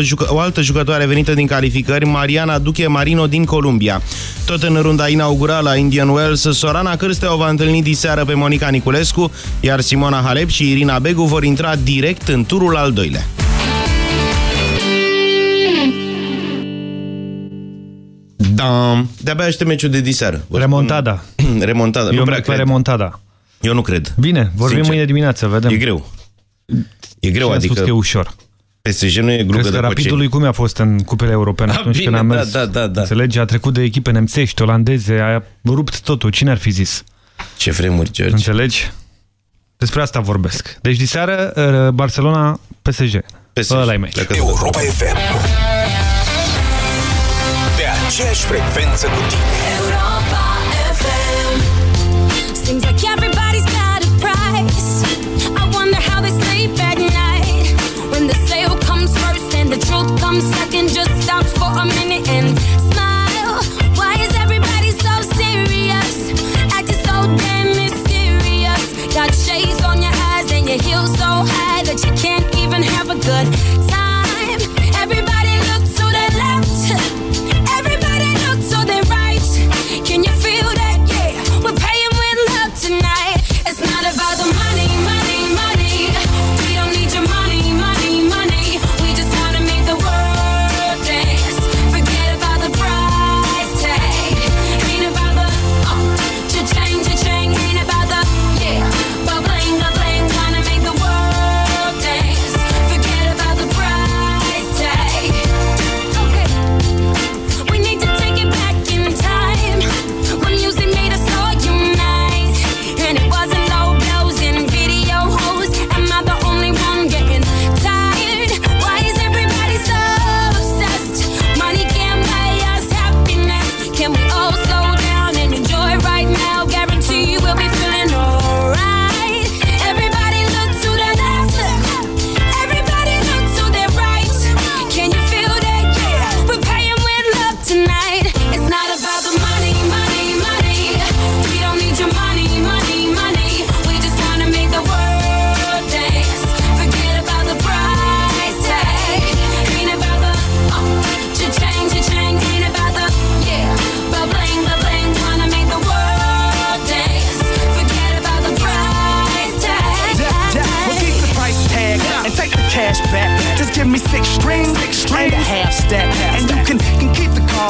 o, o altă jucătoare venită din calificări, Mariana Duche Marino din Columbia. Tot în runda inaugurală a Indian Wells, Sorana Cârstea o va întâlni diseară pe Monica Niculescu, iar Simona Halep și Irina Begu vor intra direct în turul al doilea. Da, de-abia aștept meciul de diseară. Remontada. remontada, Eu nu prea cred. remontada. Eu nu cred. Bine, vorbim Sincer. mâine dimineață, vedem. E greu. E greu, Și am adică spus că e ușor. PSG nu e Crezi glugă că de rapidului cum a fost în cupele europene Ah, atunci bine, când a da, mers? da, da, da. Înțelegi? A trecut de echipe nemțești, olandeze, a rupt totul. Cine ar fi zis? Ce vremuri, George. Înțelegi? Despre asta vorbesc. Deci diseară uh, Barcelona PSG. PSG. Ăla-i meci. Plecă Europa FM. Pe aceeași frecvență cu tine. Good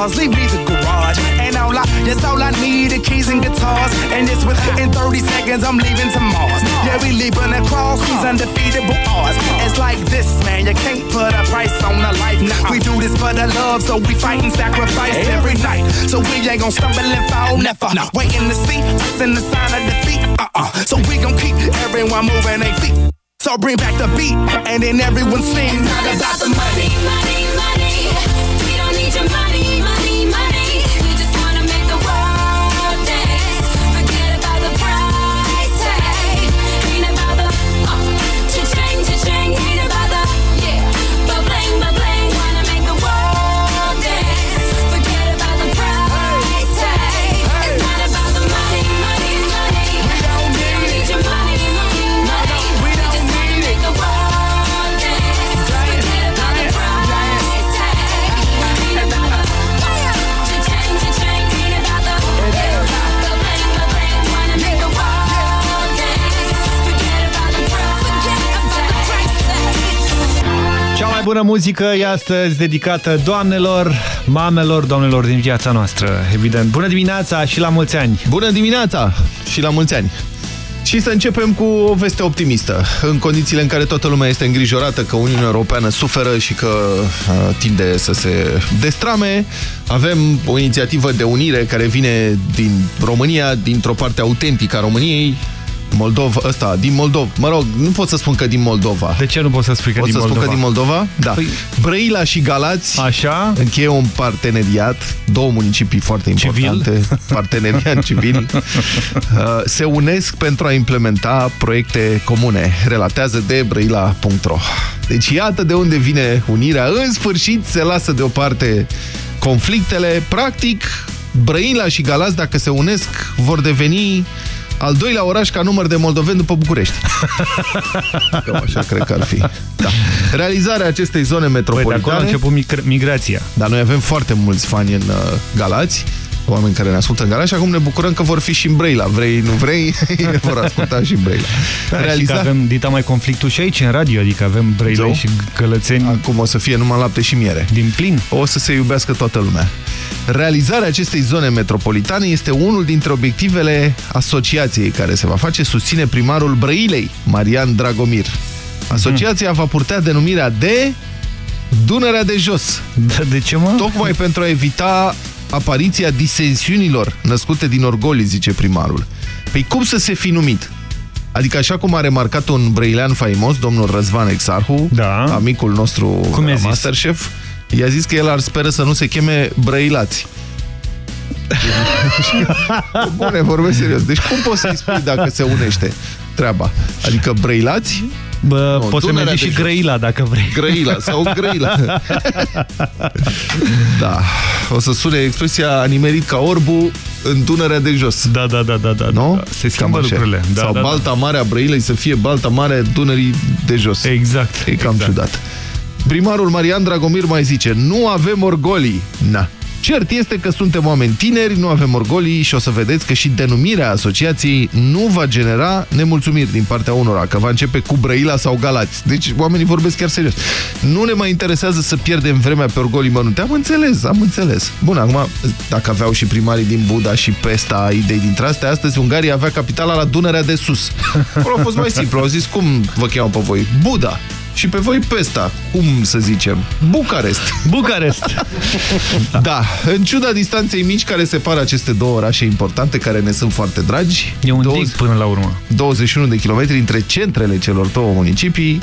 cars, leave me the garage. And all I, that's all I need, the keys and guitars. And it's within ah. 30 seconds, I'm leaving to Mars. Yeah, we leaving across ah. these undefeatable odds. It's like this, man, you can't put a price on a life. We do this for the love, so we fight and sacrifice every night. So we ain't gonna stumble and fall, never. Waiting to see us in the sign of defeat. Uh-uh. So we gon' keep everyone moving their feet. So bring back the beat, and then everyone sings. Not about the money, money. Mai bună muzică e astăzi dedicată doamnelor, mamelor, doamnelor din viața noastră, evident. Bună dimineața și la mulți ani! Bună dimineața și la mulți ani! Și să începem cu o veste optimistă. În condițiile în care toată lumea este îngrijorată că Uniunea Europeană suferă și că uh, tinde să se destrame, avem o inițiativă de unire care vine din România, dintr-o parte autentică a României, Moldova, ăsta, din Moldova. Mă rog, nu pot să spun că din Moldova. De ce nu poți să spui că Pot din să Moldova? spun că din Moldova? Da. Păi- Brăila și Galați Așa? încheie un parteneriat, două municipii foarte Civil? importante, parteneriat civil, uh, se unesc pentru a implementa proiecte comune, relatează de brăila.ro. Deci iată de unde vine unirea. În sfârșit se lasă deoparte conflictele. Practic, Brăila și Galați, dacă se unesc, vor deveni al doilea oraș ca număr de moldoveni după București. Cam așa cred că ar fi. Da. Realizarea acestei zone Păi de acolo a metropolitane... început migra- migrația. Dar noi avem foarte mulți fani în uh, Galați, oameni care ne ascultă în Galați și acum ne bucurăm că vor fi și în Brăila. Vrei, nu vrei, vor asculta și în Brăila. Da, și că Realiza... avem dita mai conflictul și aici în radio, adică avem Zău. brăileni și călățeni Acum o să fie numai lapte și miere. din plin. O să se iubească toată lumea. Realizarea acestei zone metropolitane este unul dintre obiectivele asociației care se va face, susține primarul Brăilei, Marian Dragomir. Asociația va purta denumirea de Dunărea de Jos, Da, de ce, mă? tocmai pentru a evita apariția disensiunilor născute din orgolii, zice primarul. Păi cum să se fi numit? Adică așa cum a remarcat un brăilean faimos, domnul Răzvan Exarhu, Da. amicul nostru Cum i-a la zis? Masterchef, i-a zis că el ar speră să nu se cheme brăilați. Bune, vorbesc serios. Deci cum poți să-i spui dacă se unește treaba? Adică brăilați, Bă, Nu, poți să Dunărea mergi de și jos. Grăila dacă vrei. grăila sau grăila. da. O să sune expresia a nimerit ca orbu în Dunărea de jos. Da, da, da, da, da. Nu? da. Se schimbă Cam așa. lucrurile. Da, Sau da, Balta Mare a Brăilei să fie Balta Mare a Dunării de jos. da. Exact. E cam exact. ciudat. Primarul Marian Dragomir mai zice, nu avem orgolii. Na. Cert este că suntem oameni tineri, nu avem orgolii și o să vedeți că și denumirea asociației nu va genera nemulțumiri din partea unora, că va începe cu Brăila sau Galați. Deci oamenii vorbesc chiar serios. Nu ne mai interesează să pierdem vremea pe orgolii mărunte. Am înțeles, am înțeles. Bun, acum, dacă aveau și primarii din Buda și Pesta idei dintre astea, astăzi Ungaria avea capitala la Dunărea de Sus. Acolo a fost mai simplu. Au zis, cum vă cheamă pe voi? Buda. Și pe voi Pesta, cum să zicem? Bucarest. Bucarest. Da, în ciuda distanței mici care separă aceste două orașe importante, care ne sunt foarte dragi, E un 20 dig până la urmă. 21 de kilometri între centrele celor două municipii,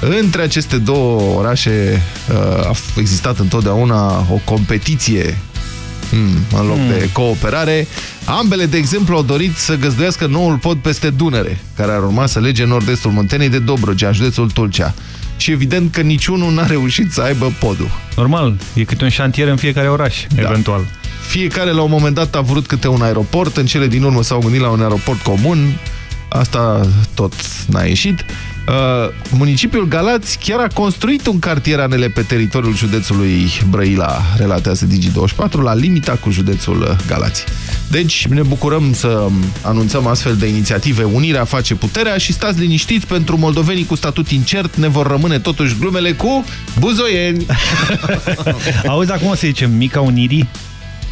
între aceste două orașe uh, a existat întotdeauna o competiție mm, în loc de cooperare. Ambele, de exemplu, au dorit să găzduiască noul pod peste Dunăre, care ar urma să lege nord-estul Muntenei de Dobrogea, județul Tulcea. Și evident că niciunul n-a reușit să aibă podul. Normal, e câte un șantier în fiecare oraș, Da. eventual. Fiecare la un moment dat a vrut câte un aeroport, în cele din urmă s-au gândit la un aeroport comun, asta tot n-a ieșit. Uh, municipiul Galați chiar a construit un cartier anele pe teritoriul județului Brăila, relatează Digi24, la limita cu județul Galați. Deci ne bucurăm să anunțăm astfel de inițiative. Unirea face puterea și stați liniștiți pentru moldovenii cu statut incert ne vor rămâne totuși glumele cu buzoieni. Auzi, acum o să zicem Mica Unirii?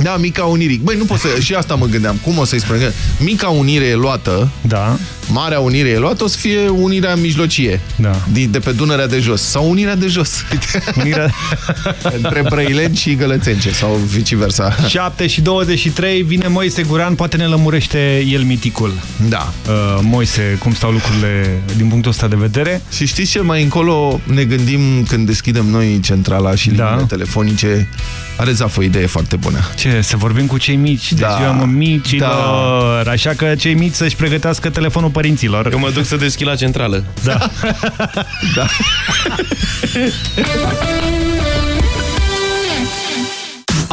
Da, mica unirii. Băi, nu pot să... Și asta mă gândeam. Cum o să-i spun? Că Mica unire e luată, Da. marea unire e luată, o să fie unirea mijlocie. Da. De, de pe Dunărea de jos. Sau unirea de jos. Unirea... Între brăileni și gălățence. Sau viceversa. 7 și 23, vine Moise Guran, poate ne lămurește el miticul. Da. Uh, Moise, cum stau lucrurile din punctul ăsta de vedere? Și știți ce? Mai încolo ne gândim când deschidem noi centrala și Da. liniile telefonice. Are Zaf o idee foarte bună. Ce, să vorbim cu cei mici, de Da. ziua mă micilor, așa că cei mici să-și pregătească telefonul părinților. Eu mă duc să deschid la centrală. Da. Da.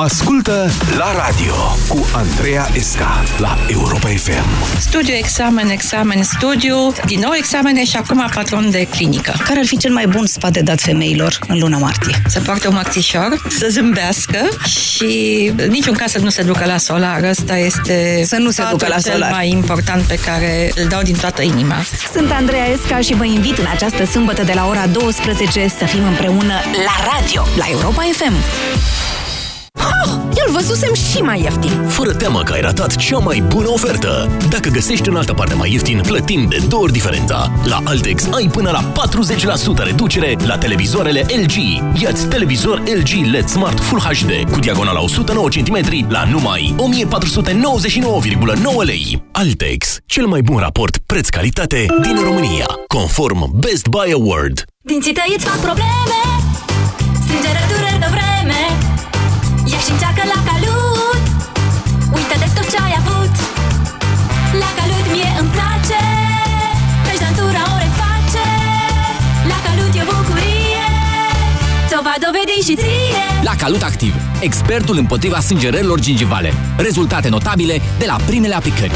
Ascultă la radio cu Andreea Esca la Europa FM. Studiu, examen, examen, studiu, din nou examene și acum patron de clinică. Care ar fi cel mai bun sfat de dat femeilor în luna martie? Să poarte un mărțișor, să zâmbească și în niciun caz să nu se ducă la solar. Ăsta este Să nu se sfatul ducă la cel solar. mai important pe care îl dau din toată inima. Sunt Andreea Esca și vă invit în această sâmbătă de la ora 12 să fim împreună la radio, la Europa FM. Îl văzusem și mai ieftin. Fără teamă că ai ratat cea mai bună ofertă. Dacă găsești în altă parte mai ieftin, plătim de două ori diferența. La Altex ai până la 40% reducere la televizoarele LG. Iați televizor LG LED Smart Full HD cu diagonala 109 cm la numai 1499,9 lei. Altex, cel mai bun raport preț-calitate din România, conform Best Buy Award. Dinții tăi îți fac probleme Strângere încearcă la calut Uită de tot ce ai avut La calut mie îmi place Căci dantura o reface La calut e o bucurie Ți-o va dovedi și ție La Calut Activ, expertul împotriva sângerărilor gingivale. Rezultate notabile de la primele aplicări.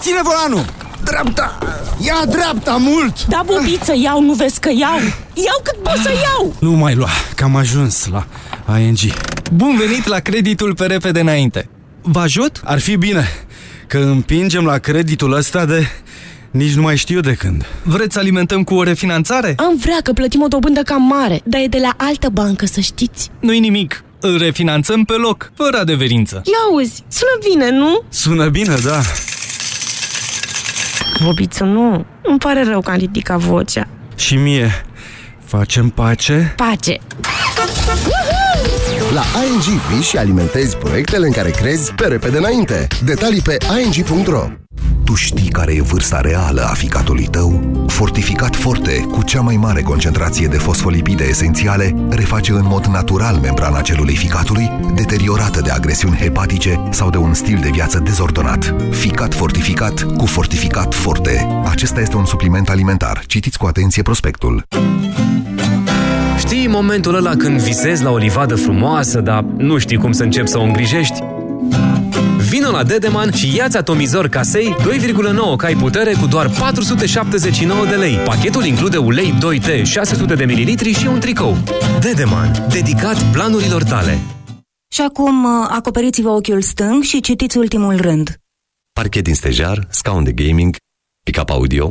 Ține volanul! Dreapta! Ia dreapta mult! Da, bubiță, iau, nu vezi că iau? Iau cât pot să iau! Nu mai lua, că am ajuns la ING. Bun venit la creditul pe repede înainte. Vă ajut? Ar fi bine, că împingem la creditul ăsta de... Nici nu mai știu de când. Vreți să alimentăm cu o refinanțare? Am vrea că plătim o dobândă cam mare, dar e de la altă bancă, să știți. Nu-i nimic. Îl refinanțăm pe loc, fără adeverință. Ia auzi, sună bine, nu? Sună bine, da. Bobiță, nu. Îmi pare rău că am ridicat vocea. Și mie, facem pace? Pace! La ING vii și alimentezi proiectele în care crezi pe repede înainte. Detalii pe ing.ro Tu știi care e vârsta reală a ficatului tău? Fortificat Forte, cu cea mai mare concentrație de fosfolipide esențiale, reface în mod natural membrana celulei ficatului, deteriorată de agresiuni hepatice sau de un stil de viață dezordonat. Ficat fortificat cu Fortificat Forte. Acesta este un supliment alimentar. Citiți cu atenție prospectul. Știi momentul ăla când visezi la o livadă frumoasă, dar nu știi cum să începi să o îngrijești? Vino la Dedeman și ia-ți atomizor casei 2,9 cai putere cu doar 479 de lei. Pachetul include ulei 2T 600 de ml și un tricou. Dedeman, dedicat planurilor tale. Și acum uh, acoperiți-vă ochiul stâng și citiți ultimul rând. Parchet din stejar, scaun de gaming, pick-up audio.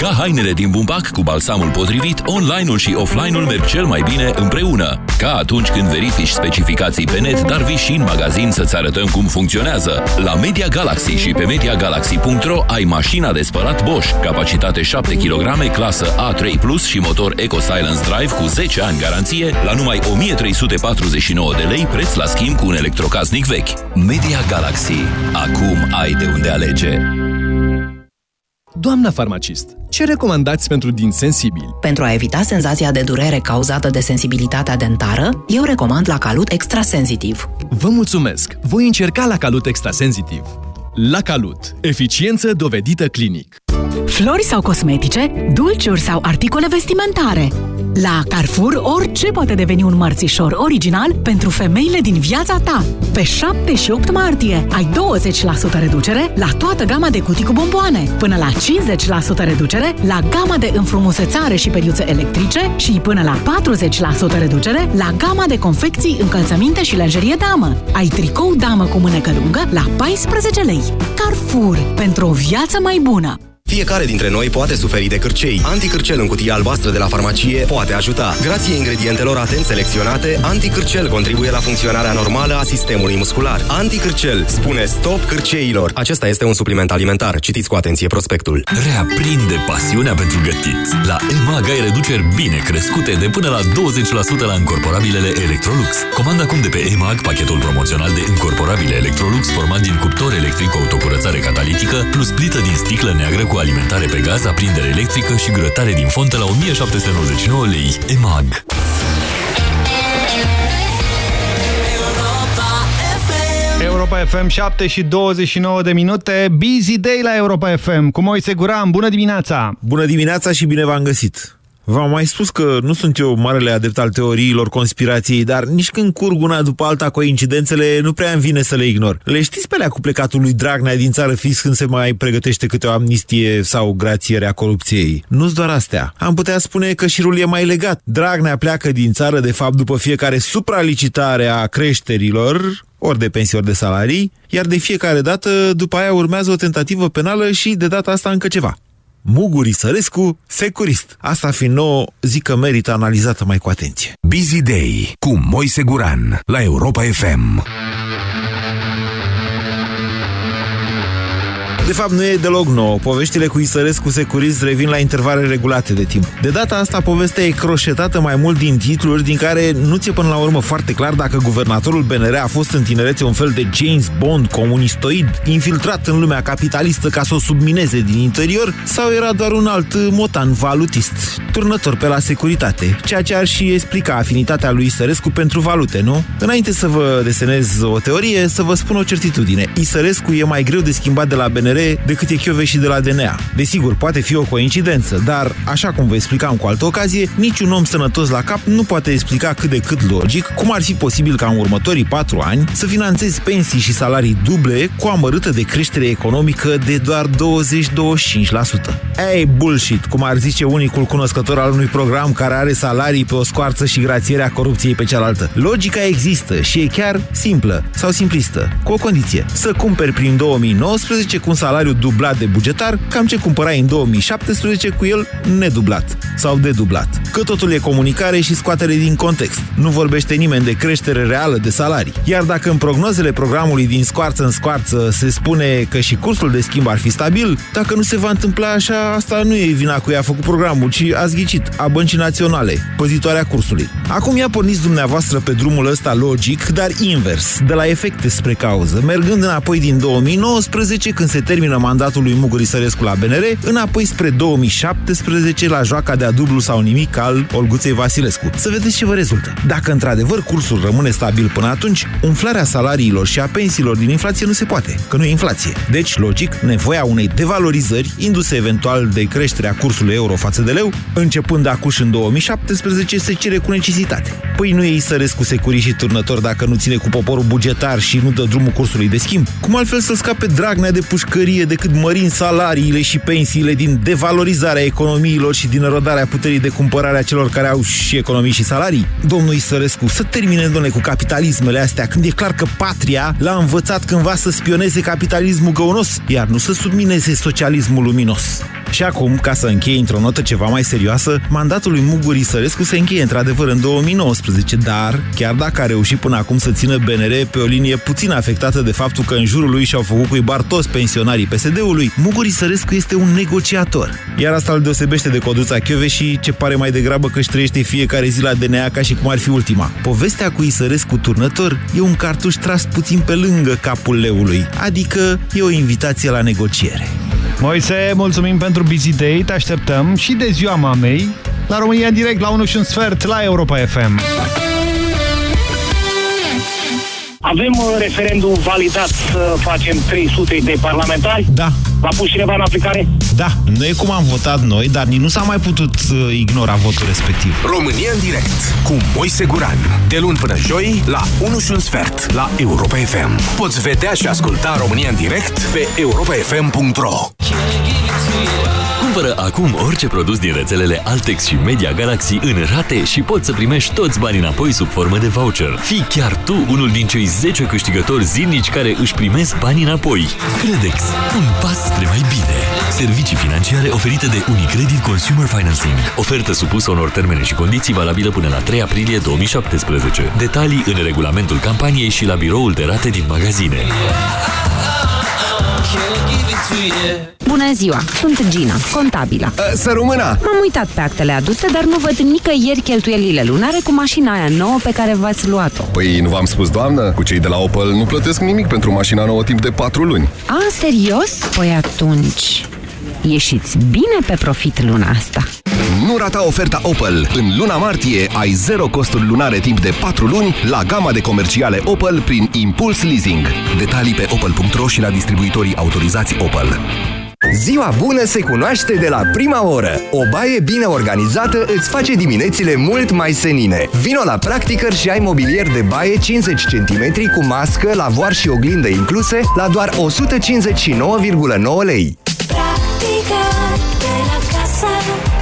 Ca hainele din bumbac cu balsamul potrivit, online-ul și offline-ul merg cel mai bine împreună. Ca atunci când verifici specificații pe net, dar vii și în magazin să-ți arătăm cum funcționează. La Media Galaxy și pe MediaGalaxy.ro ai mașina de spălat Bosch, capacitate 7 kg, clasă A3+, Plus și motor Eco Silence Drive cu 10 ani garanție, la numai 1349 de lei, preț la schimb cu un electrocasnic vechi. Media Galaxy. Acum ai de unde alege. Doamna farmacist, ce recomandați pentru din sensibil? Pentru a evita senzația de durere cauzată de sensibilitatea dentară, eu recomand la Calut Extrasensitiv. Vă mulțumesc! Voi încerca la Calut Extrasensitiv. La Calut. Eficiență dovedită clinic. Flori sau cosmetice, dulciuri sau articole vestimentare. La Carrefour, orice poate deveni un mărțișor original pentru femeile din viața ta. Pe 7 și 8 martie ai 20% reducere la toată gama de cutii cu bomboane, până la 50% reducere la gama de înfrumusețare și periuțe electrice și până la 40% reducere la gama de confecții, încălțăminte și lenjerie damă. Ai tricou damă cu mânecă lungă la 14 lei. Carrefour, pentru o viață mai bună! Fiecare dintre noi poate suferi de cârcei. Anticârcel în cutia albastră de la farmacie poate ajuta. Grație ingredientelor atent selecționate, Anticârcel contribuie la funcționarea normală a sistemului muscular. Anticârcel spune stop cârceilor. Acesta este un supliment alimentar. Citiți cu atenție prospectul. Reaprinde pasiunea pentru gătit. La EMAG ai reduceri bine crescute de până la 20% la încorporabilele Electrolux. Comanda acum de pe EMAG pachetul promoțional de încorporabile Electrolux format din cuptor electric cu autocurățare catalitică plus plită din sticlă neagră cu alimentare pe gaz, aprindere electrică și grătare din fontă la 1799 lei. EMAG. Europa FM 7 și 29 de minute Busy Day la Europa FM Cu Moise Guram, bună dimineața Bună dimineața și bine v-am găsit V-am mai spus că nu sunt eu marele adept al teoriilor conspirației, dar nici când curg una după alta coincidențele, nu prea îmi vine să le ignor. Le știți pe alea cu plecatul lui Dragnea din țară fix când se mai pregătește câte o amnistie sau grațiere a corupției? Nu-s doar astea. Am putea spune că șirul e mai legat. Dragnea pleacă din țară, de fapt, după fiecare supralicitare a creșterilor, ori de pensii, ori de salarii, iar de fiecare dată, după aia urmează o tentativă penală și de data asta încă ceva. Muguri Sărescu, securist. Asta fiind nouă, zic că merită analizată mai cu atenție. Busy Day cu Moise Guran la Europa FM. De fapt, nu e deloc nouă. Poveștile cu Isărescu securist revin la intervale regulate de timp. De data asta, povestea e croșetată mai mult din titluri, din care nu ți-e până la urmă foarte clar dacă guvernatorul BNR a fost în tinerețe un fel de James Bond comunistoid, infiltrat în lumea capitalistă ca să o submineze din interior, sau era doar un alt motan valutist, turnător pe la securitate, ceea ce ar și explica afinitatea lui Isărescu pentru valute, nu? Înainte să vă desenez o teorie, să vă spun o certitudine. Isărescu e mai greu de schimbat de la BNR decât e Chiove și de la DNA. Desigur, poate fi o coincidență, dar, așa cum vă explicam cu altă ocazie, niciun om sănătos la cap nu poate explica cât de cât logic cum ar fi posibil ca în următorii patru ani să finanțezi pensii și salarii duble cu amărâtă de creștere economică de doar 20-25%. Ei, bullshit, cum ar zice unicul cunoscător al unui program care are salarii pe o scoarță și grațierea corupției pe cealaltă. Logica există și e chiar simplă sau simplistă, cu o condiție. Să cumperi prin 2019 cu un salariu dublat de bugetar, cam ce cumpărai în 2017 cu el nedublat sau dedublat. Că totul e comunicare și scoatere din context. Nu vorbește nimeni de creștere reală de salarii. Iar dacă în prognozele programului din scoarță în scoarță se spune că și cursul de schimb ar fi stabil, dacă nu se va întâmpla așa, asta nu e vina cu ea a făcut programul, ci a ghicit, a băncii naționale, păzitoarea cursului. Acum i-a pornit dumneavoastră pe drumul ăsta logic, dar invers, de la efecte spre cauză, mergând înapoi din 2019, când se termină mandatul lui Muguri Sărescu la BNR, înapoi spre 2017, la joaca de-a dublu sau nimic al Olguței Vasilescu. Să vedeți ce vă rezultă. Dacă într-adevăr cursul rămâne stabil până atunci, umflarea salariilor și a pensiilor din inflație nu se poate, că nu e inflație. Deci, logic, nevoia unei devalorizări, induse eventual de creșterea cursului euro față de leu, începând acuși în 2017, se cere cu necesitate. Păi nu e Isărescu securii și turnător dacă nu ține cu poporul bugetar și nu dă drumul cursului de schimb? Cum altfel să scape Dragnea de pușcărie decât mărind salariile și pensiile din devalorizarea economiilor și din erodarea puterii de cumpărare a celor care au și economii și salarii? Domnul Isărescu, să termine, domnule, cu capitalismele astea, când e clar că patria l-a învățat cândva să spioneze capitalismul găunos, iar nu să submineze socialismul luminos. Și acum, ca să încheie într-o notă ceva mai serioasă, mandatul lui Mugur Isărescu se încheie într-adevăr în 2019, dar, chiar dacă a reușit până acum să țină BNR pe o linie puțin afectată de faptul că în jurul lui și-au făcut cuibar toți pensionarii PSD-ului, Mugur Isărescu este un negociator. Iar asta îl deosebește de Coduța Chiove și ce pare mai degrabă că își trăiește fiecare zi la DNA ca și cum ar fi ultima. Povestea cu Isărescu turnător e un cartuș tras puțin pe lângă capul leului, adică e o invitație la negociere. Moise, mulțumim pentru Busy Day, te așteptăm și de ziua mamei la România în direct la 1 și un sfert la Europa FM. Avem uh, referendum validat să facem 300 de parlamentari? Da. L-a pus cineva în aplicare? Da, nu e cum am votat noi, dar nici nu s-a mai putut uh, ignora votul respectiv. România în direct cu Moise Guran. De luni până joi la 1 și un sfert la Europa FM. Poți vedea și asculta România în direct pe europafm.ro Cumpără acum orice produs din rețelele Altex și Media Galaxy în rate și poți să primești toți banii înapoi sub formă de voucher. Fii chiar tu unul din cei 10 câștigători zilnici care își primesc banii înapoi. Credex. Un pas spre mai bine. Servicii financiare oferite de Unicredit Consumer Financing. Ofertă supusă unor termene și condiții valabilă până la 3 aprilie 2017. Detalii în regulamentul campaniei și la biroul de rate din magazine. Bună ziua, sunt Gina, contabilă. Să rămână! M-am uitat pe actele aduse, dar nu văd nicăieri cheltuielile lunare cu mașina aia nouă pe care v-ați luat-o. Păi nu v-am spus, doamnă? Cu cei de la Opel nu plătesc nimic pentru mașina nouă timp de 4 luni. A, serios? Păi atunci... Ieșiți bine pe profit luna asta. Nu rata oferta Opel. În luna martie ai zero costuri lunare timp de 4 luni la gama de comerciale Opel prin Impuls Leasing. Detalii pe opel.ro și la distribuitorii autorizați Opel. Ziua bună se cunoaște de la prima oră. O baie bine organizată îți face diminețile mult mai senine. Vino la Practicăr și ai mobilier de baie 50 cm cu mască, lavoar și oglindă incluse la doar 159,9 lei.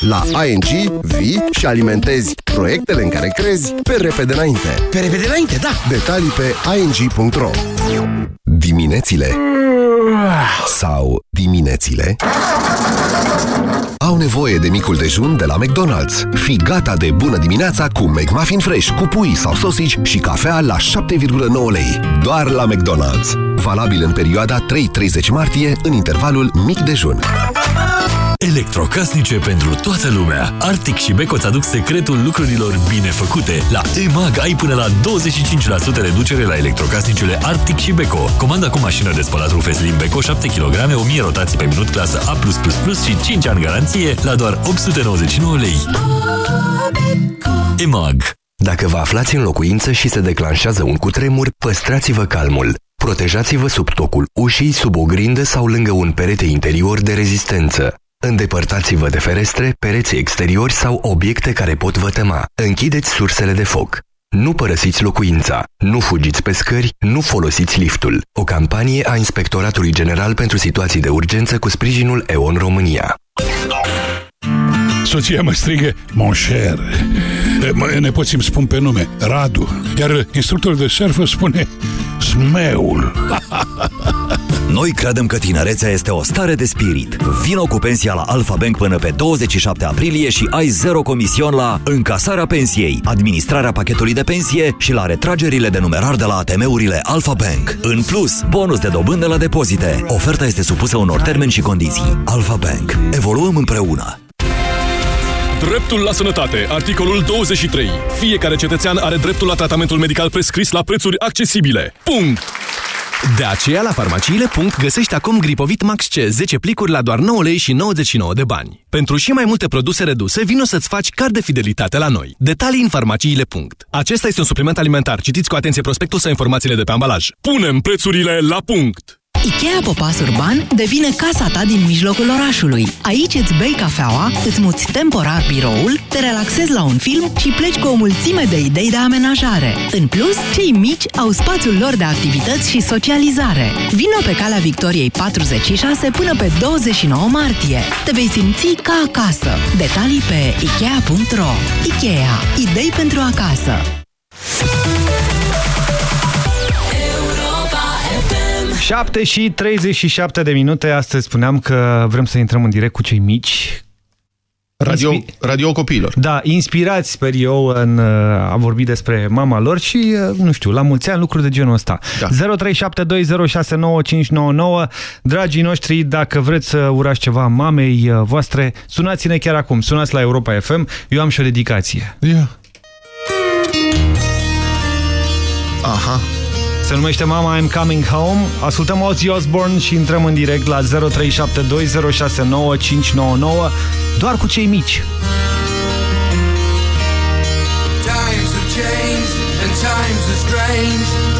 La ING vii și alimentezi proiectele în care crezi pe repede înainte. Pe repede înainte, da! Detalii pe ing.ro Diminețile sau diminețile au nevoie de micul dejun de la McDonald's. Fii gata de bună dimineața cu McMuffin Fresh, cu pui sau sosici și cafea la 7,9 lei. Doar la McDonald's. Valabil în perioada 3-30 martie, în intervalul mic dejun. Electrocasnice pentru toată lumea. Arctic și Beko îți aduc secretul lucrurilor bine făcute. La EMAG ai până la 25% reducere la electrocasnicele Arctic și Beko. Comanda cu mașină de spălat rufe Slim Beko 7 kg, 1000 rotații pe minut, clasă A+++ și 5 ani garanție la doar 899 lei. EMAG Dacă vă aflați în locuință și se declanșează un cutremur, păstrați-vă calmul. Protejați-vă sub tocul ușii, sub o grindă sau lângă un perete interior de rezistență. Îndepărtați-vă de ferestre, pereți exteriori sau obiecte care pot vătăma. Închideți sursele de foc. Nu părăsiți locuința, nu fugiți pe scări, nu folosiți liftul. O campanie a Inspectoratului General pentru Situații de Urgență cu sprijinul EON România. Soția mă strigă, mon cher. Nepoții îmi spun pe nume, Radu. Iar instructorul de surf spune, Smeul. Noi credem că tinerețea este o stare de spirit. Vino cu pensia la Alfa Bank până pe 27 aprilie și ai zero comision la încasarea pensiei, administrarea pachetului de pensie și la retragerile de numerar de la ATM-urile Alfa Bank. În plus, bonus de dobândă la depozite. Oferta este supusă unor termeni și condiții. Alfa Bank. Evoluăm împreună. Dreptul la sănătate. Articolul 23. Fiecare cetățean are dreptul la tratamentul medical prescris la prețuri accesibile. Punct! De aceea, la farmaciile. găsești acum Gripovit Max C 10 plicuri la doar 9 lei și 99 de bani. Pentru și mai multe produse reduse, vino să-ți faci card de fidelitate la noi. Detalii în farmaciile. Acesta este un supliment alimentar. Citiți cu atenție prospectul sau informațiile de pe ambalaj. Punem prețurile la punct! Ikea Popas Urban devine casa ta din mijlocul orașului. Aici îți bei cafeaua, îți muți temporar biroul, te relaxezi la un film și pleci cu o mulțime de idei de amenajare. În plus, cei mici au spațiul lor de activități și socializare. Vino pe calea Victoriei 46 până pe 29 martie. Te vei simți ca acasă. Detalii pe Ikea.ro Ikea. Idei pentru acasă. 7 și 37 de minute. Astăzi spuneam că vrem să intrăm în direct cu cei mici. Radio, radio copiilor. Da, inspirați, sper eu, în uh, a vorbi despre mama lor și, uh, nu știu, la mulți ani lucruri de genul ăsta. Da. 0372069599 Dragii noștri, dacă vreți să urați ceva mamei uh, voastre, sunați-ne chiar acum. Sunați la Europa FM. Eu am și o dedicație. Yeah. Aha. Se numește Mama I'm Coming Home. Ascultăm Ozzy Osbourne și intrăm în direct la 0372069599 doar cu cei mici. Times have changed and times are strange.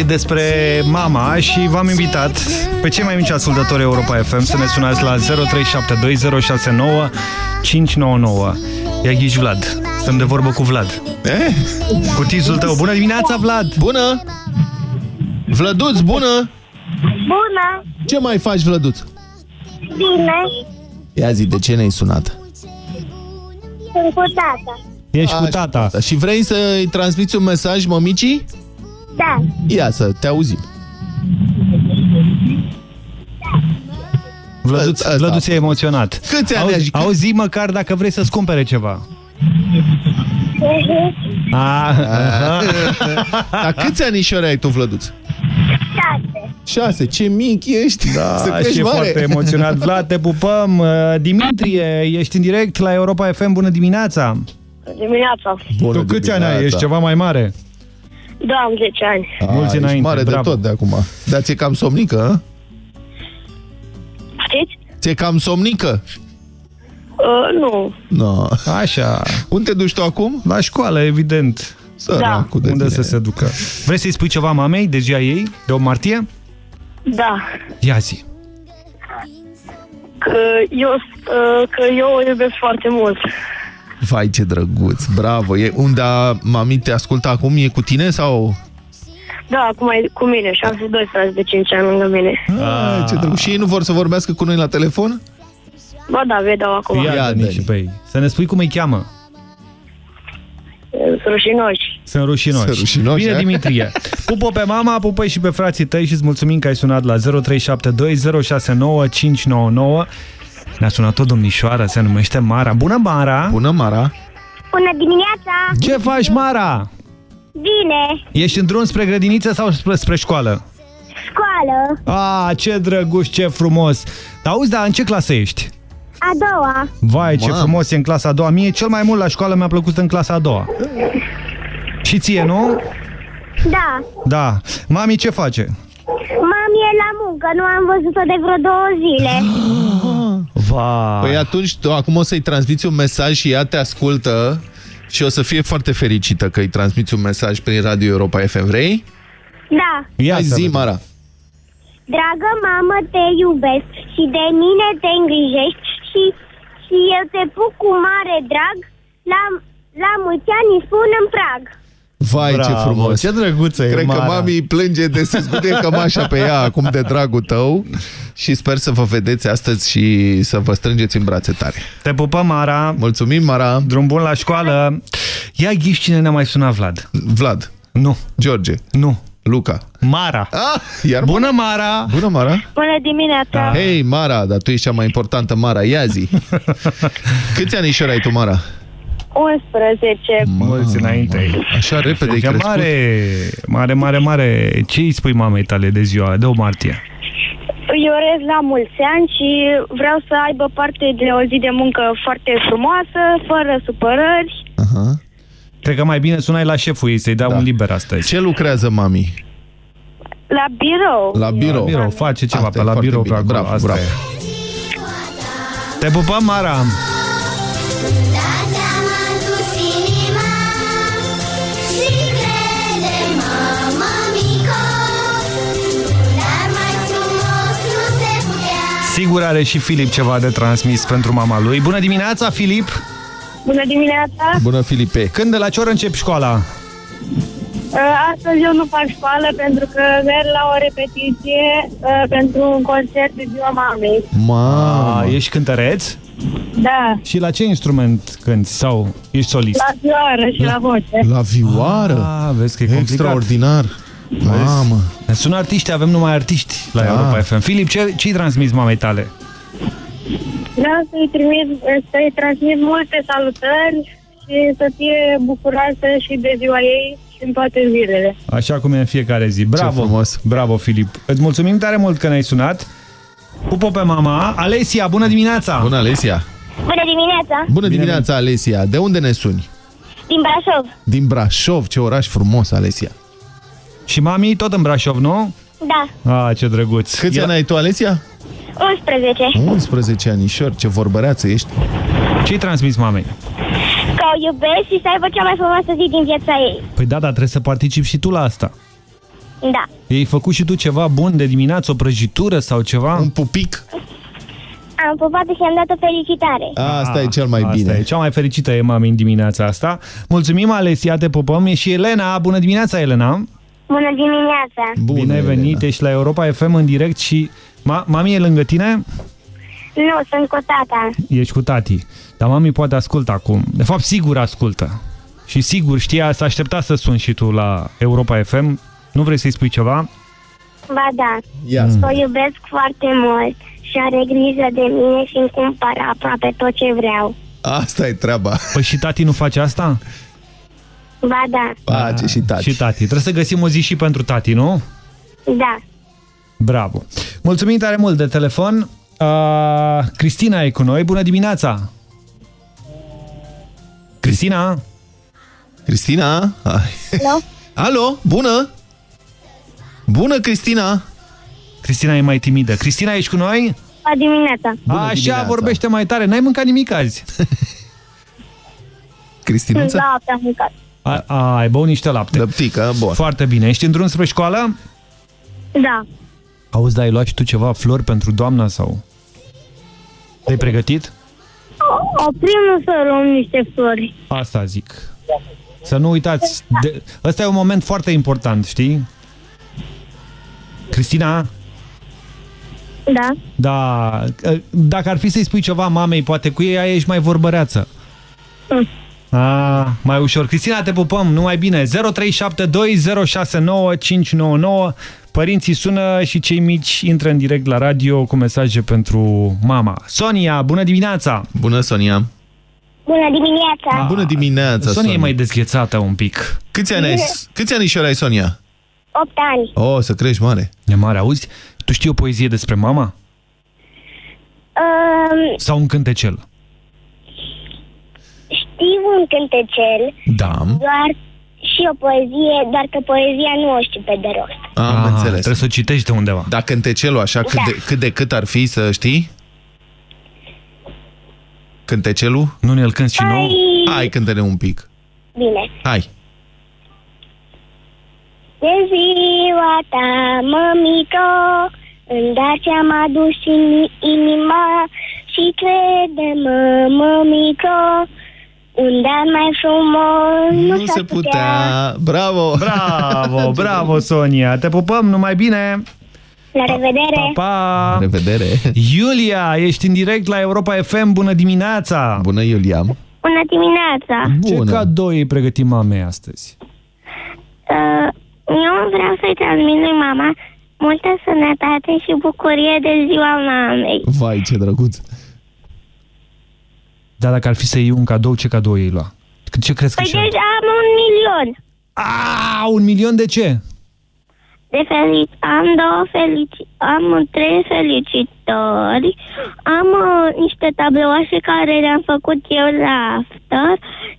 Azi e despre mama și v-am invitat pe cei mai mici ascultători Europa FM să ne sunați la 0372069599. Ia ghici Vlad. Stăm de vorbă cu Vlad. Eh? Cu tizul tău. Bună dimineața, Vlad! Bună! Vlăduț, bună! Bună, Ce mai faci, Vlăduț? bine, Ia zi, de ce ne-ai sunat? sunt cu tata Ești cu tata. Și vrei să-i transmiți un mesaj mămicii? Da, Ia să te auzim. Vlăduț, Vlăduț e emoționat. Câți ani auzi, ai? auzi măcar dacă vrei să-ți cumpere ceva. A, Dar câți anișori ai tu, Vlăduț? șase Șase. Ce mic ești! Da, Să și crești e mare. foarte emoționat. Vlad, te pupăm. Uh, Dimitrie, ești în direct la Europa FM. Bună dimineața! Dimineața Bună tu câți ani ai? dimineața. Ești ceva mai mare? Da, am 10 ani A, Mulți ești înainte, mare bravo. de tot de acum. Dar ți-e cam somnică, a? Știți? Ți-e cam somnică? Uh, nu No. Așa. Unde te duci tu acum? La școală, evident. Săracul de Unde tine. să se ducă? Vrei să-i spui ceva mamei de ziua ei? De o martie? Da Ia zi. Că eu, uh, că eu o iubesc foarte mult Vai, ce drăguț, bravo. E unde a, mami te ascultă acum? E cu tine sau... Da, acum e cu mine și am fi doi frați de 5 ani lângă mine Ah, ce drăguț. Și ei nu vor să vorbească cu noi la telefon? Ba da, vedeau acum Ia, Ia și pe ei. Să ne spui cum îi cheamă. Sunt rușinoși Sunt rușinoși. Sunt rușinoși, Bine, eh? Dimitrie. Pupă pe mama, pupă și pe frații tăi și îți mulțumim că ai sunat la 0372069599. Ne-a sunat o domnișoară, se numește Mara. Bună, Mara! Bună, Mara! Bună dimineața! Ce faci, Mara? Bine! Ești în drum spre grădiniță sau spre, spre școală? Școală. A, ce drăguț, ce frumos. Dar auzi, dar în ce clasă ești? A doua. Vai, ce Mamă. frumos e în clasa a doua. Mie cel mai mult la școală mi-a plăcut în clasa a doua. Și ție, nu? Da. Da. Mami, ce face? Mami e la muncă, nu am văzut-o de vreo două zile. Vai. Păi atunci tu acum o să-i transmiți un mesaj și ea te ascultă și o să fie foarte fericită că îi transmiți un mesaj prin Radio Europa FM. Vrei? Da. Ia Hai zi, Mara. Dragă mamă, te iubesc și de mine te îngrijești și, și eu te pup cu mare drag. La, la mulți ani îți spun în prag. Vai, ce Bravo, frumos! ce drăguță e, Cred că Mara. mami plânge de se zguduie cămașa pe ea acum de dragul tău și sper să vă vedeți astăzi și să vă strângeți în brațe tare. Te pupăm, Mara. Mulțumim, Mara. Drum bun la școală. Ia ghiși cine ne-a mai sunat, Vlad. Vlad. Nu. George. Nu. Luca. Mara. Ah, iar Bună, Mara! Bună, Mara! Bună dimineața! Hei, Mara, dar tu ești cea mai importantă, Mara, ia zi. Câți anișori ai tu, Mara? 11. Mulți înainte. Așa repede ai Deci, crescut. mare, mare, mare, mare. Ce îi spui mamei tale de ziua, de o martie? Îi urez la mulți ani și vreau să aibă parte de o zi de muncă foarte frumoasă, fără supărări. Aha. Cred că mai bine sunai la șeful ei să-i dea da. un liber astăzi. Ce lucrează mami? La birou. La birou. La birou, face ceva Asta pe e la foarte birou bine. pe acolo. Bravo, Asta bravo. E. Te pupăm, Mara! Sigur are și Filip ceva de transmis pentru mama lui. Bună dimineața, Filip! Bună dimineața! Bună, Filipe! Când de la ce oră începi școala? Uh, Astăzi eu nu fac școală pentru că merg la o repetiție uh, pentru un concert de ziua mamei. Mamă! A, ești cântăreț? Da, Și la ce instrument cânti sau ești solist? la vioară și la voce. La vioară? Ah, vezi că e complicat. Extraordinar! Mamă! Ne sună artiști, avem numai artiști la Da. Europa FM. Filip, ce, ce-i transmiți mamei tale? Vreau să-i, trimit, să-i transmit multe salutări și să fie bucuroasă și de ziua ei și în toate zilele. Așa cum e în fiecare zi. Bravo! frumos. Bravo, Filip! Îți mulțumim tare mult că ne-ai sunat. Pupă pe mama. Alesia, bună dimineața! Bună, Alesia! Bună dimineața! Bună dimineața, Alesia! De unde ne suni? Din Brașov. Din Brașov, ce oraș frumos, Alesia! Și mami, tot în Brașov, nu? Da, Ah, ce drăguț! Câți Ia- ani ai tu, Alesia? 11. 11 anișori, ce vorbăreață ești! Ce-i transmis mamei? Că o iubesc și să aibă cea mai frumoasă zi din viața ei. Păi da, dar trebuie să participi și tu la asta. Da. Ei făcut și tu ceva bun de dimineață, o prăjitură sau ceva? Un pupic? Am pupat și am dat o felicitare. Asta e cel mai asta bine. E. Cea mai fericită e mami în dimineața asta. Mulțumim, Alesia, te pupăm. E și Elena. Bună dimineața, Elena! Bună dimineața! Bună, Bine ai venit, ești la Europa FM în direct și... Ma mami e lângă tine? Nu, sunt cu tata. Ești cu tati. Dar mami poate ascultă acum. De fapt, sigur ascultă. Și sigur știa, s-a aștepta să suni și tu la Europa FM. Nu vrei să-i spui ceva? Ba da. Ia. O iubesc foarte mult și are grijă de mine și îmi cumpără aproape tot ce vreau. Asta e treaba. Păi și tati nu face asta? Ba da. Face și tati. Și tati. Trebuie să găsim o zi și pentru tati, nu? Da. Bravo. Mulțumim tare mult de telefon. Uh, Cristina e cu noi. Bună dimineața! Cristina? Cristina? Ai. Alo? Alo, bună! Bună, Cristina! Cristina e mai timidă. Cristina, ești cu noi? Bună dimineața. Bună Așa, dimineața. vorbește mai tare. N-ai mâncat nimic azi. Cristinuță? Da, pe-am mâncat. A, a, ai băut niște lapte. Lăptică, bun. Foarte bine. Ești în drum spre școală? Da. Auzi, da, ai luat și tu ceva flori pentru doamna sau... Te-ai pregătit? Oprim să luăm niște flori. Asta zic. Să nu uitați. De... Ăsta e un moment foarte important, știi? Cristina? Da. Da, dacă ar fi să-i spui ceva mamei, poate cu ea ești mai vorbăreață. Mm. A, mai ușor. Cristina, te pupăm, numai bine. 0372069599. Părinții sună și cei mici intră în direct la radio cu mesaje pentru mama. Sonia, bună dimineața! Bună, Sonia! Bună dimineața! Bună dimineața, Sonia Sonia! e mai dezghețată un pic. Câți ani ai, câți anișori ai, Sonia? 8 ani. Oh, să crești mare. E mare, auzi? Tu știi o poezie despre mama? Um, Sau un cântecel? Știu un cântecel, Da. doar și o poezie, doar că poezia nu o știu pe de rost. Am Ah, înțeles. Trebuie să o citești de undeva. Dacă cântecelul așa, cât, Da. de, cât de cât ar fi, să știi? Cântecelul? Nu ne-l cânti și nouă? Hai, cântă un pic. Bine. Hai. De ziua ta, mămico, îmi da ce-am adus în inima și crede-mă, mămico, un dar mai frumos nu, Nu se putea. Bravo! Bravo, bravo, Sonia. Te pupăm, numai bine. La revedere! Pa, pa. Revedere! Iulia, ești în direct la Europa FM. Bună dimineața! Bună, Iulia! Bună dimineața! Ce cadou îi pregătim mamei astăzi? Uh, eu vreau să-i transmit lui mama multă sănătate și bucurie de ziua mamei. Vai, ce drăguț! Dar dacă ar fi să iei un cadou, ce cadou ei lua? Ce crezi că Păi și deja am un milion A, un milion de ce? de felici. Am două felici, am trei felicitori, am uh, niște tablouașe care le-am făcut eu la after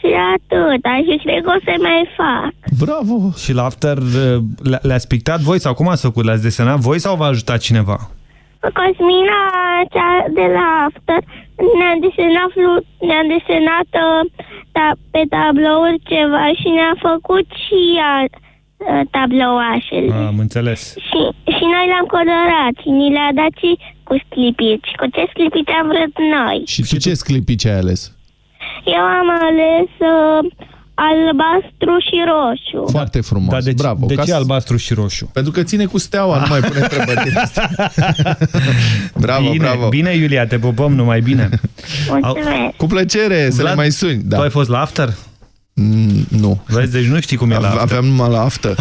și atât. Și cred că o să mai fac. Bravo! Și la after uh, le- le-ați pictat voi sau cum ați făcut? Le-ați desenat voi sau v-a ajutat cineva? Cosmina, cea de la after, ne-a desenat, flu- ne-a desenat uh, ta, pe tablouri ceva și ne-a făcut și ea uh, tablouașele. Am înțeles. Și, și noi le-am colorat și ni le-a dat și cu sclipici. Cu ce sclipici am vrut noi. Și tu ce sclipici ai ales? Eu am ales uh, albastru și roșu. Foarte frumos, Dar de, bravo. de Ca ce să- albastru și roșu? Pentru că ține cu steaua, nu mai pune întrebări din astea. bravo, bine, bravo. Bine, Iulia, te pupăm, numai bine. Mulțumesc. Cu plăcere, să le Vlad, mai suni. Da. Tu ai fost la after? Mm, nu. Vezi, deci nu știi cum e la after. Aveam numai la after.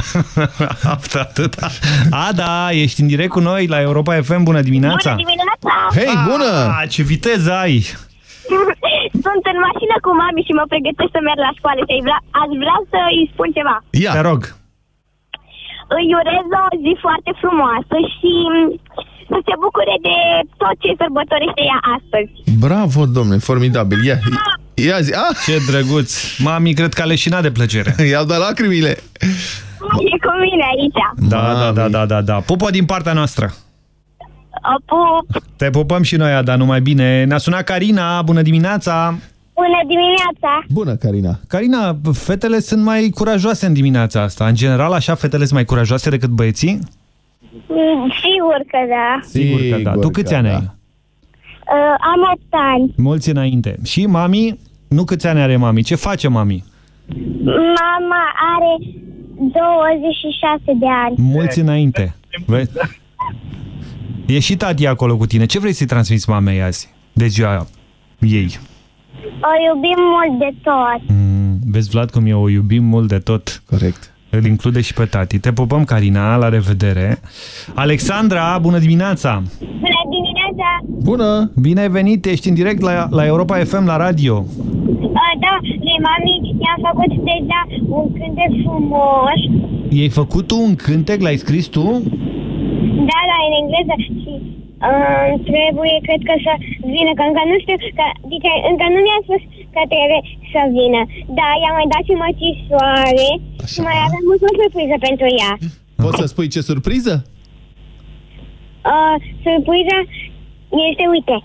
after, atâta. Ada, ești în direct cu noi la Europa FM, bună dimineața! Bună dimineața! Hei, bună! Ah, ce viteză ai! Sunt în mașină cu mami și mă pregătesc să merg la școală și vrea, aș vrea să îi spun ceva. Ia. Te rog. Îi urez o zi foarte frumoasă și să se bucure de tot ce sărbătorește ea astăzi. Bravo, domne, formidabil. Ia, ia zi. Ah! Ce drăguț! Mami, cred că a leșinat de plăcere. I-au dat lacrimile. E cu mine aici. Da, da, da, da, da, da. Pupă din partea noastră. O pup. Te pupăm și noi, Ada, numai bine. Ne-a sunat Carina, bună dimineața! Bună dimineața! Bună, Carina. Carina, fetele sunt mai curajoase în dimineața asta. În general, așa, fetele sunt mai curajoase decât băieții? Mm, Sigur că da. Sigur că da. Tu câți ani ai? Uh, am 8 ani. Mulți înainte. Și mami? Nu câți ani are mami? Ce face mami? Mama are 26 de ani. Mulți înainte. Vezi? E și tati acolo cu tine. Ce vrei să-i transmiți mamei azi? De ziua ei. O iubim mult de tot. Mm, vezi, Vlad, cum eu o iubim mult de tot. Corect. Îl include și pe tati. Te pupăm, Carina, la revedere. Alexandra, bună dimineața! Bună dimineața! Bună! Bine ai venit, ești în direct la, la Europa FM, la radio. Uh, da, lui mami i-am făcut deja un cântec frumos. I-ai făcut tu un cântec, l-ai scris tu? Da, da, în engleză și uh, trebuie, cred că să vină, că încă nu știu, că, zice, încă nu mi-a spus că trebuie să vină. Da, i-am mai dat și măcisoare și mai avem o surpriză pentru ea. Poți să spui ce surpriză? Uh, surpriza este, uite,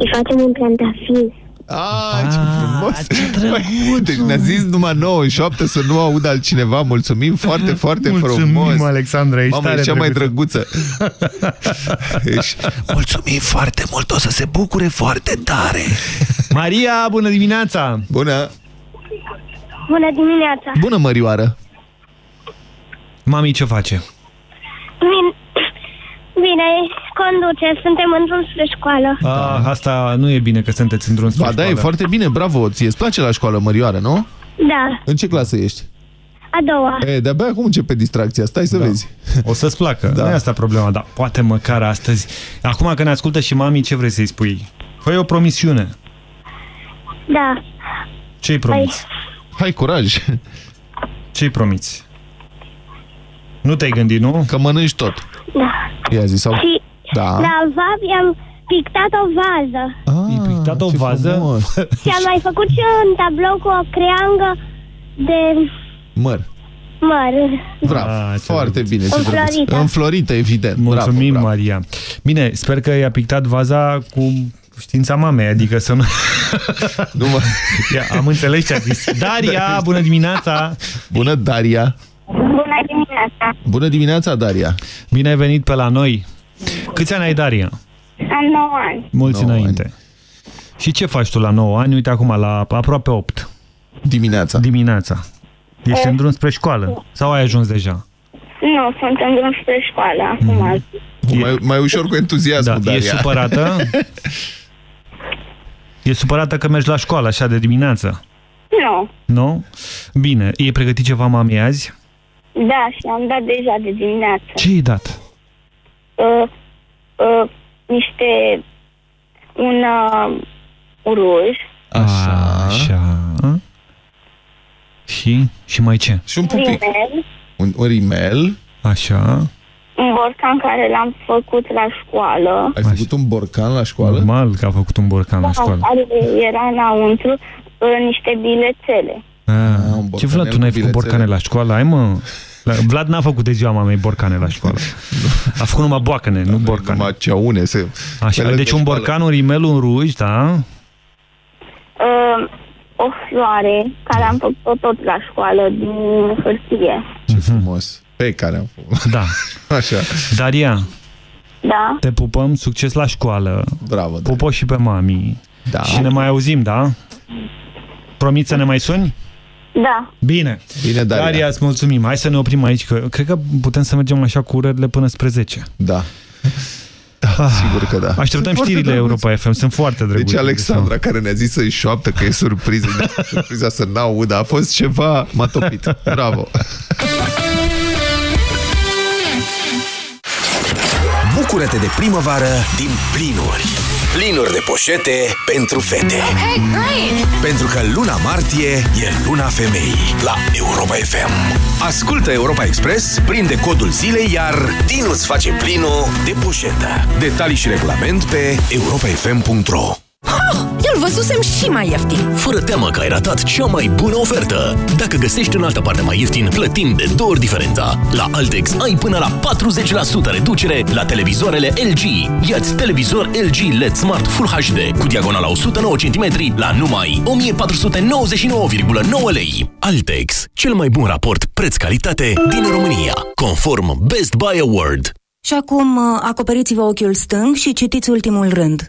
îi facem un trandafir. Ah, ce frumos! Băi, deci ne-a zis numai 97 să nu aud altcineva. Mulțumim foarte, foarte Mulțumim, frumos. Alexandra, ești Mamă, tare e cea mai drăguță. drăguță. Ești... Mulțumim foarte mult, o să se bucure foarte tare. Maria, bună dimineața! Bună! Bună dimineața! Bună, Mărioară! Mami, ce face? Bine, bine, conduce, suntem în drum spre școală. Ah, asta nu e bine că sunteți într-un Ba da, e foarte bine, bravo. Ție îți place la școală, Mărioară, nu? Da, În ce clasă ești? a doua. E, de-abia acum începe distracția. Stai să Da. vezi. O să-ți placă, da. nu e asta problema, dar poate măcar astăzi. Acum că ne ascultă și mami, ce vrei să-i spui? Fă o promisiune. Da. Ce-i promiți? Hai, curaj! Ce-i promiți? Nu te-ai gândit, nu? Că mănânci tot. Da. I-a zis, sau... Și Da. la VAP i-am pictat o vază. Ah, Ai pictat o vază? Și am mai făcut și un tablou cu o creangă de Măr. măr. Bravo, foarte bine. ce drăguț. Înflorită. Înflorită, evident. Mulțumim, bravo, Maria. Bine, sper că i-a pictat vaza cu știința mamei, adică să nu... nu mă... Ia, am înțeles ce a zis. Daria, bună dimineața! Bună, Daria! Bună dimineața! Bună dimineața, Daria! Bine ai venit pe la noi! Câți ani ai, Daria? Am 9 ani. Mulți înainte. Și ce faci tu la 9 ani? Uite acum, la aproape 8. Dimineața. Dimineața. Ești Eh. în drum spre școală? Sau ai ajuns deja? Nu, sunt în drum spre școală acum. Mai, mai ușor cu entuziasm, da, Daria. E supărată? e supărată că mergi la școală așa de dimineață? Nu. Nu? Bine. E pregătit ceva mami azi? Da, și am dat deja de dimineață. Ce ai dat? Uh, uh, niște... un uh, ruj, Așa. Așa. Și? Și mai ce? Și un rimel, Un, un rimel. Așa. un borcan care l-am făcut la școală. Ai făcut un borcan la școală? Normal că a făcut un borcan la școală. Care era înăuntru uh, niște bilețele. Ah, ce Vlad, tu n-ai făcut borcane la școală? Ai mă... La- Vlad n-a făcut de ziua mamei borcane la școală. A făcut numai boacane, nu borcane. Numai ceaune. Se... Așa, pe deci lângă un școală. borcan, un rimel, un ruj, da? Uh, o floare care am făcut-o tot la școală din hârtie. Ce frumos. Pe care am făcut. Da. Așa. Daria, Da? te pupăm, succes la școală. Bravo, Pupă și pe mami. Da. Și ne mai auzim, da? Promiți să ne mai suni? Da. Bine. Bine, Daria. Daria, îți mulțumim. Hai să ne oprim aici, că cred că putem să mergem așa cu urările până spre 10. Da. Da, sigur că da. Așteptăm Sunt știrile foarte Europa FM, sunt foarte drăguțe. Deci Alexandra, care ne-a zis să-i șoaptă că e surpriză, surpriza să n-audă, a fost ceva, m-a topit. Bravo! Bucură-te de primăvară din plinuri. Plinuri de poșete pentru fete. Hey, great! Pentru că luna martie e luna femeii la Europa FM. Ascultă Europa Express, prinde codul zilei, iar Dinu îți face plinul de poșetă. Detalii și regulament pe europafm.ro Eu-l văzusem și mai ieftin. Fără teamă că ai ratat cea mai bună ofertă. Dacă găsești în altă parte mai ieftin, plătim de două ori diferența. La Altex ai până la 40% reducere la televizoarele LG. Iați televizor LG LED Smart Full HD cu diagonala 109 cm la numai 1499,9 lei. Altex, cel mai bun raport preț-calitate din România, conform Best Buy Award. Și acum uh, acoperiți-vă ochiul stâng și citiți ultimul rând.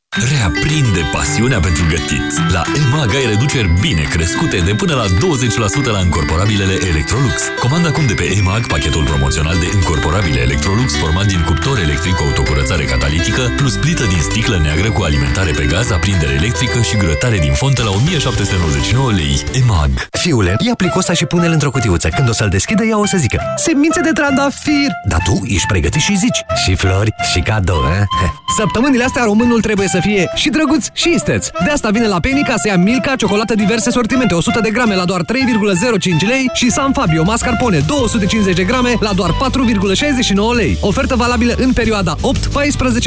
Reaprinde pasiunea pentru gătit. La EMAG ai reduceri bine crescute de până la 20% la încorporabilele Electrolux. Comanda acum de pe EMAG pachetul promoțional de încorporabile Electrolux format din cuptor electric cu autocurățare catalitică plus plită din sticlă neagră cu alimentare pe gaz, aprindere electrică și grătare din fontă la 1799 lei. EMAG. Fiule, ia plicul ăsta și pune-l într-o cutiuță. Când o să-l deschidă, ea o să zică Semințe de trandafir! Dar tu ești pregătit și zici Și flori, și cadou, eh? Săptămânile astea românul trebuie să fie și drăguț și isteț. De asta vine la Penny ca să ia Milka, ciocolată diverse sortimente, 100 de grame la doar 3,05 lei și San Fabio mascarpone 250 de grame la doar 4,69 lei. Ofertă valabilă în perioada 8-14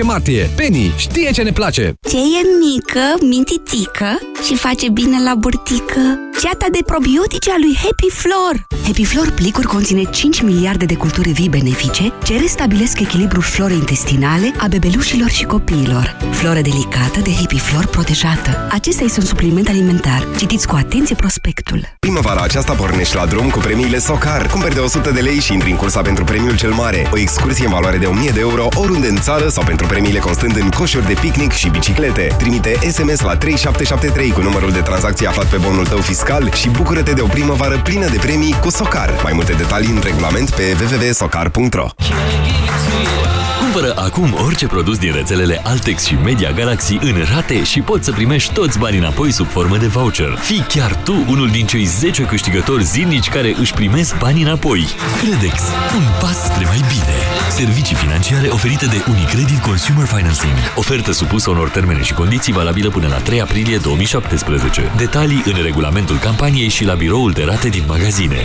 martie. Penny știe ce ne place! Ce e mică, mintitică și face bine la burtică? Geanta de probiotice a lui Happy Flor. Happy Flor plicuri conține 5 miliarde de culturi vii benefice ce restabilesc echilibrul florei intestinale a bebelușilor și copiilor. Floră delicată de Happy Flor protejată. Acesta este un supliment alimentar. Citiți cu atenție prospectul. Primăvara aceasta pornești la drum cu premiile Socar. Cumperi de 100 de lei și intri în cursa pentru premiul cel mare. O excursie în valoare de 1000 de euro oriunde în țară sau pentru premiile constând în coșuri de picnic și biciclete. Trimite SMS la 3773 cu numărul de tranzacție aflat pe bonul tău fiscal și bucură-te de o primăvară plină de premii cu Socar. Mai multe detalii în regulament pe www.socar.ro Cumpără acum orice produs din rețelele Altex și Media Galaxy în rate și poți să primești toți banii înapoi sub formă de voucher. Fii chiar tu unul din cei 10 câștigători zilnici care își primesc banii înapoi. Credex. Un pas spre mai bine. Servicii financiare oferite de Unicredit Consumer Financing. Ofertă supusă unor termene și condiții valabilă până la 3 aprilie 2017. Detalii în regulamentul campaniei și la biroul de rate din magazine.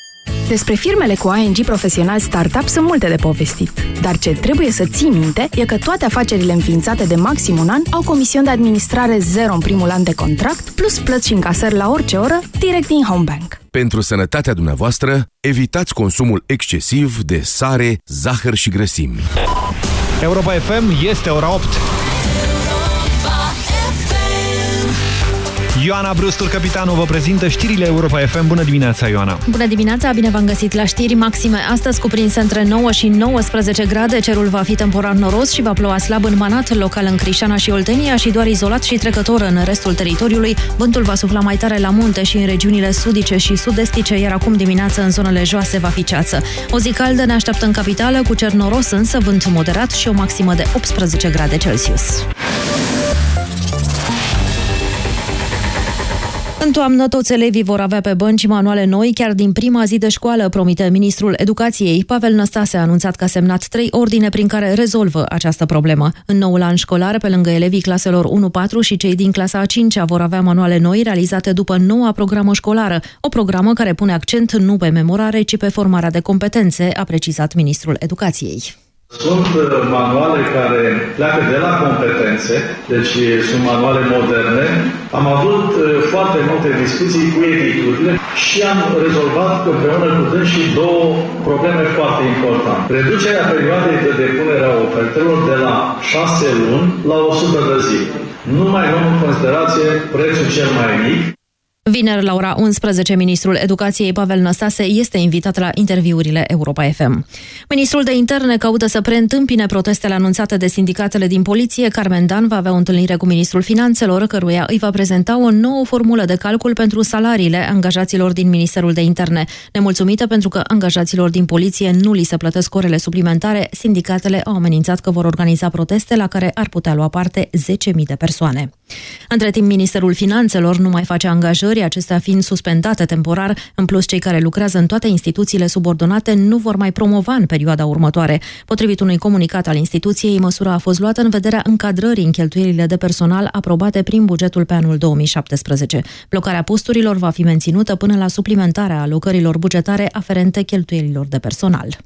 Despre firmele cu ING Profesional Startup sunt multe de povestit. Dar ce trebuie să ții minte e că toate afacerile înființate de maxim un an au comision de administrare zero în primul an de contract, plus plăți și încasări la orice oră, direct din Homebank. Pentru sănătatea dumneavoastră, evitați consumul excesiv de sare, zahăr și grăsimi. Europa FM este ora 8. Ioana Brustul, capitanul, vă prezintă știrile Europa FM. Bună dimineața, Ioana! Bună dimineața, bine v-am găsit la știri maxime. Astăzi cuprinse între 9 și 19 grade, cerul va fi temporar noros și va ploua slab în Manat, local în Crișana și Oltenia și doar izolat și trecător în restul teritoriului. Vântul va sufla mai tare la munte și în regiunile sudice și sud-estice, iar acum dimineață în zonele joase va fi ceață. O zi caldă ne așteaptă în capitală, cu cer noros, însă vânt moderat și o maximă de 18 grade Celsius. În toamnă, toți elevii vor avea pe bănci manuale noi chiar din prima zi de școală, promite ministrul educației. Pavel Năstase a anunțat că a semnat trei ordine prin care rezolvă această problemă. În noul an școlar, pe lângă elevii claselor 1-4 și cei din clasa a 5 -a vor avea manuale noi realizate după noua programă școlară, o programă care pune accent nu pe memorare, ci pe formarea de competențe, a precizat ministrul educației. Sunt uh, manuale care pleacă de la competențe, deci sunt manuale moderne. Am avut uh, foarte multe discuții cu editurile și am rezolvat împreună cu dâns și două probleme foarte importante. Reducerea perioadei de depunere a ofertelor de la 6 luni la 100 de zile. Nu mai luăm în considerație prețul cel mai mic, Vineri, la ora 11, ministrul educației Pavel Năstase este invitat la interviurile Europa FM. Ministrul de interne caută să preîntâmpine protestele anunțate de sindicatele din poliție. Carmen Dan va avea o întâlnire cu ministrul finanțelor, căruia îi va prezenta o nouă formulă de calcul pentru salariile angajaților din Ministerul de Interne. Nemulțumită pentru că angajaților din poliție nu li se plătesc orele suplimentare, sindicatele au amenințat că vor organiza proteste la care ar putea lua parte 10.000 de persoane. Între timp, Ministerul Finanțelor nu mai face angajări, acestea fiind suspendate temporar. În plus, cei care lucrează în toate instituțiile subordonate nu vor mai promova în perioada următoare. Potrivit unui comunicat al instituției, măsura a fost luată în vederea încadrării în cheltuielile de personal aprobate prin bugetul pe anul 2017. Blocarea posturilor va fi menținută până la suplimentarea alocărilor bugetare aferente cheltuielilor de personal.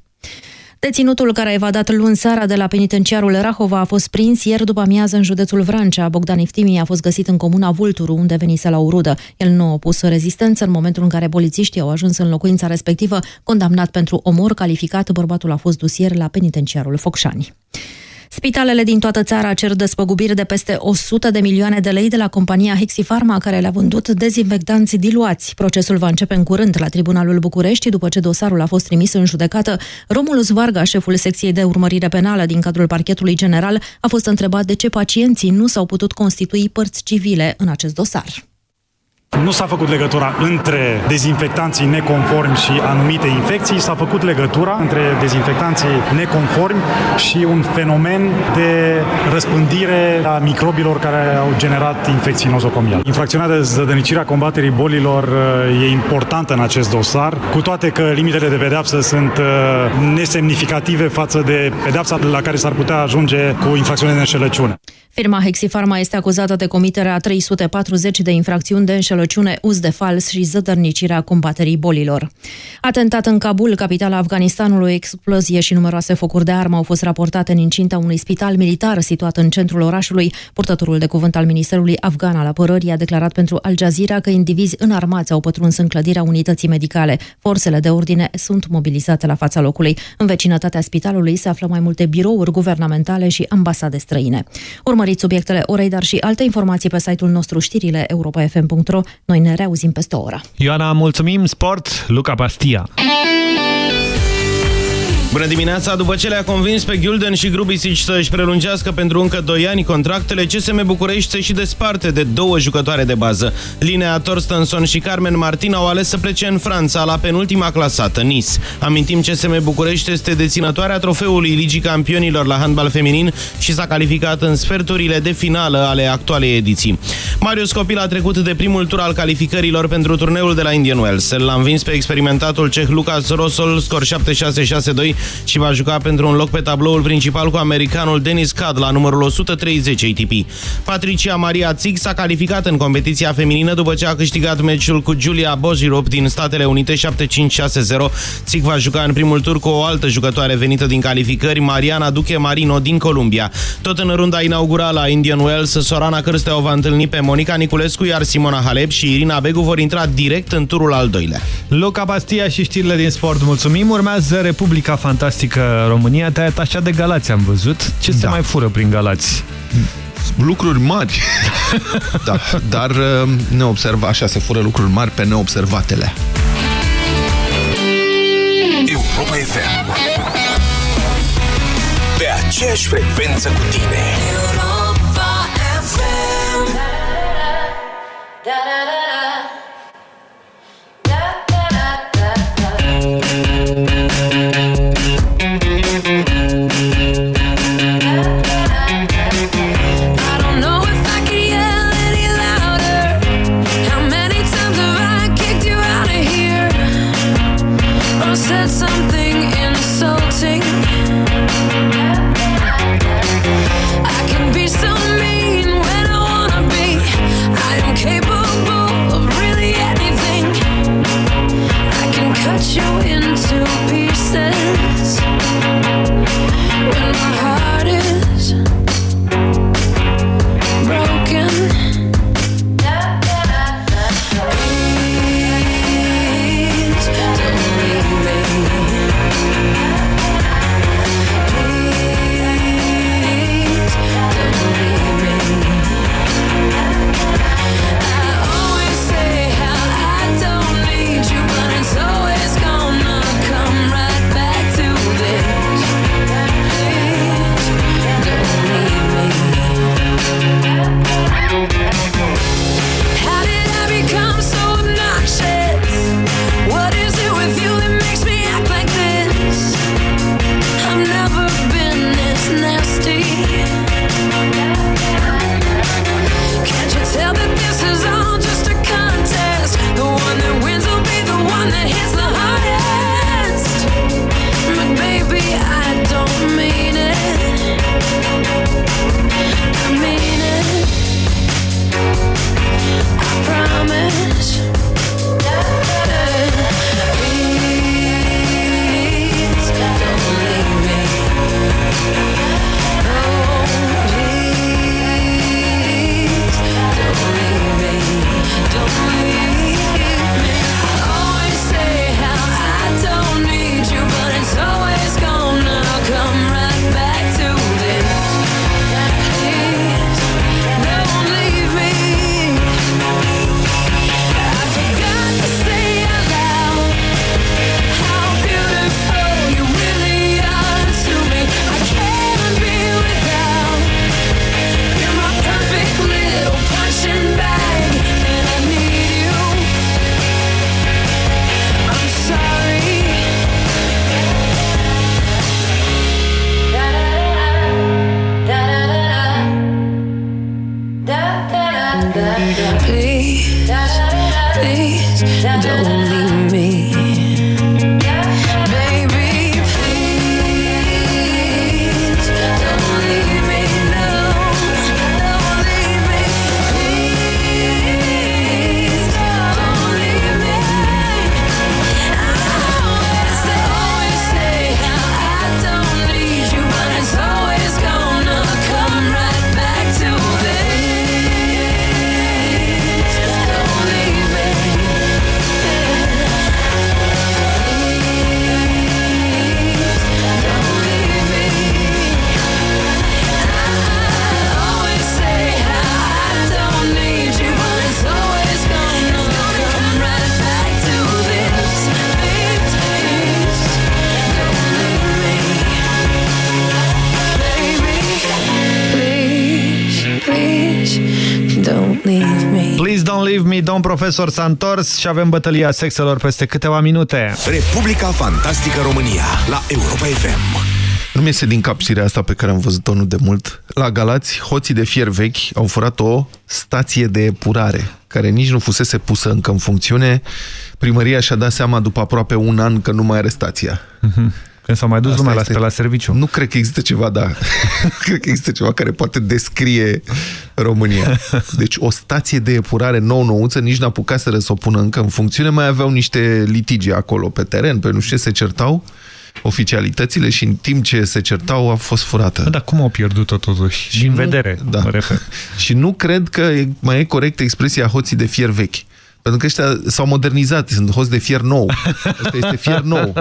Deținutul care a evadat luni seara de la penitenciarul Rahova a fost prins ieri după amiază în județul Vrancea. Bogdan Iftimi a fost găsit în comuna Vulturu, unde venise la o rudă. El nu a opus rezistență în momentul în care polițiștii au ajuns în locuința respectivă, condamnat pentru omor calificat, bărbatul a fost dus ieri la penitenciarul Focșani. Spitalele din toată țara cer despăgubiri de peste 100 de milioane de lei de la compania Hexifarma, care le-a vândut dezinfectanți diluați. Procesul va începe în curând la Tribunalul București, după ce dosarul a fost trimis în judecată. Romulus Varga, șeful secției de urmărire penală din cadrul parchetului general, a fost întrebat de ce pacienții nu s-au putut constitui părți civile în acest dosar. Nu s-a făcut legătura între dezinfectanții neconformi și anumite infecții, s-a făcut legătura între dezinfectanții neconformi și un fenomen de răspândire a microbilor care au generat infecții nozocomiale. Infracțiunea de zădănicire a combaterii bolilor uh, e importantă în acest dosar, cu toate că limitele de pedeapsă sunt uh, nesemnificative față de pedeapsa la care s-ar putea ajunge cu infracțiune de înșelăciune. Firma Hexifarma este acuzată de comiterea 340 de infracțiuni de înșelăciune, uz de fals și zădărnicirea combaterii bolilor. Atentat în Kabul, capitala Afganistanului, explozie și numeroase focuri de armă au fost raportate în incinta unui spital militar situat în centrul orașului. Purtătorul de cuvânt al Ministerului Afgan al Apărării a declarat pentru Al Jazeera că indivizi înarmați au pătruns în clădirea unității medicale. Forțele de ordine sunt mobilizate la fața locului. În vecinătatea spitalului se află mai multe birouri guvernamentale și ambasade străine. Urmă urmăriți subiectele orei, dar și alte informații pe site-ul nostru știrile europa.fm.ro. Noi ne reauzim peste o oră. Ioana, mulțumim! Sport, Luca Pastia! Bună dimineața! După ce le-a convins pe Gulden și Grubisic să-și prelungească pentru încă 2 ani contractele, CSM București se și desparte de două jucătoare de bază. Linea Torstenson și Carmen Martin au ales să plece în Franța, la penultima clasată, Nice. Amintim, CSM București este deținătoarea trofeului Ligii Campionilor la handbal feminin și s-a calificat în sferturile de finală ale actualei ediții. Marius Copil a trecut de primul tur al calificărilor pentru turneul de la Indian Wells. L-a învins pe experimentatul ceh Lucas Rosol, scor 7-6-6-2 și va juca pentru un loc pe tabloul principal cu americanul Denis Cad la numărul 130 ATP. Patricia Maria Țig s-a calificat în competiția feminină după ce a câștigat meciul cu Julia Bozirop din Statele Unite 7-5-6-0. Țig va juca în primul tur cu o altă jucătoare venită din calificări, Mariana Duche Marino din Columbia. Tot în runda inaugurală a Indian Wells, Sorana Cârstea o va întâlni pe Monica Niculescu, iar Simona Halep și Irina Begu vor intra direct în turul al doilea. Luca Bastia și știrile din sport. Mulțumim! Urmează Republica Fantastică fantastică România, te-ai atașat de Galați, am văzut. Ce da. se mai fură prin Galați? lucruri mari. da, dar uh, neobserva, așa se fură lucruri mari pe neobservatele. Europa FM Pe aceeași frecvență cu tine Europa FM da, da, da. Profesor s-a întors și avem bătălia sexelor peste câteva minute. Republica Fantastică România la Europa FM. Nu mi iese din cap știrea asta pe care am văzut-o nu de mult. La Galați, hoții de fier vechi au furat o stație de epurare, care nici nu fusese pusă încă în funcțiune. Primăria și-a dat seama după aproape un an că nu mai are stația. Când s-au mai dus Asta lumea la, este- pe la serviciu. Nu cred că există ceva, da. cred că există ceva care poate descrie România. Deci o stație de epurare nou-nouță, nici n-apucaseră să o pună încă în funcțiune, mai aveau niște litigi acolo pe teren, pe nu știu ce se certau oficialitățile și în timp ce se certau a fost furată. Dar cum au pierdut-o totuși? Din vedere, da. mă refer. Și nu cred că e- mai e corect expresia hoții de fier vechi. Pentru că ăștia s-au modernizat, sunt hoți de fier nou. Ăsta este fier nou.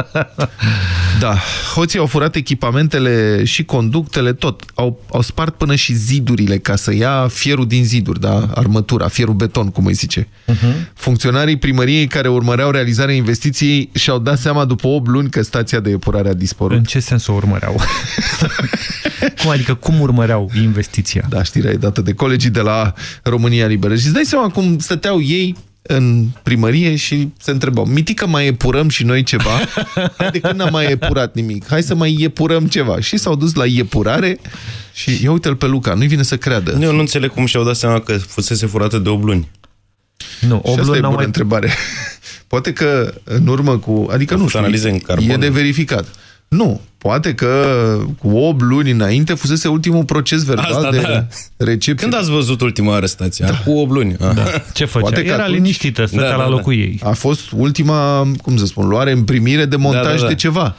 Da, hoții au furat echipamentele și conductele, tot. Au, au spart până și zidurile ca să ia fierul din ziduri, da? armătura, fierul beton, cum îi zice. Mhm. Funcționarii primăriei care urmăreau realizarea investiției și-au dat seama după 8 luni că stația de epurare a dispărut. În ce sens o urmăreau? cum adică, cum urmăreau investiția? Da, știrea e dată de colegii de la România Liberă. Și îți dai seama cum stăteau ei în primărie și se întrebau, mitică mai epurăm și noi ceva? Hai de când n-am mai epurat nimic, hai să mai epurăm ceva. Și s-au dus la epurare și ia uite-l pe Luca, nu-i vine să creadă. Eu nu înțeleg cum și-au dat seama că fusese furată de 8 luni. Nu, Și asta e bună mai... întrebare. Poate că în urmă cu... Adică nu știu, analize în carbon. e de verificat. Nu, poate că cu 8 luni înainte fusese ultimul proces verbal Asta, de da. recepție. Când ați văzut ultima arestație? Da. Cu 8 luni. Da. Ce făcea? Poate că Era atunci- liniștită, stătea Da, la da, locul da. ei. A fost ultima, cum să spun, luare în primire de montaj Da, da, da. de ceva.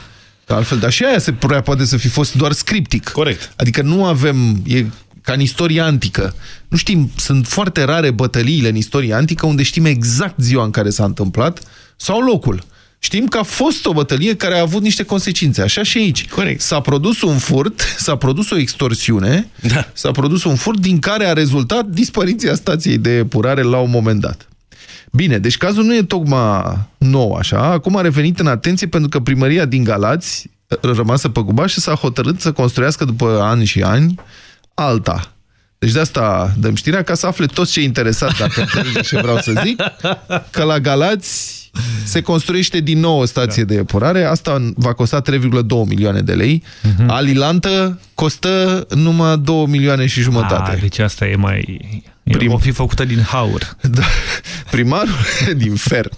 Că altfel, dar și aia se prea poate să fi fost doar scriptic. Corect. Adică nu avem, e ca în istoria antică. Nu știm, sunt foarte rare bătăliile în istoria antică unde știm exact ziua în care s-a întâmplat sau locul. Știm că a fost o bătălie care a avut niște consecințe. Așa și aici. Corect. S-a produs un furt, s-a produs o extorsiune, Da. s-a produs un furt din care a rezultat dispariția stației de epurare la un moment dat. Bine, deci cazul nu e tocmai nou așa. Acum a revenit în atenție pentru că primăria din Galați, rămasă pe gubașă, s-a hotărât să construiască după ani și ani alta. Deci de asta dăm știrea ca să afle toți cei interesați, dacă înțelegeți ce vreau să zic, că la Galați se construiește din nou o stație da. de epurare. Asta va costa 3,2 milioane de lei. Uh -huh. Alilantă costă numai 2 milioane și jumătate. A, deci asta e mai... Prim- Prim... O fi făcută din haur. Da. Primarul din fer.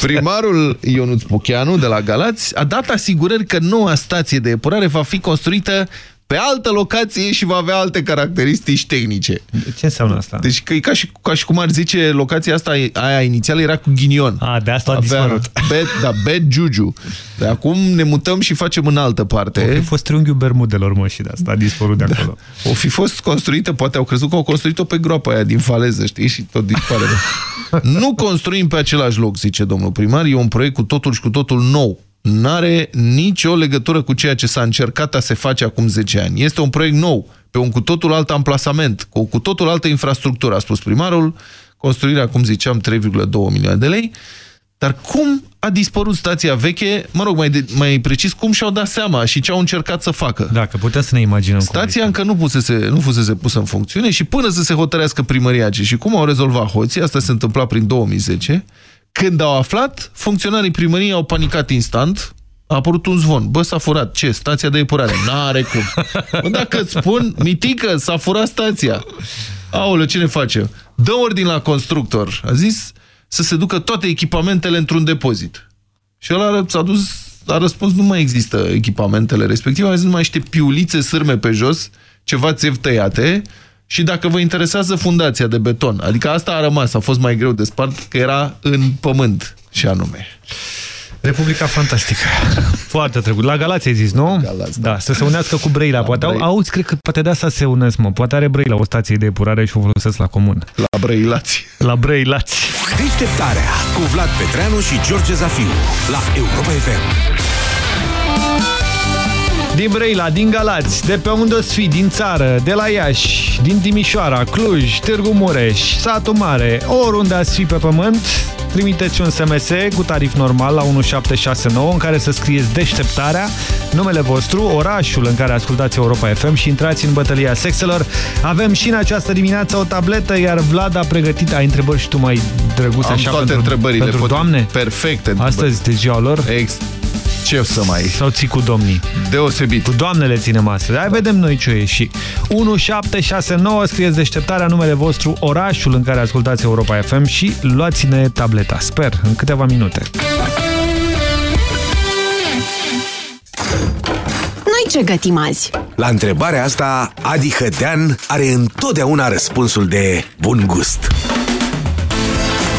Primarul Ionuț Pucheanu de la Galați a dat asigurări că noua stație de epurare va fi construită pe altă locație și va avea alte caracteristici tehnice. Ce înseamnă asta? Deci că e ca și, ca și cum ar zice, locația asta, aia inițială era cu ghinion. A, de asta a Avea dispărut. Bad, da, bad juju. De acum ne mutăm și facem în altă parte. O fi fost triunghiul Bermudelor, mă, și de asta a dispărut de acolo. O fi fost construită, poate au crezut că au construit-o pe groapa aia din faleză, știi, și tot dispare. nu construim pe același loc, zice domnul primar, e un proiect cu totul și cu totul nou. N-are nicio legătură cu ceea ce s-a încercat a se face acum 10 ani. Este un proiect nou, pe un cu totul alt amplasament, cu o cu totul altă infrastructură, a spus primarul, construirea, cum ziceam, 3,2 milioane de lei. Dar cum a dispărut stația veche, mă rog, mai, de, mai precis, cum și-au dat seama și ce au încercat să facă? Dacă putem să ne imaginăm. Stația încă nu fusese, nu fusese pusă în funcțiune și până să se hotărească primăria ce și cum au rezolvat hoții, asta se întâmpla prin 2010, când au aflat, funcționarii primăriei au panicat instant, a apărut un zvon. Bă, s-a furat. Ce? Stația de epurare. N-are cum. Bă, dacă îți spun, mitică, s-a furat stația. Aoleu, ce ne face? Dă ordin la constructor. A zis să se ducă toate echipamentele într-un depozit. Și ăla s-a dus, a răspuns, nu mai există echipamentele respective, a zis numai niște piulițe sârme pe jos, ceva țevi tăiate și dacă vă interesează fundația de beton, adică asta a rămas, a fost mai greu de spart, că era în pământ și anume. Republica Fantastică. Foarte trecut. La Galați ai zis, nu? Galați, da. da. Să se unească cu Brăila. Poate au, auzi, cred că poate de asta se unesc, mă. Poate are Brăila o stație de epurare și o folosesc la comun. La Brăilați. La Brăilați. Deșteptarea cu Vlad Petreanu și George Zafiu la Europa FM. Din Brăila, din Galați, de pe unde o fi, din țară, de la Iași, din Timișoara, Cluj, Târgu Mureș, Satu Mare, oriunde ați fi pe pământ, trimiteți un SMS cu tarif normal la 1769 în care să scrieți deșteptarea, numele vostru, orașul în care ascultați Europa FM și intrați în bătălia sexelor. Avem și în această dimineață o tabletă, iar Vlad a pregătit, ai întrebări și tu mai drăguț Am așa toate pentru, întrebările. pentru pot- doamne? Perfecte întrebări. Astăzi de ziua lor? Ex ce să mai... Sau ții cu domnii? Deosebit. Cu doamnele ținem astăzi. Hai vedem noi ce o ieși. 1769, scrieți deșteptarea numele vostru, orașul în care ascultați Europa FM și luați-ne tableta. Sper, în câteva minute. Noi ce gătim azi? La întrebarea asta, Adi Hădean are întotdeauna răspunsul de bun gust.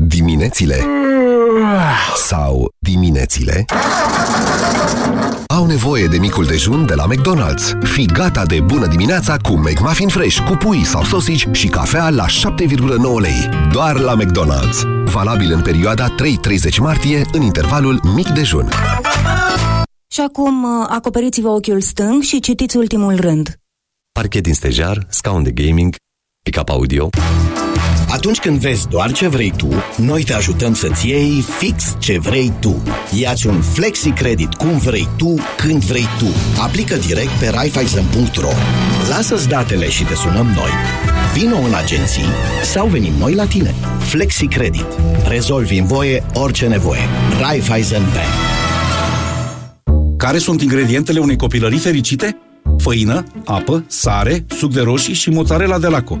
Diminețile sau diminețile au nevoie de micul dejun de la McDonald's. Fii gata de bună dimineața cu McMuffin Fresh, cu pui sau sosici și cafea la 7,9 lei. Doar la McDonald's. Valabil în perioada 3-30 martie, în intervalul mic dejun. Și acum uh, acoperiți-vă ochiul stâng și citiți ultimul rând. Parchet din stejar, scaun de gaming, pick-up audio. Atunci când vezi doar ce vrei tu, noi te ajutăm să-ți iei fix ce vrei tu. Iați un flexi credit cum vrei tu, când vrei tu. Aplică direct pe Raiffeisen.ro. Lasă-ți datele și te sunăm noi. Vino în agenții sau venim noi la tine. Flexi Credit. Rezolvi în voie orice nevoie. Raiffeisen Bank. Care sunt ingredientele unei copilării fericite? Făină, apă, sare, suc de roșii și mozzarella de laco.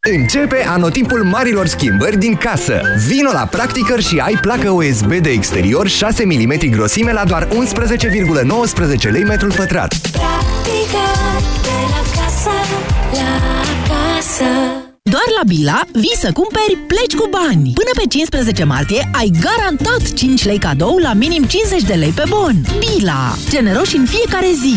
Începe anotimpul marilor schimbări din casă. Vino la Practicăr și ai placă USB de exterior 6 mm grosime la doar 11,19 lei metrul pătrat. Practică de la casă, la casă. Doar la Bila vii să cumperi, pleci cu bani. Până pe 15 martie ai garantat 5 lei cadou la minim 50 de lei pe bon. Bila. Generoși în fiecare zi.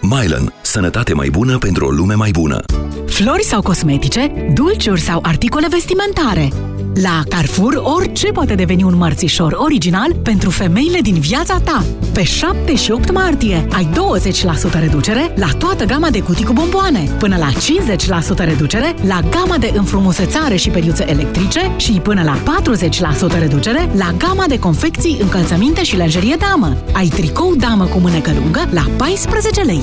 Mylan. Sănătate mai bună pentru o lume mai bună. Flori sau cosmetice, dulciuri sau articole vestimentare. La Carrefour, orice poate deveni un mărțișor original pentru femeile din viața ta. Pe 7 și 8 martie ai 20% reducere la toată gama de cutii cu bomboane, până la 50% reducere la gama de înfrumusețare și periuțe electrice și până la 40% reducere la gama de confecții, încălțăminte și lenjerie damă. Ai tricou damă cu mânecă lungă la 14 lei.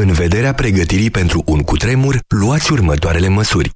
În vederea pregătirii pentru un cutremur, luați următoarele măsuri.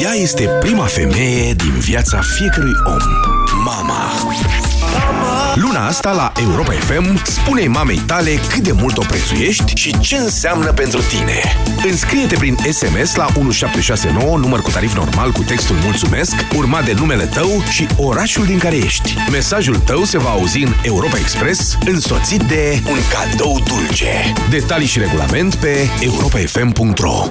Ea este prima femeie din viața fiecărui om. Mama. Luna asta la Europa FM spune mamei tale cât de mult o prețuiești și ce înseamnă pentru tine. Înscrie-te prin SMS la 1769, număr cu tarif normal cu textul Mulțumesc, urmat de numele tău și orașul din care ești. Mesajul tău se va auzi în Europa Express, însoțit de un cadou dulce. Detalii și regulament pe europafm.ro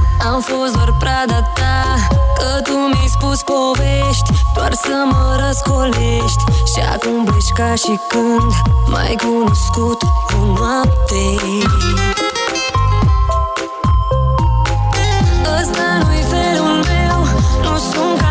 Am fost doar prada ta Că tu mi-ai spus povești. Doar să mă răscolești. Și acum pleci ca și când M-ai cunoscut o noapte. Ăsta nu-i felul meu Nu sunt ca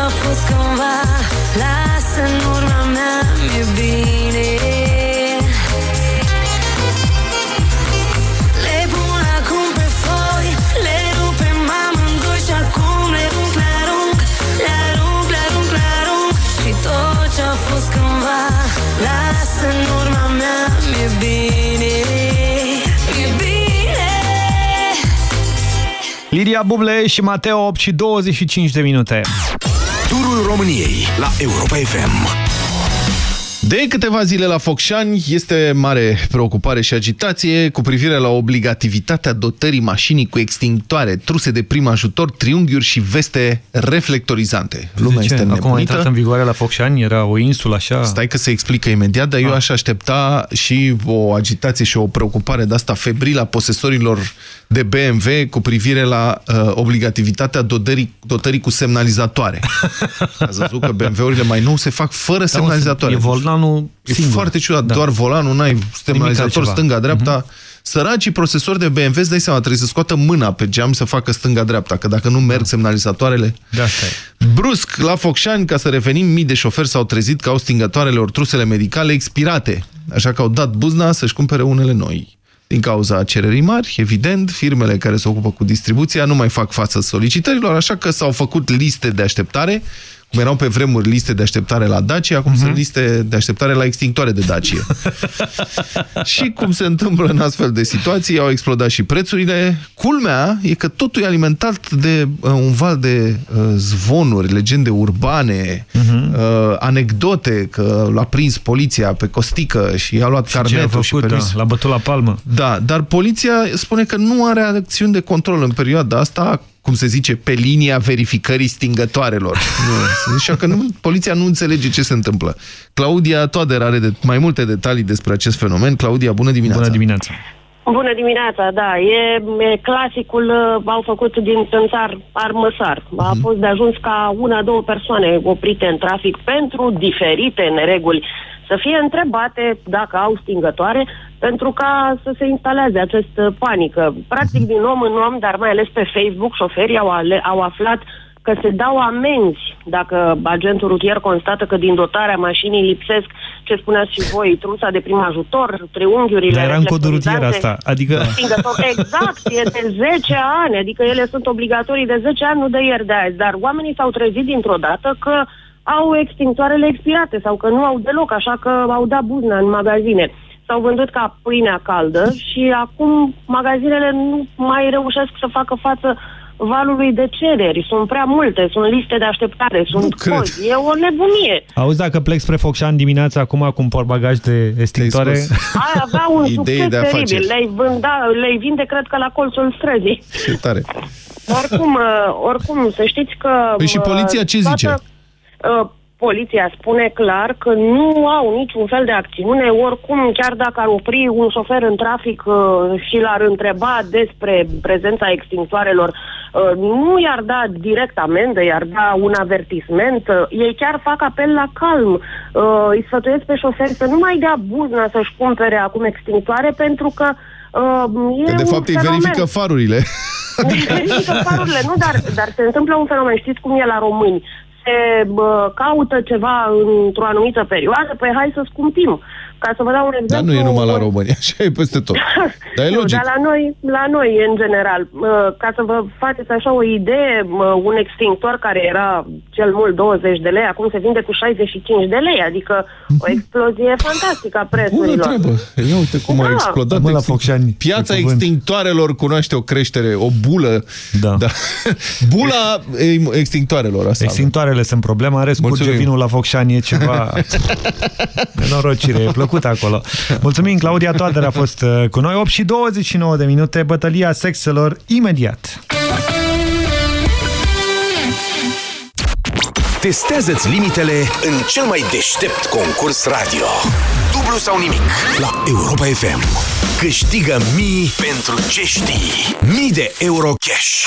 tot ce-a fost cândva Lasă în urma mea, mi-e bine. Le pun acum pe foi Le rupem amândoi și acum le rup, le arunc Le arunc, le arunc, le arunc. Și tot ce-a fost cândva Lasă în urma mea, mi-e bine. Mi-e bine. Lidia Buble și Mateo 8 și 25 de minute. Turul României la Europa FM. De câteva zile la Focșani este mare preocupare și agitație cu privire la obligativitatea dotării mașinii cu extinctoare, truse de prim ajutor, triunghiuri și veste reflectorizante. Lumea de ce? este Acum a nebunită. intrat în vigoare la Focșani, era o insulă așa... Stai că se explică imediat, dar eu aș aștepta și o agitație și o preocupare de asta febrilă a posesorilor de BMW cu privire la uh, obligativitatea dotării, dotării cu semnalizatoare. Ați văzut că BMW-urile mai nou se fac fără semnalizatoare. e volanul E singur. foarte ciudat, Da. doar volanul, n-ai semnalizator altceva. stânga-dreapta. Săracii procesori de BMW, îți dai seama, trebuie să scoată mâna pe geam să facă stânga-dreapta, că dacă nu merg semnalizatoarele... De asta e. Brusc, la Focșani, ca să revenim, mii de șoferi s-au trezit că au stingătoarele ori trusele medicale expirate, așa că au dat buzna să-și cumpere unele noi. Din cauza cererii mari, evident, firmele care se ocupă cu distribuția nu mai fac față solicitărilor, așa că s-au făcut liste de așteptare, cum erau pe vremuri liste de așteptare la Dacia, acum sunt liste de așteptare la extinctoare de Dacia. și cum se întâmplă în astfel de situații, au explodat și prețurile. Culmea e că totul e alimentat de uh, un val de uh, zvonuri, legende urbane, uh, anecdote că l-a prins poliția pe costică și a luat Ce a carnetul și făcut, da, permis. l-a bătut la palmă. Da, dar poliția spune că nu are acțiuni de control în perioada asta, cum se zice, pe linia verificării stingătoarelor. Nu. Așa că nu, poliția nu înțelege ce se întâmplă. Claudia Toader are de, mai multe detalii despre acest fenomen. Claudia, bună dimineața! Bună dimineața! Bună dimineața, da. E, e clasicul, uh, au făcut din țânțar armăsar. A fost de ajuns ca una, două persoane oprite în trafic pentru diferite nereguli să fie întrebate dacă au stingătoare pentru ca să se instaleze această panică. Practic, din om în om, dar mai ales pe Facebook, șoferii au, ale, au aflat că se dau amenzi dacă agentul rutier constată că din dotarea mașinii lipsesc, ce spuneați și voi, trusa de prim ajutor, triunghiurile Dar era în codul rutier reflectorizante. asta, adică... Stingător, exact, e de 10 ani, adică ele sunt obligatorii de 10 ani, nu de ieri de azi, dar oamenii s-au trezit dintr-o dată că au extintoarele expirate sau că nu au deloc, așa că au dat buzna în magazine. S-au vândut ca pâinea caldă și acum magazinele nu mai reușesc să facă față valului de cereri. Sunt prea multe, sunt liste de așteptare, sunt cred. cozi. E o nebunie. Auzi, dacă plec spre Focșani dimineața acum cu un portbagaj de extintoare... Ai avea un Idei succes de afaceri. teribil. Le-ai, vânda, le vinde, cred că, la colțul străzii. Ce tare! Oricum, uh, oricum, să știți că... Păi și uh, poliția ce toată, zice? Uh, Poliția spune clar că nu au niciun fel de acțiune, oricum, chiar dacă ar opri un șofer în trafic uh, și l-ar întreba despre prezența extintoarelor, uh, nu i-ar da direct amendă, i-ar da un avertisment. Uh, ei chiar fac apel la calm. Uh, îi sfătuiesc pe șoferi să nu mai dea buzna să-și cumpere acum extintoare pentru că uh, e Că de un fapt îi fenomen. verifică farurile. Verifică farurile, nu, dar, dar se întâmplă un fenomen, știți cum e la români. Se bă, caută ceva într-o anumită perioadă, păi hai să scumpim. Ca să vă dau un Dar exemplu... nu e numai la România, așa e peste tot. Dar e Nu, logic. dar la noi, la noi, în general, uh, ca să vă faceți așa o idee, uh, un extintor care era cel mult 20 de lei, acum se vinde cu 65 de lei, adică o explozie fantastică a Mhm. Bună prețurilor. treabă! Ia uite cum a Da. explodat. Mă, la extin- Focșani. Piața Pe cuvânt. extintoarelor cunoaște o creștere, o bulă. Da. Bula e, extintoarelor asta. Extintoarele sunt problema, în rest curge Mulțumim. vinul la Focșani, e ceva... Nenorocire, e plăcut făcut acolo. Mulțumim, Claudia Toader a fost uh, cu noi. 8 și 29 de minute, bătălia sexelor imediat. Testează-ți limitele în cel mai deștept concurs radio. Dublu sau nimic la Europa FM. Câștigă mii pentru ce știi. Mii de euro cash.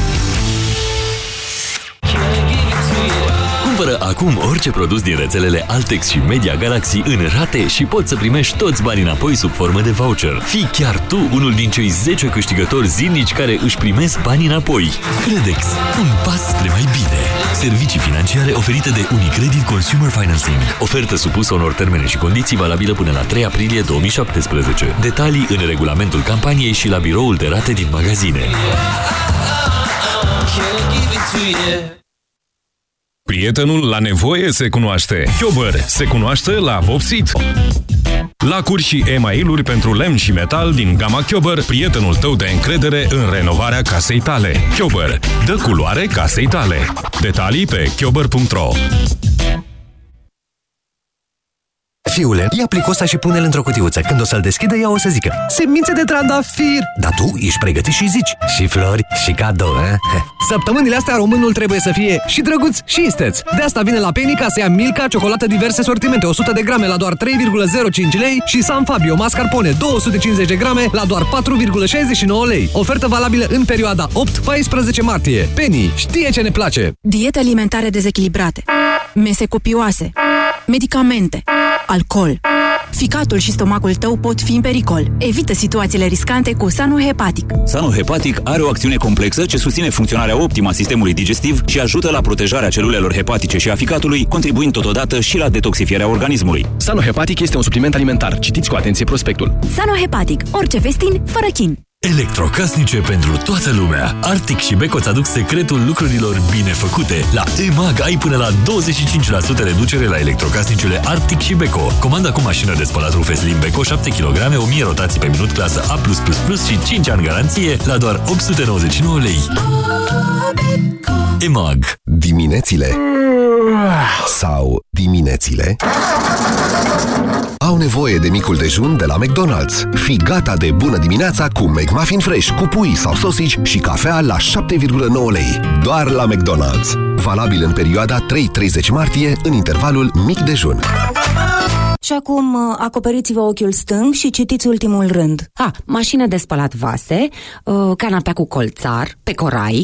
Cumpără acum orice produs din rețelele Altex și Media Galaxy în rate și poți să primești toți banii înapoi sub formă de voucher. Fii chiar tu unul din cei 10 câștigători zilnici care își primesc banii înapoi. Credex. Un pas spre mai bine. Servicii financiare oferite de Unicredit Consumer Financing. Ofertă supusă unor termene și condiții valabilă până la 3 aprilie 2017. Detalii în regulamentul campaniei și la biroul de rate din magazine. Prietenul la nevoie se cunoaște. Chiober se cunoaște la vopsit. Lacuri și e-mail-uri pentru lemn și metal din gama Chiober, prietenul tău de încredere în renovarea casei tale. Chiober, dă culoare casei tale. Detalii pe chiober.ro Fiule, ia plicosa și pune-l într-o cutiuță. Când o să-l deschidă, ea o să zică Semințe de trandafir! Dar tu ești pregătit și zici Și flori, și cadou, eh? Săptămânile astea românul trebuie să fie și drăguț și isteț. De asta vine la Penny ca să ia Milka, ciocolată diverse sortimente, 100 de grame la doar 3,05 lei și San Fabio mascarpone 250 de grame la doar 4,69 lei. Ofertă valabilă în perioada 8-14 martie. Penny știe ce ne place. Diete alimentare dezechilibrate, mese copioase, medicamente, alcool. Ficatul și stomacul tău pot fi în pericol. Evită situațiile riscante cu Sanu Hepatic. Sanul hepatic are o acțiune complexă ce susține funcționarea optimă a sistemului digestiv și ajută la protejarea celulelor hepatice și a ficatului, contribuind totodată și la detoxifierea organismului. Sanohepatic este un supliment alimentar. Citiți cu atenție prospectul. Sanu Hepatic. Orice vestin, fără chin. Electrocasnice pentru toată lumea. Arctic și Beko îți aduc secretul lucrurilor bine făcute. La EMAG ai până la 25% reducere la electrocasnicele Arctic și Beko. Comanda cu mașină de spălat rufe Slim Beko 7 kg, 1000 rotații pe minut, clasă A+++ și 5 ani garanție la doar 899 lei. EMAG. Diminețile sau diminețile au nevoie de micul dejun de la McDonald's. Fii gata de bună dimineața cu McMuffin Fresh, cu pui sau sosici și cafea la 7,9 lei. Doar la McDonald's. Valabil în perioada 3-30 martie, în intervalul mic dejun. Și acum uh, acoperiți-vă ochiul stâng și citiți ultimul rând. A, mașină de spălat vase, uh, canapea cu colțar, pe corai.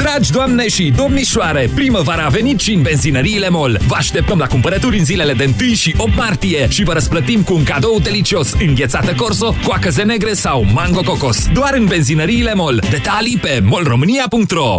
Dragi doamne și domnișoare, primăvara a venit și în benzinăriile MOL. Vă așteptăm la cumpărături în zilele de 1 și 8 martie și vă răsplătim cu un cadou delicios, înghețată corso, coacăze negre sau mango cocos. Doar în benzinăriile MOL. Detalii pe molromânia.ro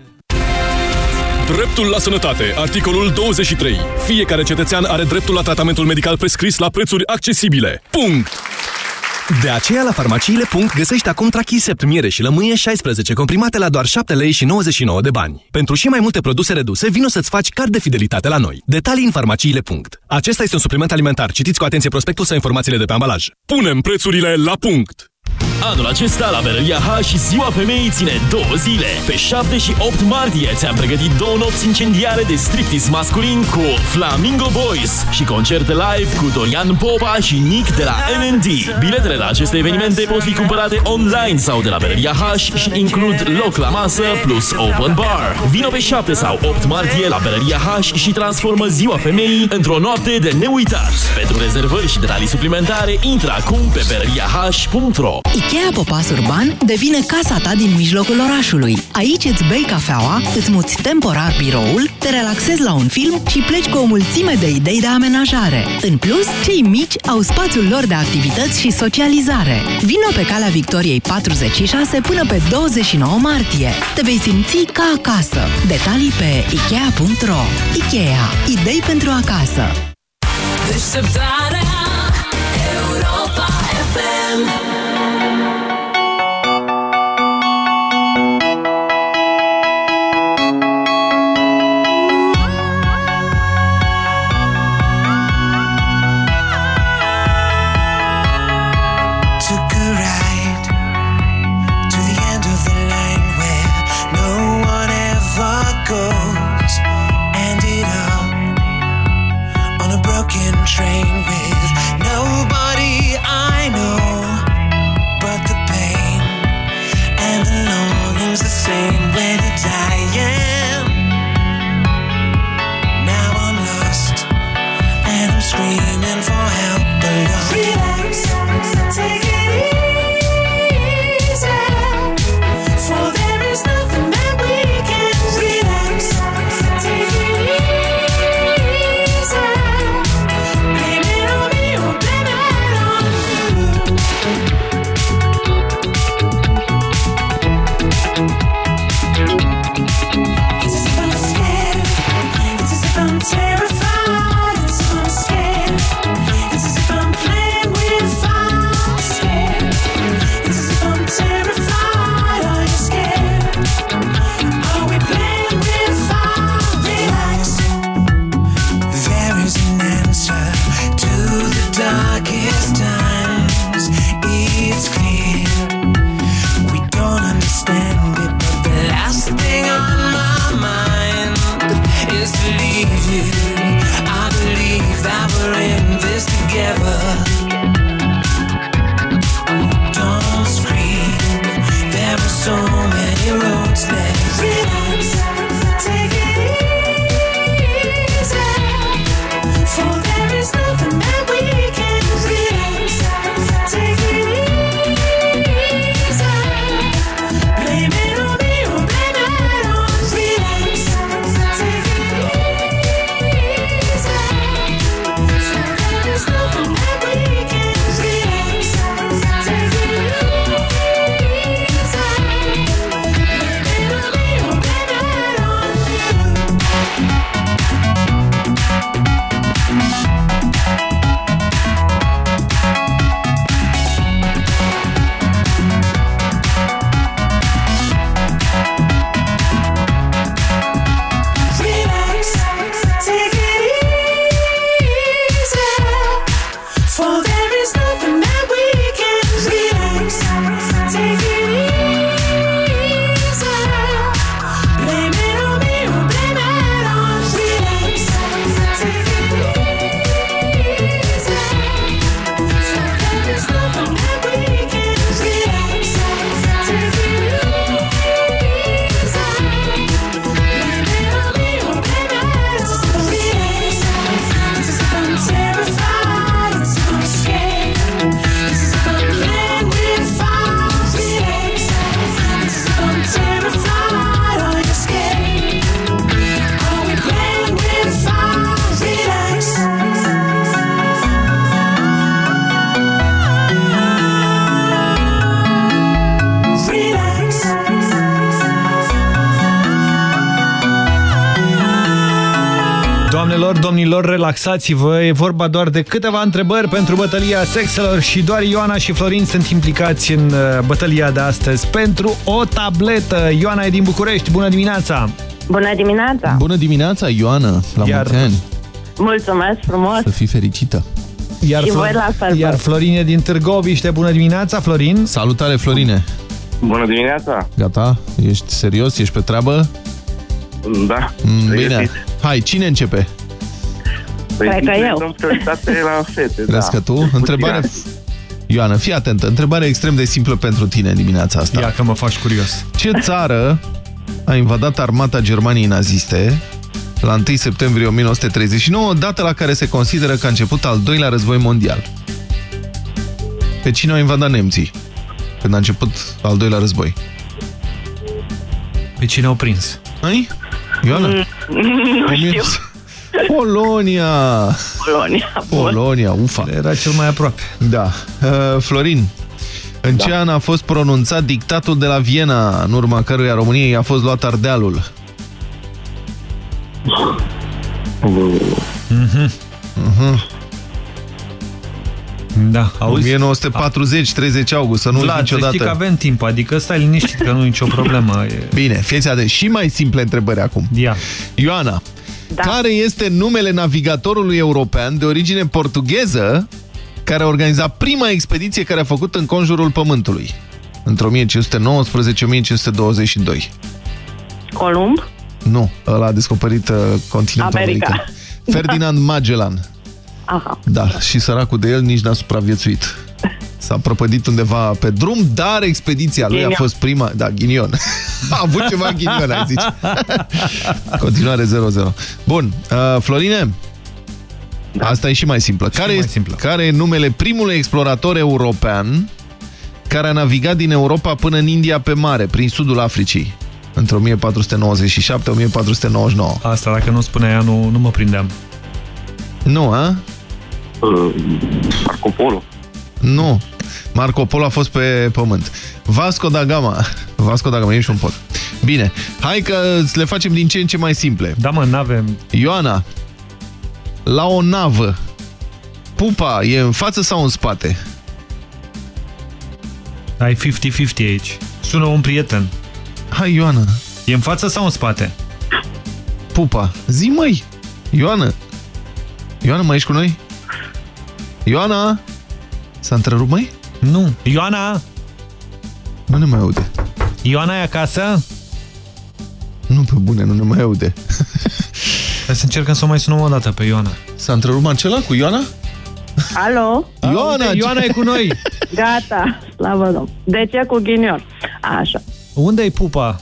Dreptul la sănătate. Articolul 23. Fiecare cetățean are dreptul la tratamentul medical prescris la prețuri accesibile. Punct! De aceea la farmaciile. găsești acum Trachisept, miere și lămâie 16 comprimate la doar 7 lei și 99 de bani. Pentru și mai multe produse reduse, vino să-ți faci card de fidelitate la noi. Detalii în farmaciile. Acesta este un supliment alimentar. Citiți cu atenție prospectul sau informațiile de pe ambalaj. Punem prețurile la punct! Anul acesta la Berăria H și Ziua Femeii ține două zile. Pe 7 și 8 martie ți-am pregătit două nopți incendiare de striptease masculin cu Flamingo Boys și concerte live cu Dorian Popa și Nick de la NND. Biletele la aceste evenimente pot fi cumpărate online sau de la Berăria H și includ loc la masă plus open bar. Vino pe 7 sau 8 martie la Berăria H și transformă Ziua Femeii într-o noapte de neuitat. Pentru rezervări și detalii suplimentare, intră acum pe berăriah.ro Ikea Popas Urban devine casa ta din mijlocul orașului. Aici îți bei cafeaua, îți muți temporar biroul, te relaxezi la un film și pleci cu o mulțime de idei de amenajare. În plus, cei mici au spațiul lor de activități și socializare. Vino pe calea Victoriei 46 până pe 29 martie. Te vei simți ca acasă. Detalii pe Ikea.ro Ikea. Idei pentru acasă. Deșteptarea Europa FM relaxați-vă, e vorba doar de câteva întrebări pentru bătălia sexelor și doar Ioana și Florin sunt implicați în uh, bătălia de astăzi pentru o tabletă. Ioana e din București, bună dimineața! Bună dimineața! Bună dimineața, Ioana, la Iar- mulți ani. Mulțumesc frumos! Să fii fericită. Iar, Și voi Flo- la fel, iar bă. Florin e din Târgoviște. Bună dimineața, Florin! Salutare, Florine! Bună dimineața! Gata? Ești serios? Ești pe treabă? Da. Mm, Bine. pregătit. Hai, cine începe? Păi, Cred că eu. Dăm prioritate la fete, Crezi da. că tu? Întrebare... Puțin. Ioana, fii atentă. Întrebare extrem de simplă pentru tine în dimineața asta. Ia că mă faci curios. Ce țară a invadat armata Germaniei naziste la 1 septembrie 1939, dată la care se consideră că a început al doilea război mondial? Pe cine au invadat nemții când a început al doilea război? Pe cine au prins? Ai? Ioana? Mm, Nu știu. Polonia! Polonia. bun. Polonia, ufa. Era cel mai aproape. Da. Uh, Florin, în ce an a fost pronunțat dictatul de la Viena, în urma căruia României a fost luat Ardealul? Mhm. Mhm. Da, auzi? 1940, 30 august, să nu uiți Vlad, să niciodată. știi că avem timp, adică stai liniștit că nu e nicio problemă. E... Bine, fiți atent. Și mai simple întrebări acum. Ia. Ioana, Da. care este numele navigatorului european de origine portugheză care a organizat prima expediție care a făcut în conjurul Pământului? Între 1519-1522. Columb? Nu, ăla a descoperit uh, continentul America. american. Ferdinand Magellan. Aha. Da, și săracul de el nici n-a supraviețuit. S-a prăpădit undeva pe drum, dar expediția lui Ghinion. a fost prima... Da, ghinion. a avut ceva ghinion, ai zice. Continuare 0-0. Bun, uh, Florine, asta e și mai simplă. Care, mai este, simplă. care e numele primului explorator european care a navigat din Europa până în India pe mare, prin sudul Africii? Între 1497-1499. Asta, dacă nu spunea ea, nu, nu mă prindeam. Nu, a? Marco Polo. Nu. Marco Polo a fost pe pământ. Vasco da Gama. Vasco da Gama, e și un pot. Bine, hai că le facem din ce în ce mai simple. Da, mă, n-avem... Ioana, la o navă, pupa e în față sau în spate? Ai 50-50 aici. Sună un prieten. Hai, Ioana. E în față sau în spate? Pupa. Zi, măi. Ioana. Ioana, mai ești cu noi? Ioana? S-a întrerupt, măi? Nu. Ioana? Nu ne mai aude. Ioana e acasă? Nu, pe bune, nu ne mai aude. Hai să încercăm să o mai sunăm o dată pe Ioana. S-a întrerupt Marcela cu Ioana? Alo? Ioana, Uite, Ioana e cu noi. Gata, slavă Domnului. De ce cu ghinion? Așa. Unde e pupa?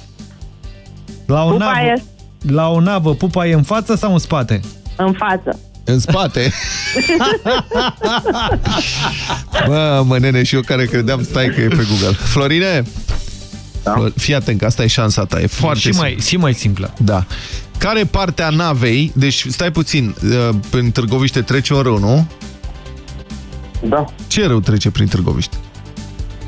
La o Pupa navă. e La o navă, pupa e în față sau în spate? în față. În spate. Bă, mă, nene, și eu care credeam, stai că e pe Google. Florine, da? fii atent că asta e șansa ta, e foarte și, mai, și mai simplă. Da. Care parte a navei, deci stai puțin, uh, prin Târgoviște trece un râu, nu? Da. Ce râu trece prin Târgoviște?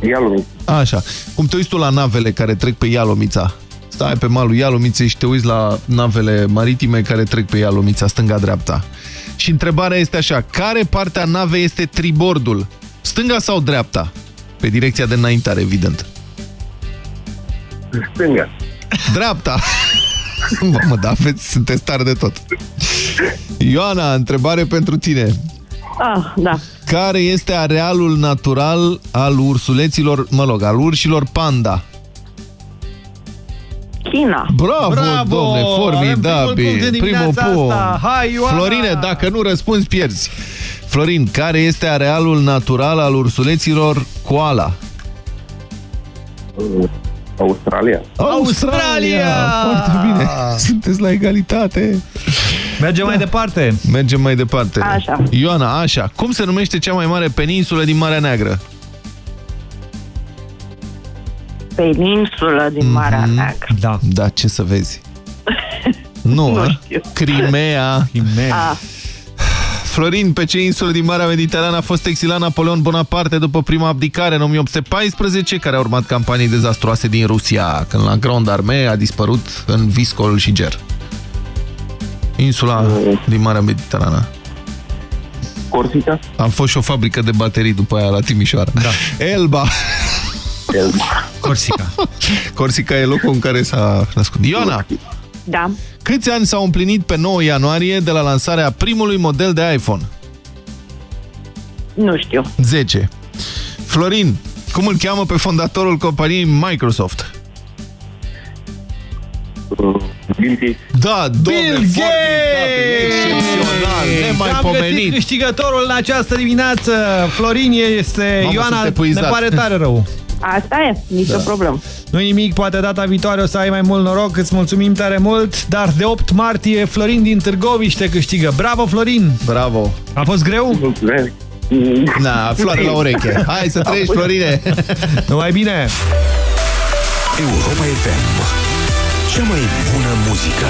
Ialomița. Așa. Cum te uiți tu la navele care trec pe Ialomița? Stai pe malul Ialomiței și te uiți la navele maritime care trec pe Ialomița, stânga-dreapta. Și întrebarea este așa, care parte a navei este tribordul? Stânga sau dreapta? Pe direcția de înaintare, evident. Stânga. Dreapta! Mamă, da, aveți, sunteți tare de tot. Ioana, întrebare pentru tine. Ah, da. Care este arealul natural al ursuleților, mă rog, al urșilor panda? China. Bravo, Bravo! domne, Avem formidabil. primul punct în dimineața punct. asta. Hai, Ioana! Florine, dacă nu răspunzi, pierzi. Florin, care este arealul natural al ursuleților koala? Australia. Australia! Foarte bine. Sunteți la egalitate. Mergem mai departe. Mergem mai departe. Așa. Ioana, așa. Cum se numește cea mai mare peninsulă din Marea Neagră? Peninsulă din Marea Neagră. Da. Da, ce să vezi. Nu, a? Crimea. Crimea. Ah. Florin, pe ce insulă din Marea Mediterană a fost exilat Napoleon Bonaparte după prima abdicare în 1814, care a urmat campanii dezastroase din Rusia, când la Grand Armée a dispărut în Viscol și Ger. Insula din Marea Mediterană. Corsica? Am fost și o fabrică de baterii după aia la Timișoara. Da. Elba. Elba. Corsica. Corsica e locul în care s-a născut. Ioana, Da. câți ani s-au împlinit pe 9 ianuarie de la lansarea primului model de iPhone? Nu știu. 10. Florin, cum îl cheamă pe fondatorul companiei Microsoft? Bill Gates. Da, domnule, Bill formidabil, excepțional, Am găsit nemaipomenit. câștigătorul în această dimineață. Florin este Mamă, Ioana, sunt ne epuizat. pare tare rău. Asta e, nicio Da. problemă. nu nimic, poate data viitoare o să ai mai mult noroc, îți mulțumim tare mult, dar de 8 martie Florin din Târgoviște câștigă. Bravo, Florin! Bravo! A fost greu? Mulțumesc. Na, floare la ureche. Hai să trăiești, Florine! Numai bine! Europa FM. Cea mai bună muzică.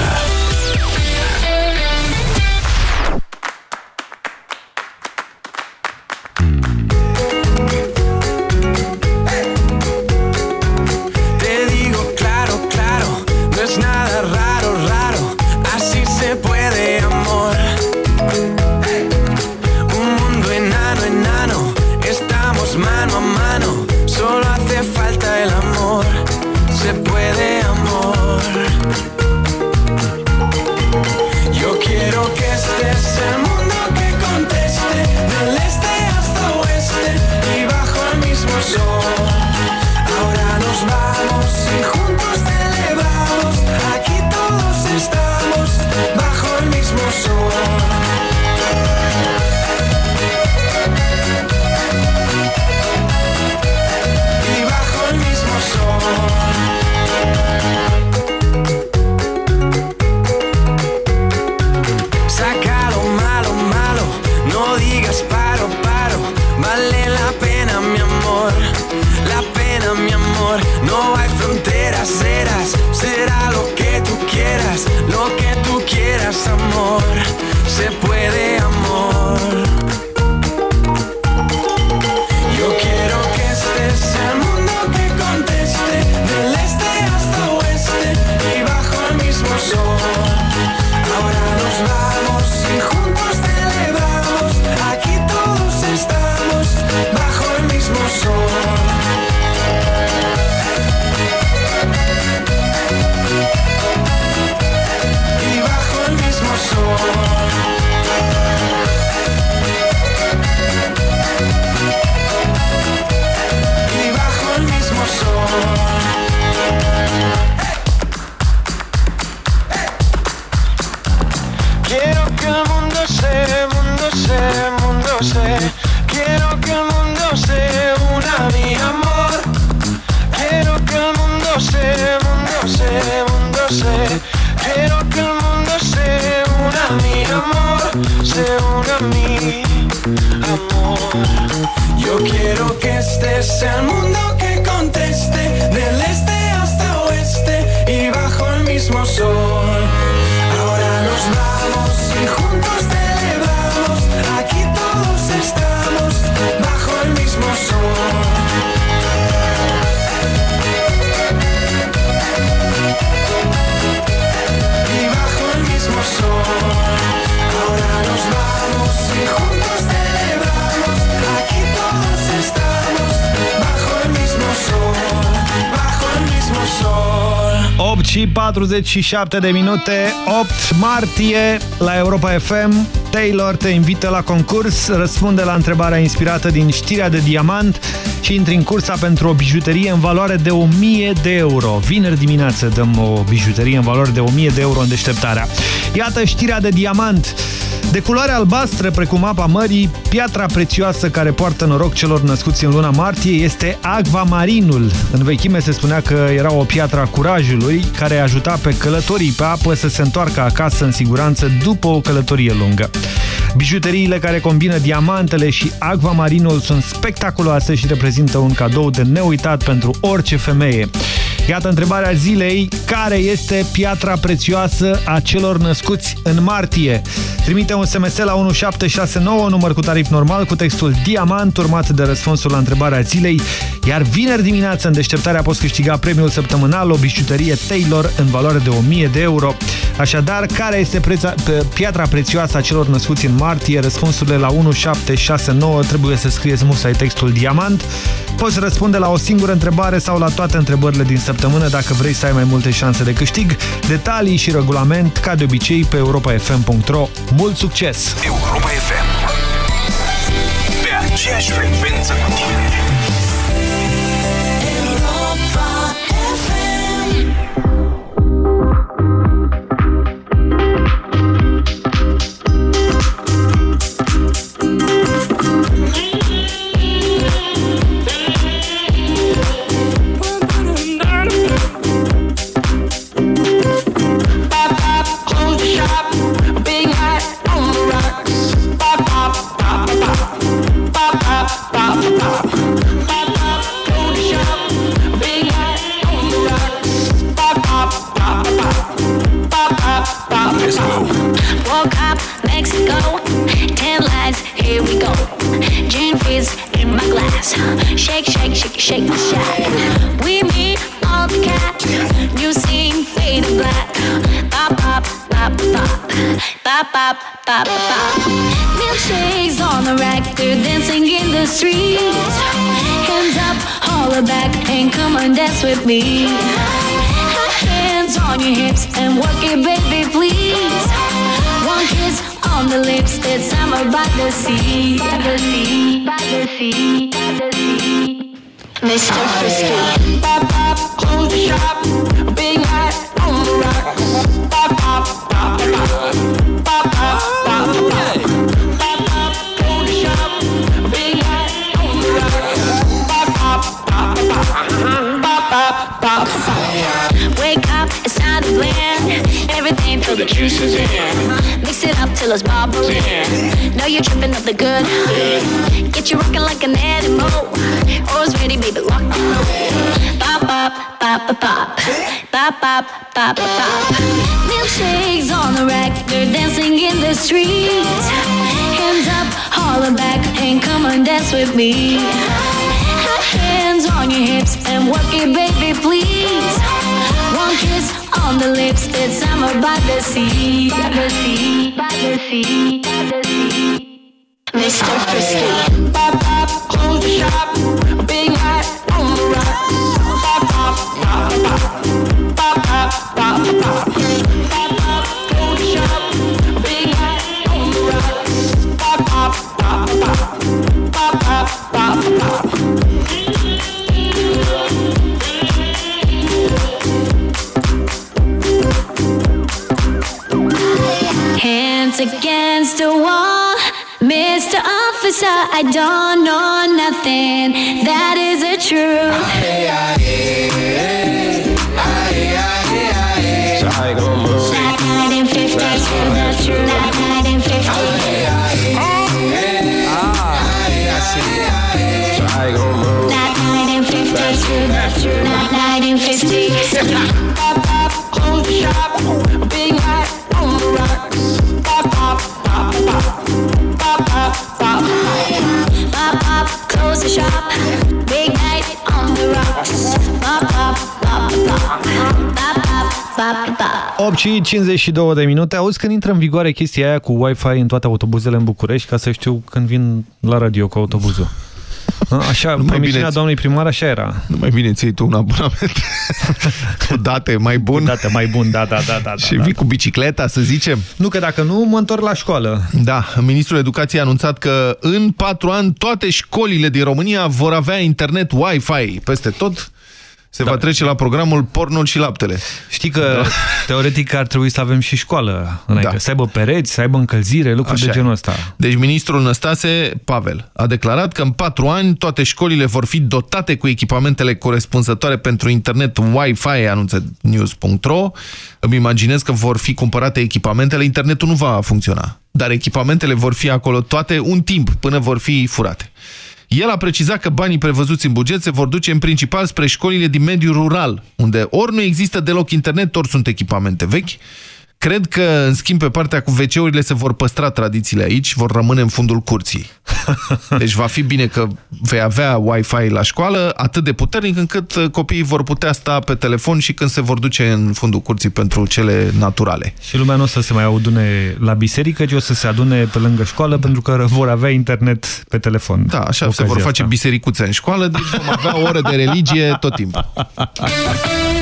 Și 47 de minute, 8 martie la Europa FM. Taylor te invită la concurs, răspunde la întrebarea inspirată din știrea de diamant și intri în cursa pentru o bijuterie în valoare de 1000 de euro. Vineri dimineață dăm o bijuterie în valoare de 1000 de euro în deșteptarea. Iată știrea de diamant. De culoare albastră, precum apa mării, piatra prețioasă care poartă noroc celor născuți în luna martie este acvamarinul. În vechime se spunea că era o piatră a curajului care ajuta pe călătorii pe apă să se întoarcă acasă în siguranță după o călătorie lungă. Bijuteriile care combină diamantele și acvamarinul sunt spectaculoase și reprezintă un cadou de neuitat pentru orice femeie. Iată întrebarea zilei, care este piatra prețioasă a celor născuți în martie? Trimite un SMS la 1769, număr cu tarif normal, cu textul Diamant, urmat de răspunsul la întrebarea zilei, iar vineri dimineață în deșteptarea poți câștiga premiul săptămânal, o bijuterie Taylor în valoare de 1000 de euro. Așadar, care este preța, pe, piatra prețioasă a celor născuți în martie? Răspunsurile la 1769 trebuie să scrieți musai textul Diamant. Poți răspunde la o singură întrebare sau la toate întrebările din săptămână dacă vrei să ai mai multe șanse de câștig. Detalii și regulament, ca de obicei, pe europafm.ro. Mult succes! Europa FM. Pe aceeași frecvență cu tine. Pop, pop, pop, pop. Milkshakes on the rack, they're dancing in the streets. Hands up, holler back, and come and dance with me. Hands on your hips and work it, baby, please. One kiss on the lips, it's summer by the sea, by the sea, by the sea, by the sea. Mr. Frisky. Pop, pop, close the shop. Wake up, it's time to blend. Everything till the juice is in. Mix it up till it's bubbling. Know you're tripping up the good. Get you rocking like an animal. Always ready, baby, lock on. Pop, pop, pop, pop, pop. Pop, pop, pop, pop. Milkshakes on the rack, they're dancing in the streets. Hands up, holler back, and come and dance with me. Hands on your hips and work it, baby, please. One kiss on the lips, it's summer by the sea, by the sea, by the sea, by the sea. Mr. Frisky. Pop, pop, close the shop. Big hat on the rocks. Pop, pop, pop, pop. Pop, pop, pop, pop. Pop, Officer, I don't know nothing. That is the truth. That night in 50 to the truth. That night in 50. That night in 50 to the truth. That night in 50. Shop. Big night on the rocks. Pop, pop, pop, pop. Pop, pop, pop, pop. 8 și 52 de minute. Auzi când intră în vigoare chestia aia cu Wi-Fi în toate autobuzele în București, ca să știu când vin la radio cu autobuzul. A, Așa, promisiunea bine- doamnei primar așa era. Nu mai bine ți tu un abonament cu date mai bun. Date mai bun, da, da, da. da Și da, vii cu bicicleta, să zicem. Nu, că dacă nu, mă întorc la școală. Da, Ministrul Educației a anunțat că în patru ani toate școlile din România vor avea internet Wi-Fi peste tot. Se da. va trece la programul pornul și laptele. Știi că, da. teoretic, ar trebui să avem și școală înainte. Da. Să aibă pereți, să aibă încălzire, lucruri Așa de e. genul ăsta. Deci ministrul Năstase Pavel a declarat că în patru ani toate școlile vor fi dotate cu echipamentele corespunzătoare pentru internet Wi-Fi, anunță news.ro. Îmi imaginez că vor fi cumpărate echipamentele, internetul nu va funcționa, dar echipamentele vor fi acolo toate un timp până vor fi furate. El a precizat că banii prevăzuți în buget se vor duce în principal spre școlile din mediul rural, unde ori nu există deloc internet, ori sunt echipamente vechi. Cred că, în schimb, pe partea cu WC-urile se vor păstra tradițiile aici, vor rămâne în fundul curții. Deci va fi bine că vei avea Wi-Fi la școală atât de puternic încât uh, copiii vor putea sta pe telefon și când se vor duce în fundul curții pentru cele naturale. Și lumea nu o să se mai adune la biserică, ci o să se adune pe lângă școală pentru că vor avea internet pe telefon. Da, așa se Ocazia vor face asta. bisericuțe în școală, deci vom avea o oră de religie tot timpul.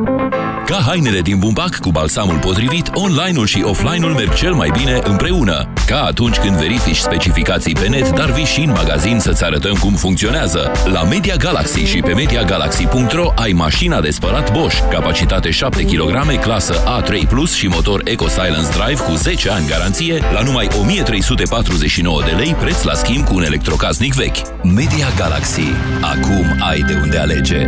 Ca hainele din bumbac cu balsamul potrivit, online-ul și offline-ul merg cel mai bine împreună. Ca atunci când verifici specificații pe net, dar vii și în magazin să-ți arătăm cum funcționează. La Media Galaxy și pe MediaGalaxy.ro ai mașina de spălat Bosch, capacitate 7 kg, clasă A3+, Plus și motor Eco Silence Drive cu 10 ani garanție, la numai 1349 de lei, preț la schimb cu un electrocasnic vechi. Media Galaxy. Acum ai de unde alege.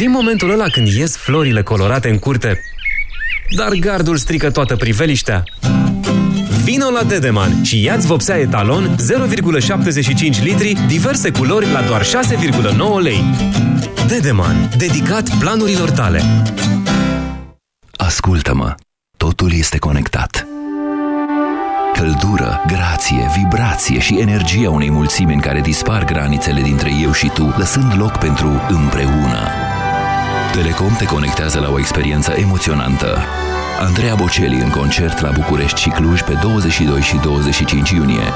Știi momentul ăla când ies florile colorate în curte, dar gardul strică toată priveliștea? Vino la Dedeman și ia-ți vopsea etalon 0,75 litri, diverse culori la doar 6,9 lei. Dedeman, dedicat planurilor tale. Ascultă-mă, totul este conectat. Căldură, grație, vibrație și energia unei mulțimi în care dispar granițele dintre eu și tu, lăsând loc pentru împreună. Telecom te conectează la o experiență emoționantă. Andreea Bocelli în concert la București și Cluj pe 22 și 25 iunie.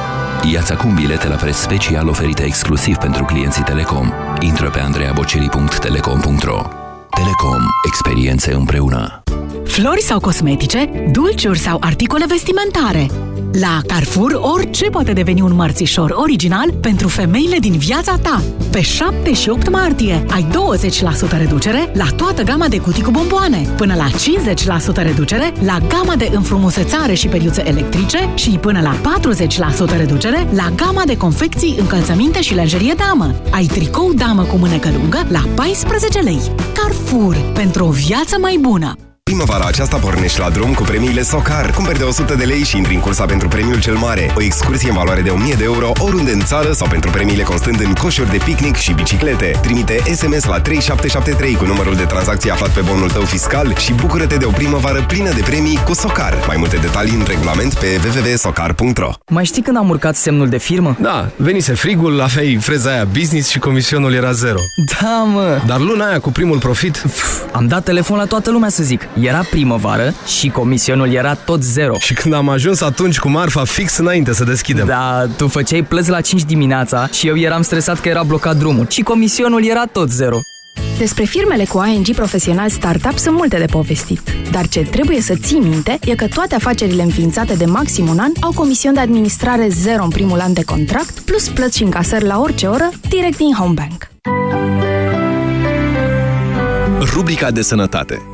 Iați acum bilete la preț special oferite exclusiv pentru clienții Telecom. Intră pe andreabocelli.telecom.ro Telecom. Experiențe împreună. Flori sau cosmetice, dulciuri sau articole vestimentare. La Carrefour, orice poate deveni un mărțișor original pentru femeile din viața ta. Pe 7 și 8 martie ai 20% reducere la toată gama de cutii cu bomboane, până la 50% reducere la gama de înfrumusețare și periuțe electrice și până la 40% reducere la gama de confecții, încălțăminte și lenjerie damă. Ai tricou damă cu mânecă lungă la 14 lei. Carrefour, pentru o viață mai bună! Primăvara aceasta pornești la drum cu premiile Socar. Cumperi de 100 de lei și intri în cursa pentru premiul cel mare. O excursie în valoare de 1000 de euro oriunde în țară sau pentru premiile constând în coșuri de picnic și biciclete. Trimite SMS la 3773 cu numărul de tranzacție aflat pe bonul tău fiscal și bucură-te de o primăvară plină de premii cu Socar. Mai multe detalii în regulament pe www.socar.ro Mai știi când am urcat semnul de firmă? Da, venise frigul, aveai freza aia business și comisionul era zero. Da, mă! Dar luna aia cu primul profit... Pf, am dat telefon la toată lumea să zic. Era primăvară și comisionul era tot zero. Și când am ajuns atunci cu marfa fix înainte să deschidem. Da, tu făceai plăți la 5 dimineața și eu eram stresat că era blocat drumul. Și comisionul era tot zero. Despre firmele cu ING Profesional Startup sunt multe de povestit, dar ce trebuie să ții minte e că toate afacerile înființate de maxim un an au comision de administrare zero în primul an de contract, plus plăți și încasări la orice oră, direct din Homebank. Rubrica de sănătate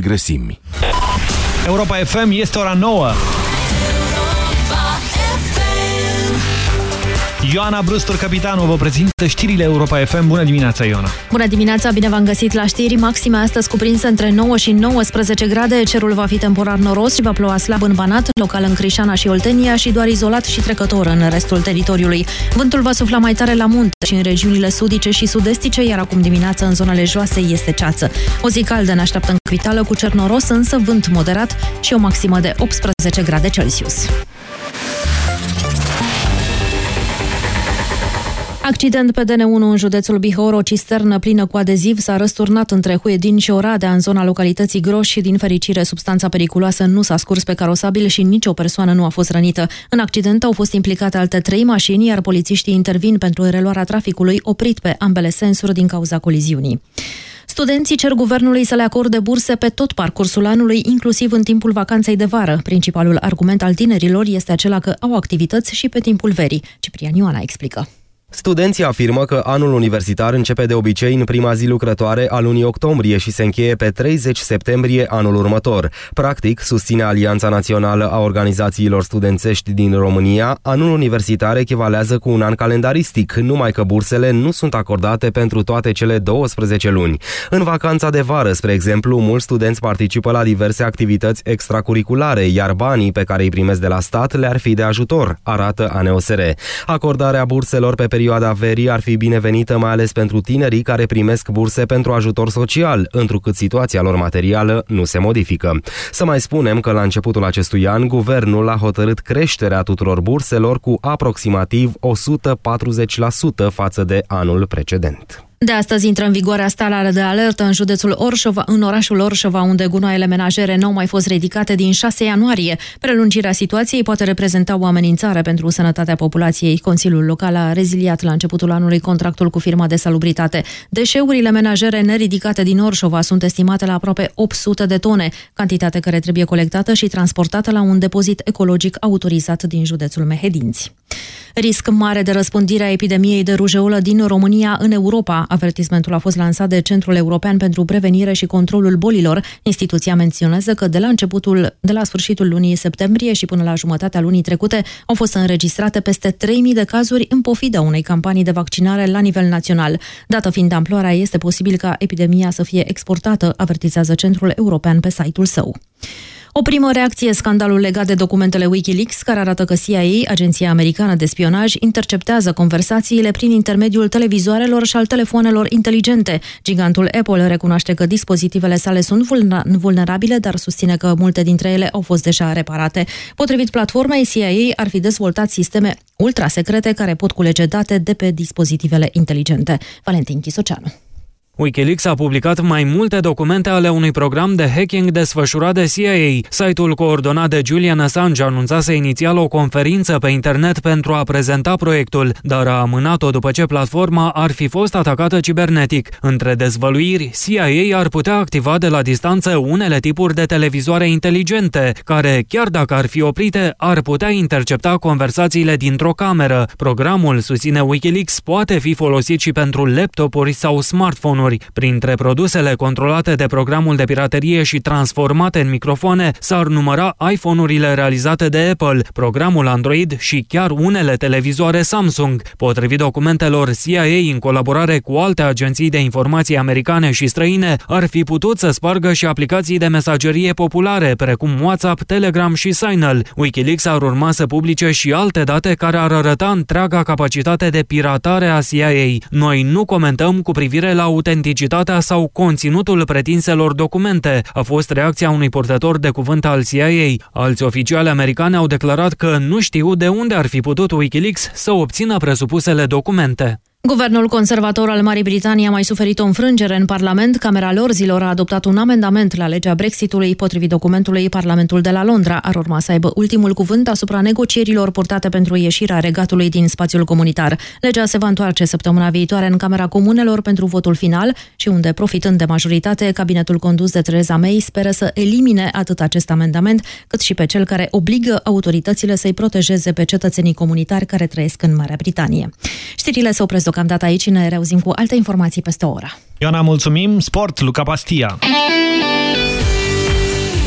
grăsimi. Europa FM este ora 9. Ioana Brustur, capitanul, vă prezintă știrile Europa FM. Bună dimineața, Ioana! Bună dimineața, bine v-am găsit la știri. Maxime astăzi cuprinse între 9 și 19 grade. Cerul va fi temporar noros și va ploua slab în Banat, local în Crișana și Oltenia și doar izolat și trecător în restul teritoriului. Vântul va sufla mai tare la munte și în regiunile sudice și sud-estice, iar acum dimineața în zonele joase este ceață. O zi caldă ne așteaptă în capitală cu cer noros, însă vânt moderat și o maximă de 18 grade Celsius. Accident pe DN1 în județul Bihor, o cisternă plină cu adeziv s-a răsturnat între Huedin și Oradea, în zona localității Groș și, din fericire, substanța periculoasă nu s-a scurs pe carosabil și nicio persoană nu a fost rănită. În accident au fost implicate alte trei mașini, iar polițiștii intervin pentru reluarea traficului, oprit pe ambele sensuri din cauza coliziunii. Studenții cer guvernului să le acorde burse pe tot parcursul anului, inclusiv în timpul vacanței de vară. Principalul argument al tinerilor este acela că au activități și pe timpul verii. Ciprian Ioana explică. Studenții afirmă că anul universitar începe de obicei în prima zi lucrătoare a lunii octombrie și se încheie pe 30 septembrie anul următor. Practic, susține Alianța Națională a Organizațiilor Studențești din România, anul universitar echivalează cu un an calendaristic, numai că bursele nu sunt acordate pentru toate cele 12 luni. În vacanța de vară, spre exemplu, mulți studenți participă la diverse activități extracurriculare, iar banii pe care îi primesc de la stat le-ar fi de ajutor, arată ANOSR. Acordarea burselor pe perioada verii ar fi binevenită mai ales pentru tinerii care primesc burse pentru ajutor social, întrucât situația lor materială nu se modifică. Să mai spunem că la începutul acestui an, guvernul a hotărât creșterea tuturor burselor cu aproximativ 140% față de anul precedent. De astăzi intră în vigoare starea de alertă în județul Orșova, în orașul Orșova, unde gunoaiele menajere nu au mai fost ridicate din 6 ianuarie. Prelungirea situației poate reprezenta o amenințare pentru sănătatea populației. Consiliul Local a reziliat la începutul anului contractul cu firma de salubritate. Deșeurile menajere neridicate din Orșova sunt estimate la aproape 800 de tone, cantitate care trebuie colectată și transportată la un depozit ecologic autorizat din județul Mehedinți. Risc mare de răspândire a epidemiei de rujeolă din România în Europa. Avertismentul a fost lansat de Centrul European pentru Prevenire și Controlul Bolilor. Instituția menționează că de la începutul, de la sfârșitul lunii septembrie și până la jumătatea lunii trecute au fost înregistrate peste 3.000 de cazuri în pofida unei campanii de vaccinare la nivel național. Dată fiind amploarea, este posibil ca epidemia să fie exportată, avertizează Centrul European pe site-ul său. O primă reacție scandalul legat de documentele Wikileaks, care arată că CIA, agenția americană de spionaj, interceptează conversațiile prin intermediul televizoarelor și al telefoanelor inteligente. Gigantul Apple recunoaște că dispozitivele sale sunt vulna- vulnerabile, dar susține că multe dintre ele au fost deja reparate. Potrivit platformei, CIA ar fi dezvoltat sisteme ultrasecrete care pot culege date de pe dispozitivele inteligente. Valentin Chisoceanu. Wikileaks a publicat mai multe documente ale unui program de hacking desfășurat de CIA. Site-ul coordonat de Julian Assange anunțase inițial o conferință pe internet pentru a prezenta proiectul, dar a amânat-o după ce platforma ar fi fost atacată cibernetic. Între dezvăluiri, CIA ar putea activa de la distanță unele tipuri de televizoare inteligente, care, chiar dacă ar fi oprite, ar putea intercepta conversațiile dintr-o cameră. Programul, susține Wikileaks, poate fi folosit și pentru laptopuri sau smartphone-uri iPhone-uri. Printre produsele controlate de programul de piraterie și transformate în microfoane s-ar număra iPhone-urile realizate de Apple, programul Android și chiar unele televizoare Samsung. Potrivit documentelor CIA în colaborare cu alte agenții de informații americane și străine, ar fi putut să spargă și aplicații de mesagerie populare, precum WhatsApp, Telegram și Signal. Wikileaks ar urma să publice și alte date care ar arăta întreaga capacitate de piratare a CIA. Noi nu comentăm cu privire la autenticitatea sau conținutul pretinselor documente, a fost reacția unui purtător de cuvânt al CIA. Alți oficiali americani au declarat că nu știu de unde ar fi putut Wikileaks să obțină presupusele documente. Guvernul conservator al Marii Britanii a mai suferit o înfrângere în Parlament. Camera Lorzilor a adoptat un amendament la legea Brexitului. Potrivit documentului, Parlamentul de la Londra ar urma să aibă ultimul cuvânt asupra negocierilor purtate pentru ieșirea regatului din spațiul comunitar. Legea se va întoarce săptămâna viitoare în Camera Comunelor pentru votul final și unde, profitând de majoritate, cabinetul condus de Theresa May speră să elimine atât acest amendament, cât și pe cel care obligă autoritățile să-i protejeze pe cetățenii comunitari care trăiesc în Marea Britanie. Știrile se opresc deocamdată aici, ne reauzim cu alte informații peste o oră. Ioana, mulțumim. Sport, Luca Pastia.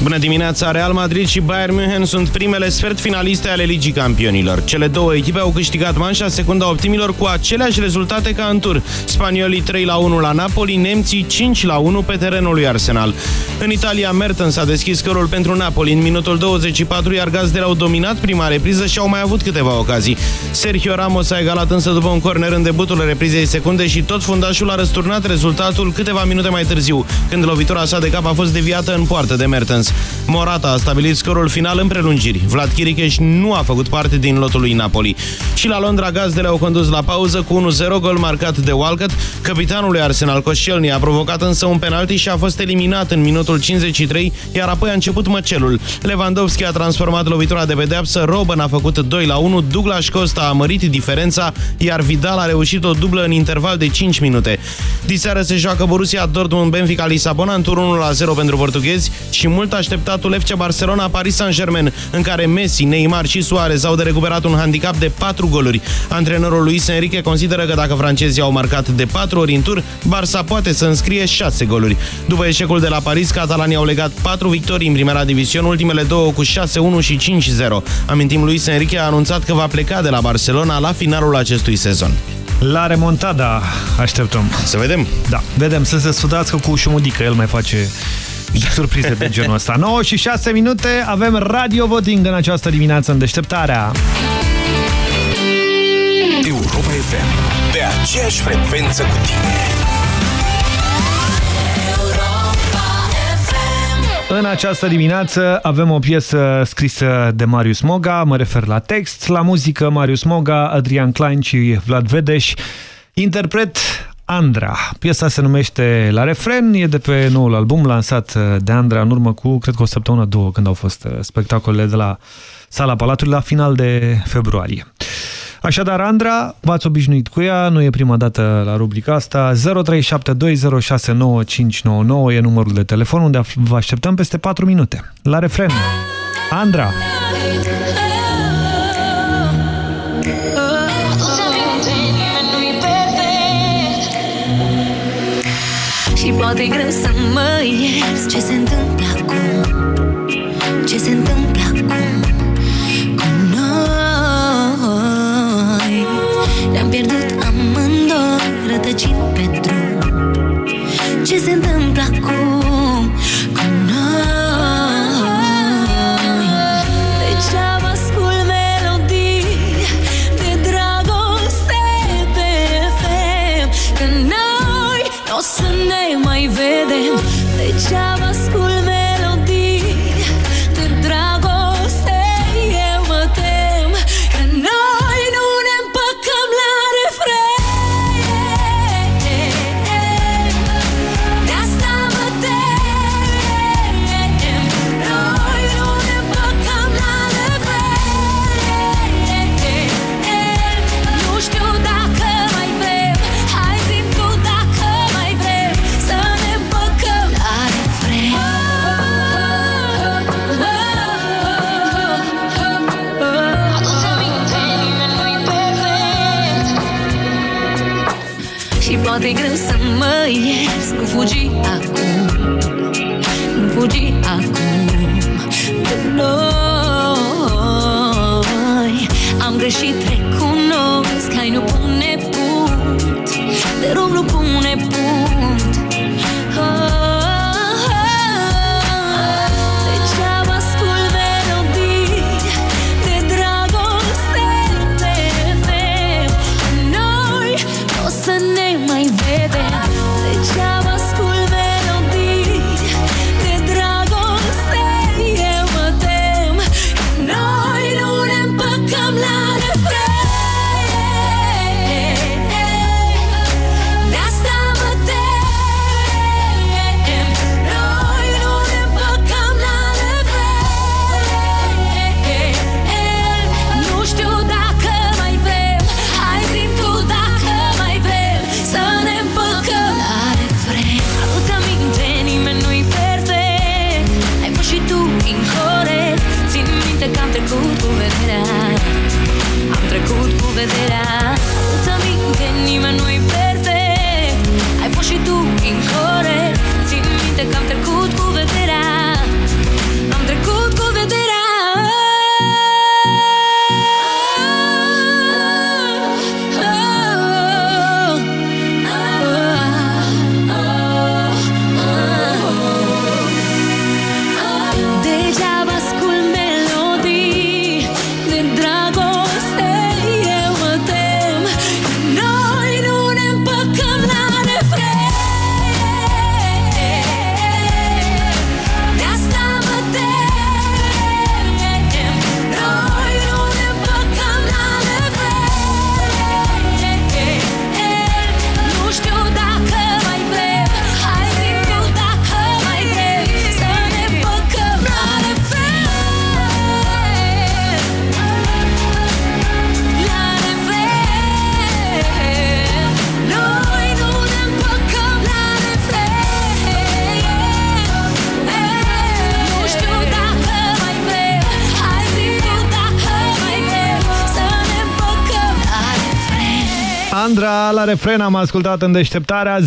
Bună dimineața! Real Madrid și Bayern München sunt primele sfert finaliste ale Ligii Campionilor. Cele două echipe au câștigat manșa secunda optimilor cu aceleași rezultate ca în tur. Spaniolii 3 la 1 la Napoli, nemții 5 la 1 pe terenul lui Arsenal. În Italia, Mertens a deschis scărul pentru Napoli în minutul 24, iar gazdele au dominat prima repriză și au mai avut câteva ocazii. Sergio Ramos a egalat însă după un corner în debutul reprizei secunde și tot fundașul a răsturnat rezultatul câteva minute mai târziu, când lovitura sa de cap a fost deviată în poartă de Mertens. Morata a stabilit scorul final în prelungiri. Vlad Chiricheș nu a făcut parte din lotul lui Napoli. Și la Londra gazdele au condus la pauză cu 1-0 gol marcat de Walcott. Capitanul lui Arsenal Koscielny a provocat însă un penalti și a fost eliminat în minutul 53, iar apoi a început măcelul. Lewandowski a transformat lovitura de pedeapsă, Robben a făcut 2 la 1, Douglas Costa a mărit diferența, iar Vidal a reușit o dublă în interval de 5 minute. Diseară se joacă Borussia Dortmund-Benfica Lisabona în turul 1 la 0 pentru portughezi și mult așteptatul FC Barcelona Paris Saint-Germain, în care Messi, Neymar și Suarez au de recuperat un handicap de 4 goluri. Antrenorul Luis Enrique consideră că dacă francezii au marcat de 4 ori în tur, Barça poate să înscrie 6 goluri. După eșecul de la Paris, catalanii au legat 4 victorii în primera division, ultimele două cu 6-1 și 5-0. Amintim, Luis Enrique a anunțat că va pleca de la Barcelona la finalul acestui sezon. La remontada așteptăm. Să vedem. Da, vedem, să se sfădați cu șumudică, el mai face surprize de genul ăsta. 9 și 6 minute, avem radio voting în această dimineață în deșteptarea. Europa FM. Pe aceeași frecvență cu tine. În această dimineață avem o piesă scrisă de Marius Moga, mă refer la text, la muzică Marius Moga, Adrian Klein și Vlad Vedeș, interpret Andra. Piesa se numește La Refren, e de pe noul album lansat de Andra în urmă cu, cred că o săptămână, două, când au fost uh, spectacolele de la Sala Palatului, la final de februarie. Așadar, Andra, v-ați obișnuit cu ea, nu e prima dată la rubrica asta, 0372069599 e numărul de telefon unde vă așteptăm peste 4 minute. La refren, Andra! Și poate e greu să mă ierți Ce se întâmplă acum Ce se întâmplă Ce se întâmplă Poate greu să mă ierți Nu fugi acum. Nu fugi acum. De noi Am greșit, recunosc la refren am ascultat în deșteptarea 0372069599.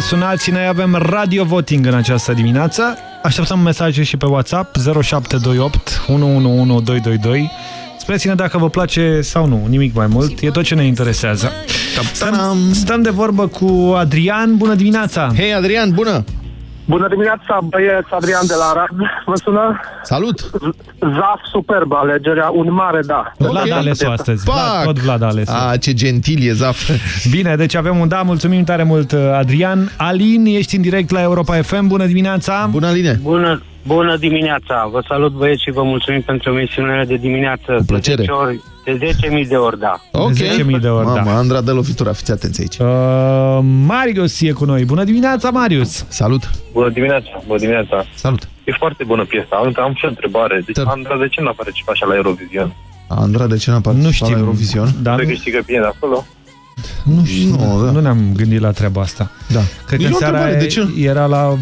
Sunați-ne, avem radio voting în această dimineață. Așteptăm mesaje și pe WhatsApp 0728 111222. Spuneți-ne dacă vă place sau nu, nimic mai mult, e tot ce ne interesează. Stăm, stăm de vorbă cu Adrian, bună dimineața! Hei Adrian, bună! Bună dimineața, băieți Adrian de la Arad. Vă sună? Salut! Zaf superb alegerea, un mare da. Vlad a ales-o astăzi. Vlad, tot Vlad a ales-o. A, ce gentil e Zaf. Bine, deci avem un da, mulțumim tare mult, Adrian. Alin, ești în direct la Europa FM, bună dimineața! Bună, Aline! Bună, bună dimineața! Vă salut băieți și vă mulțumim pentru emisiunile de dimineață. Cu plăcere. De 10, ori, de 10.000 de ori, da. Ok. 10.000 de ori, Mamă, da. Andra dă lovitura, fiți atenți aici. Uh, Marius e cu noi. Bună dimineața, Marius! Salut! Bună dimineața, bună dimineața. Salut! E foarte bună piesa. Am, am și o întrebare. Deci, Andra, de ce nu a participat așa la Eurovision? Andra, de ce n-a participat știm. la Eurovision? Da, Se nu- câștigă bine de acolo? Nu știu, nu, nu ne-am gândit la treaba asta. Da. Cred E că o seara întrebare, de ce? era la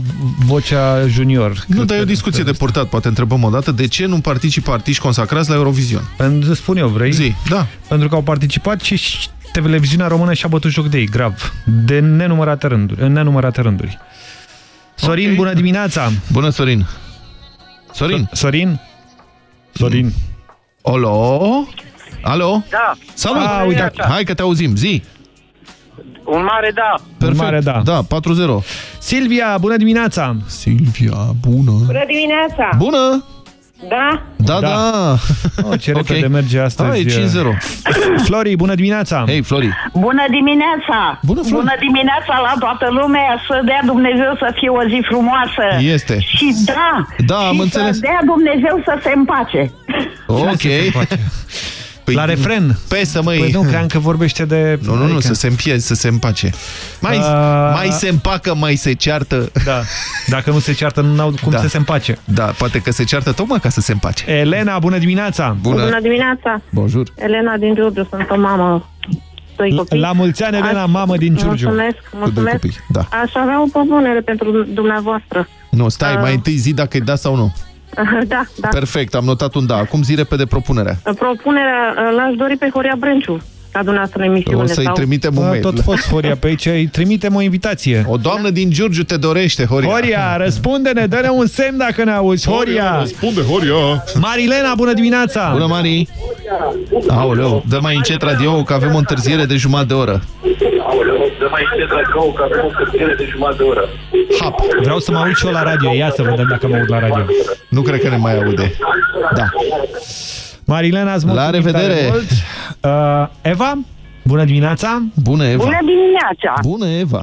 vocea junior. Nu, dar e o discuție de portat, poate întrebăm o dată. De ce nu participă artiști consacrați la Eurovision? Pentru spun eu, vrei? Zi, da. Pentru că au participat și televiziunea română și-a bătut joc de ei, grav. De nenumărate rânduri. În nenumărate rânduri. Sorin, Ok. bună dimineața! Bună, Sorin! Sorin! Sorin? Sorin. Alo? Alo? Da. Salut! Ah, uite. Hai că te auzim, zi! Un mare da. Perfect. mare da. Da, 4-0. Silvia, bună dimineața! Silvia, bună! Bună dimineața! Bună! Da? Da, da! Oh, ce Ok. repede merge astăzi. Hai, 5-0. Flori, bună dimineața! Hei, Flori! Bună dimineața! Bună, Flori. Bună dimineața la toată lumea! Să dea Dumnezeu să fie o zi frumoasă! Este. Și da! Da, am și înțeles. să dea Dumnezeu să se împace! Ok. Păi, La refren. Pesă, măi. Păi nu, cream că vorbește de... Nu, nu, nu, Adică- să se împie, să se împace. Mai, Uh, mai se împacă, mai se ceartă. Da. Dacă nu se ceartă, nu au cum Da. să se împace. Da, poate că se ceartă tocmai ca să se împace. Elena, bună dimineața! Bună dimineața! Bonjour. Elena din Giurgiu, sunt o mamă. Doi copii. La mulți ani, Elena, mamă din Giurgiu. Mulțumesc, mulțumesc. copii, da. Aș avea o propunere pentru dumneavoastră. Nu, stai, Uh. mai întâi zi dacă e da sau nu. Da, da. Perfect, am notat un da. Acum zi repede propunerea. Propunerea uh, l-aș dori pe Horia Brânciu. la dumneavoastră în emisiune. O să-i sau... trimitem un Da, mail. tot fost Horia pe aici, îi trimitem o invitație. O doamnă din Giurgiu te dorește, Horia. Horia, răspunde-ne, dă-ne un semn dacă ne auzi. Horia! Răspunde, Horia! Marilena, bună dimineața! Bună, Mari! Aoleu, dă mai încet radio că avem o întârziere de jumătate de oră. Dă mai încet la că avem o întârziere de jumătate de oră. Hap. Vreau să mă aud și eu la radio. Ia să vedem dacă mă aud la radio. Nu cred că ne mai aude. Da. Marilena, îți La mulțumim revedere! tare Mult. Uh, Eva, bună dimineața! Bună, Eva! Bună dimineața! Bună, Eva!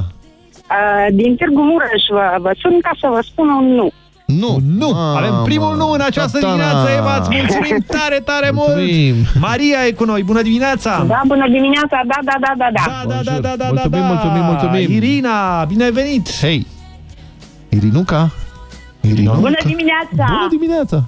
Uh, din Târgu Mureș vă, vă sun ca să vă spun un nu. Nu, nu. Avem primul nu în această Capitana. dimineață, Eva, îți mulțumim tare, tare Mulțumim. mult! Maria e cu noi, bună dimineața! Da, bună dimineața, da, da, da, da, da. Da, da, da, da, Mulțumim, da, da. mulțumim, mulțumim. Irina, bine ai venit! Hei! Irinuca? Irinuca? Bună dimineața! Bună dimineața!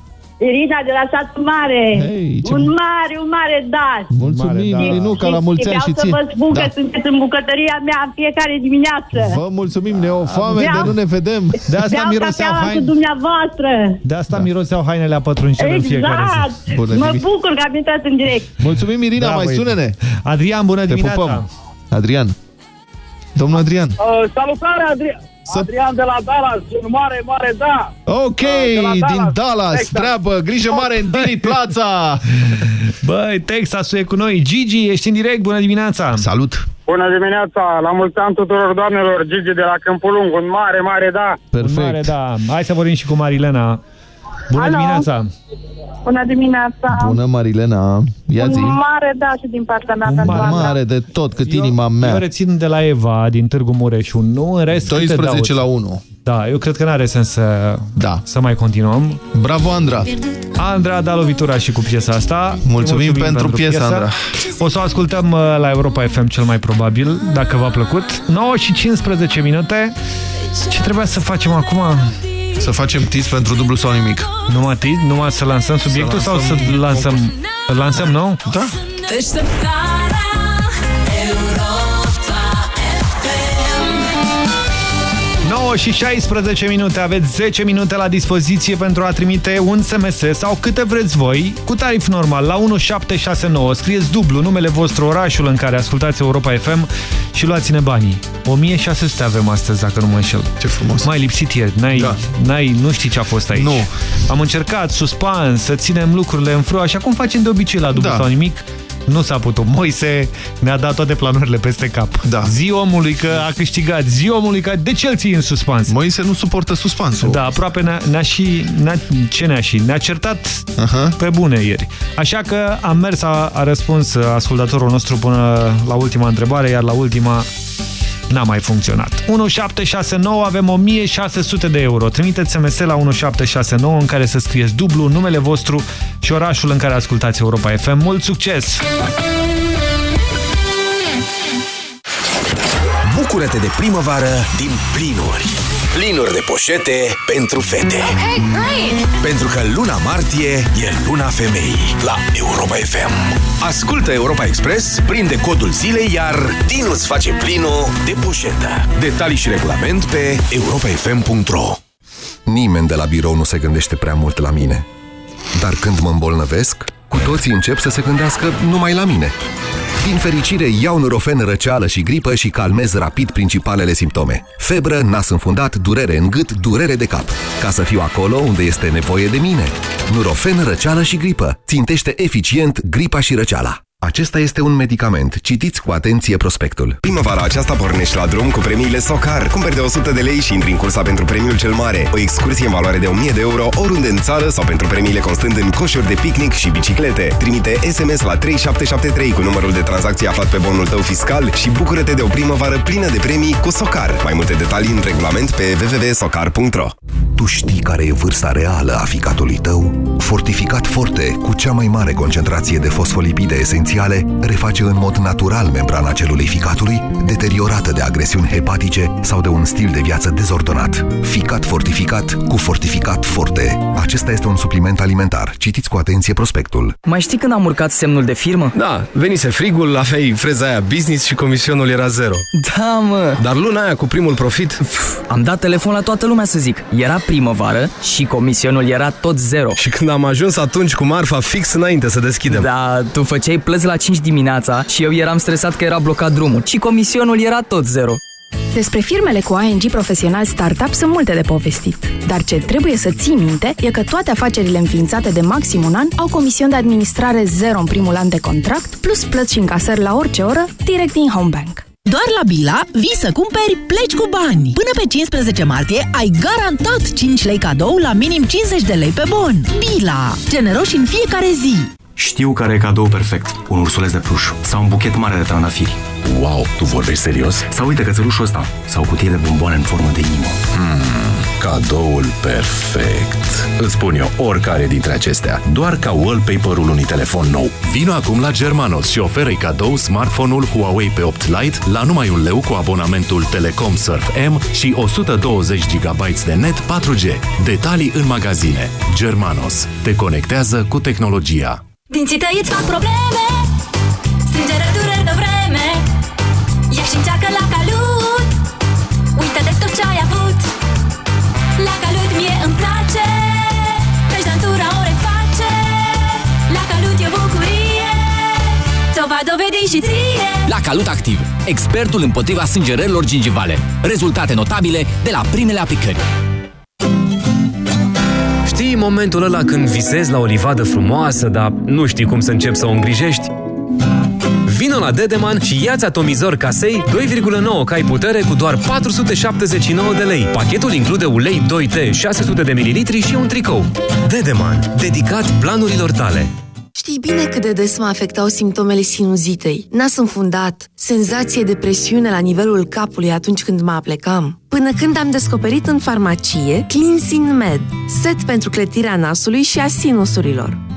Irina de la satul mare. Hei, ce- Un mare, un mare da. Mulțumim, da. Irinuca, la mulți ani și Vreau să ție. vă spun că Da. sunteți în bucătăria mea în fiecare dimineață. Vă mulțumim, ne o foame Vreau- de nu ne vedem. De asta Vreau miroseau cafeaua cu haine. dumneavoastră. De asta miroseau hainele a pătruncelă în fiecare zi. Exact. Bună Mă dimineața. bucur că am intrat în direct. Mulțumim, Irina, Da, mai băi. sună-ne. Adrian, bună Te dimineața! pupăm. Adrian. Domnul Adrian. Uh, salutare, Adrian! Adrian de la Dallas, un mare, mare da! Ok, de la Dallas. din Dallas, Exact. treabă, grijă mare în Diri Plața. Băi, Texasul e cu noi. Gigi, ești în direct, bună dimineața! Salut! Bună dimineața, la mulți ani tuturor doamnelor, Gigi de la Câmpul Lung, un mare, mare da. Un mare, da. Hai să vorbim și cu Marilena. Bună Alo. dimineața! Bună dimineața. Bună, Marilena. Ia zi. Un mare da și din partea mea pentru Mare, asta. mare de tot, cât inima Eu mea. rețin de la Eva din Târgu Mureș un nu, în rest... câte 12 dau? la 1. Da, eu cred că n-are sens să, da. să mai continuăm. Bravo, Andra! Andra a dat lovitura și cu piesa asta. Mulțumim pentru piesa, Andra. O să o ascultăm uh, la Europa FM cel mai probabil, dacă v-a plăcut. 9 și 15 minute. Ce trebuia să facem acum? Să facem tis pentru dublu sau nimic. Numai tis? Numai să lansăm subiectul sau să lansăm lansăm... Lansăm, nu? Da. Și 16 minute, aveți 10 minute la dispoziție pentru a trimite un SMS sau câte vreți voi, cu tarif normal, la 1769. Scrieți dublu numele vostru, orașul în care ascultați Europa FM și luați-ne banii. 1600 avem astăzi, dacă nu mă înșel. Ce frumos. Mai lipsit ieri, n-ai, Da. n-ai, nu știi ce a fost aici. Nu. Am încercat, suspans, să ținem lucrurile în frâu, așa cum facem de obicei la dublu Da. sau nimic. Nu s-a putut. Moise ne-a dat toate planurile peste cap. Da. Zi omului că a câștigat, zi omului că... De ce îl ții în suspans? Moise nu suportă suspansul. Da, aproape ne-a ne și... Ne ce ne-a și? Ne-a certat Aha. pe bune ieri. Așa că am mers, a, a răspuns ascultatorul nostru până la ultima întrebare, iar la ultima n-a mai funcționat. 1769, avem 1600 de euro. Trimiteți SMS la 1769 în care să scrieți dublu numele vostru și orașul în care ascultați Europa FM. Mult succes! Bucură-te de primăvară din plinuri. Plinuri de poșete pentru fete. Hey, great! Pentru că luna martie e luna femeii la Europa FM. Ascultă Europa Express, prinde codul zilei, iar Dinu îți face plinul de poșetă. Detalii și regulament pe europafm.ro Nimeni de la birou nu se gândește prea mult la mine. Dar când mă îmbolnăvesc, cu toții încep să se gândească numai la mine. Din fericire, iau Nurofen răceală și gripă și calmez rapid principalele simptome. Febră, nas înfundat, durere în gât, durere de cap. Ca să fiu acolo unde este nevoie de mine. Nurofen răceală și gripă. Țintește eficient gripa și răceala. Acesta este un medicament. Citiți cu atenție prospectul. Primăvara aceasta pornești la drum cu premiile Socar. Cumperi de 100 de lei și intri în cursa pentru premiul cel mare. O excursie în valoare de 1000 de euro oriunde în țară sau pentru premiile constând în coșuri de picnic și biciclete. Trimite SMS la 3773 cu numărul de tranzacție aflat pe bonul tău fiscal și bucură-te de o primăvară plină de premii cu Socar. Mai multe detalii în regulament pe www.socar.ro Tu știi care e vârsta reală a ficatului tău? Fortificat Forte, cu cea mai mare concentrație de fosfolipide esențiale, reface în mod natural membrana celulei ficatului, deteriorată de agresiuni hepatice sau de un stil de viață dezordonat. Ficat fortificat cu Fortificat Forte. Acesta este un supliment alimentar. Citiți cu atenție prospectul. Mai știi când am urcat semnul de firmă? Da, venise frigul, aveai freza aia business și comisionul era zero. Da, mă! Dar luna aia cu primul profit... Am dat telefon la toată lumea să zic. Era primăvară și comisionul era tot zero. Și când am ajuns atunci cu marfa fix înainte să deschidem. Da, tu făceai plăți plăți la 5 dimineața și eu eram stresat că era blocat drumul și comisionul era tot zero. Despre firmele cu ING Profesional Startup sunt multe de povestit. Dar ce trebuie să ții minte e că toate afacerile înființate de maxim un an au comision de administrare zero în primul an de contract, plus plăți și încasări la orice oră, direct din Homebank. Doar la Bila vii să cumperi, pleci cu bani. Până pe 15 martie ai garantat 5 lei cadou la minim 50 de lei pe bon. Bila. Generoși în fiecare zi. Știu care e cadou perfect. Un ursuleț de pluș sau un buchet mare de trandafiri. Wow, tu vorbești serios? Sau uite cățelușul ăsta sau o cutie de bomboane în formă de inimă. Hmm, cadoul perfect. Îți spun eu oricare dintre acestea, doar ca wallpaper-ul unui telefon nou. Vino acum la Germanos și oferă cadou smartphone-ul Huawei P8 Lite la numai un leu cu abonamentul Telecom Surf M și 120 GB de net 4G. Detalii în magazine. Germanos. Te conectează cu tehnologia. Dinții tăi îți fac probleme. Strângere dureri de vreme. Ia și încearcă la calut. Uită de tot ce ai avut. La calut mie îmi place. Căci dantura o reface. La calut e bucurie. Ți-o va dovedi și ție. La Calut Activ, expertul împotriva sângerărilor gingivale. Rezultate notabile de la primele aplicări. Știi momentul ăla când visezi la o livadă frumoasă, dar nu știi cum să începi să o îngrijești? Vino la Dedeman și ia-ți atomizor casei 2,9 cai putere cu doar 479 de lei. Pachetul include ulei 2T 600 de ml și un tricou. Dedeman, dedicat planurilor tale. Știi bine cât de des mă afectau simptomele sinuzitei. Nas înfundat, senzație de presiune la nivelul capului atunci când mă aplecam. Până când am descoperit în farmacie Cleansing Med, set pentru clătirea nasului și a sinusurilor.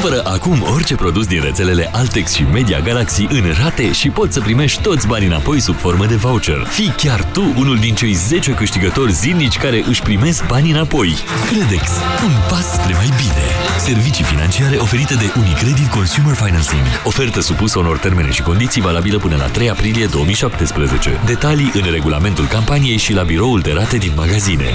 Cumpără acum orice produs din rețelele Altex și Media Galaxy în rate și poți să primești toți banii înapoi sub formă de voucher. Fii chiar tu unul din cei 10 câștigători zilnici care își primesc banii înapoi. Credex. Un pas spre mai bine. Servicii financiare oferite de Unicredit Consumer Financing. Ofertă supusă unor termene și condiții valabilă până la 3 aprilie 2017. Detalii în regulamentul campaniei și la biroul de rate din magazine.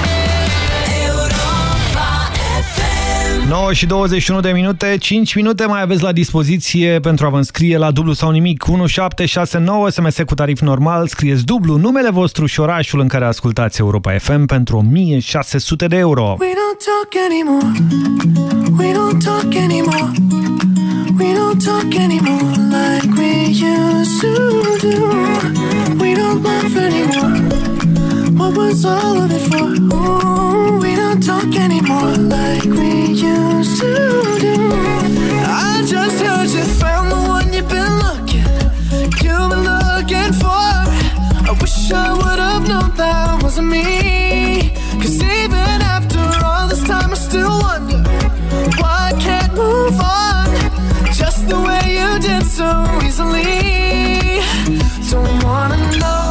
9 și 21 de minute, 5 minute mai aveți la dispoziție pentru a vă înscrie la dublu sau nimic 1769 SMS cu tarif normal, scrieți dublu numele vostru și orașul în care ascultați Europa FM pentru 1600 de euro. We don't talk anymore. We don't talk anymore. We don't talk anymore like we used to do. We don't laugh anymore. What was all of it for? Ooh, we don't talk anymore like we used to do. I just heard you found the one you've been looking, you've been looking for. I wish I would have known that wasn't me. Cause even after all this time, I still wonder why I can't move on just the way you did so easily. Don't wanna know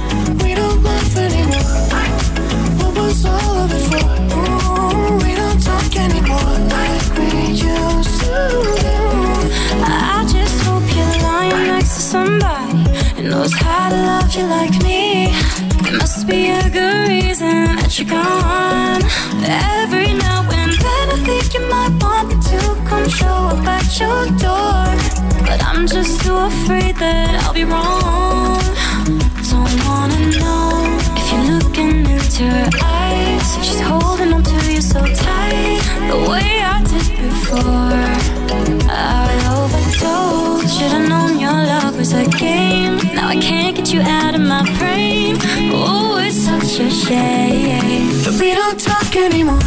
I just hope you're lying next to somebody who knows how to love you like me. There must be a good reason that you're gone. Every now and then I think you might want me to come show up at your door. But I'm just too afraid that I'll be wrong. Don't wanna know if you're looking into her eyes. She's holding on to you so tight, the way I did before. I overdosed. Should've known your love was a game. Now I can't get you out of my brain. Oh, it's such a shame that we don't talk anymore.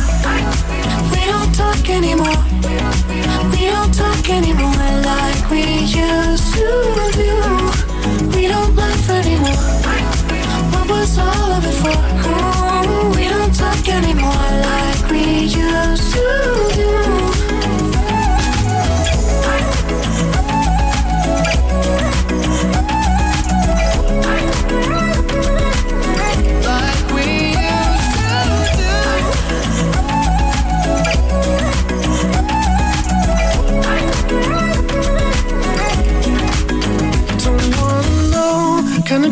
We don't talk anymore. We don't talk anymore like we used to do. We don't laugh anymore. What was all of it for?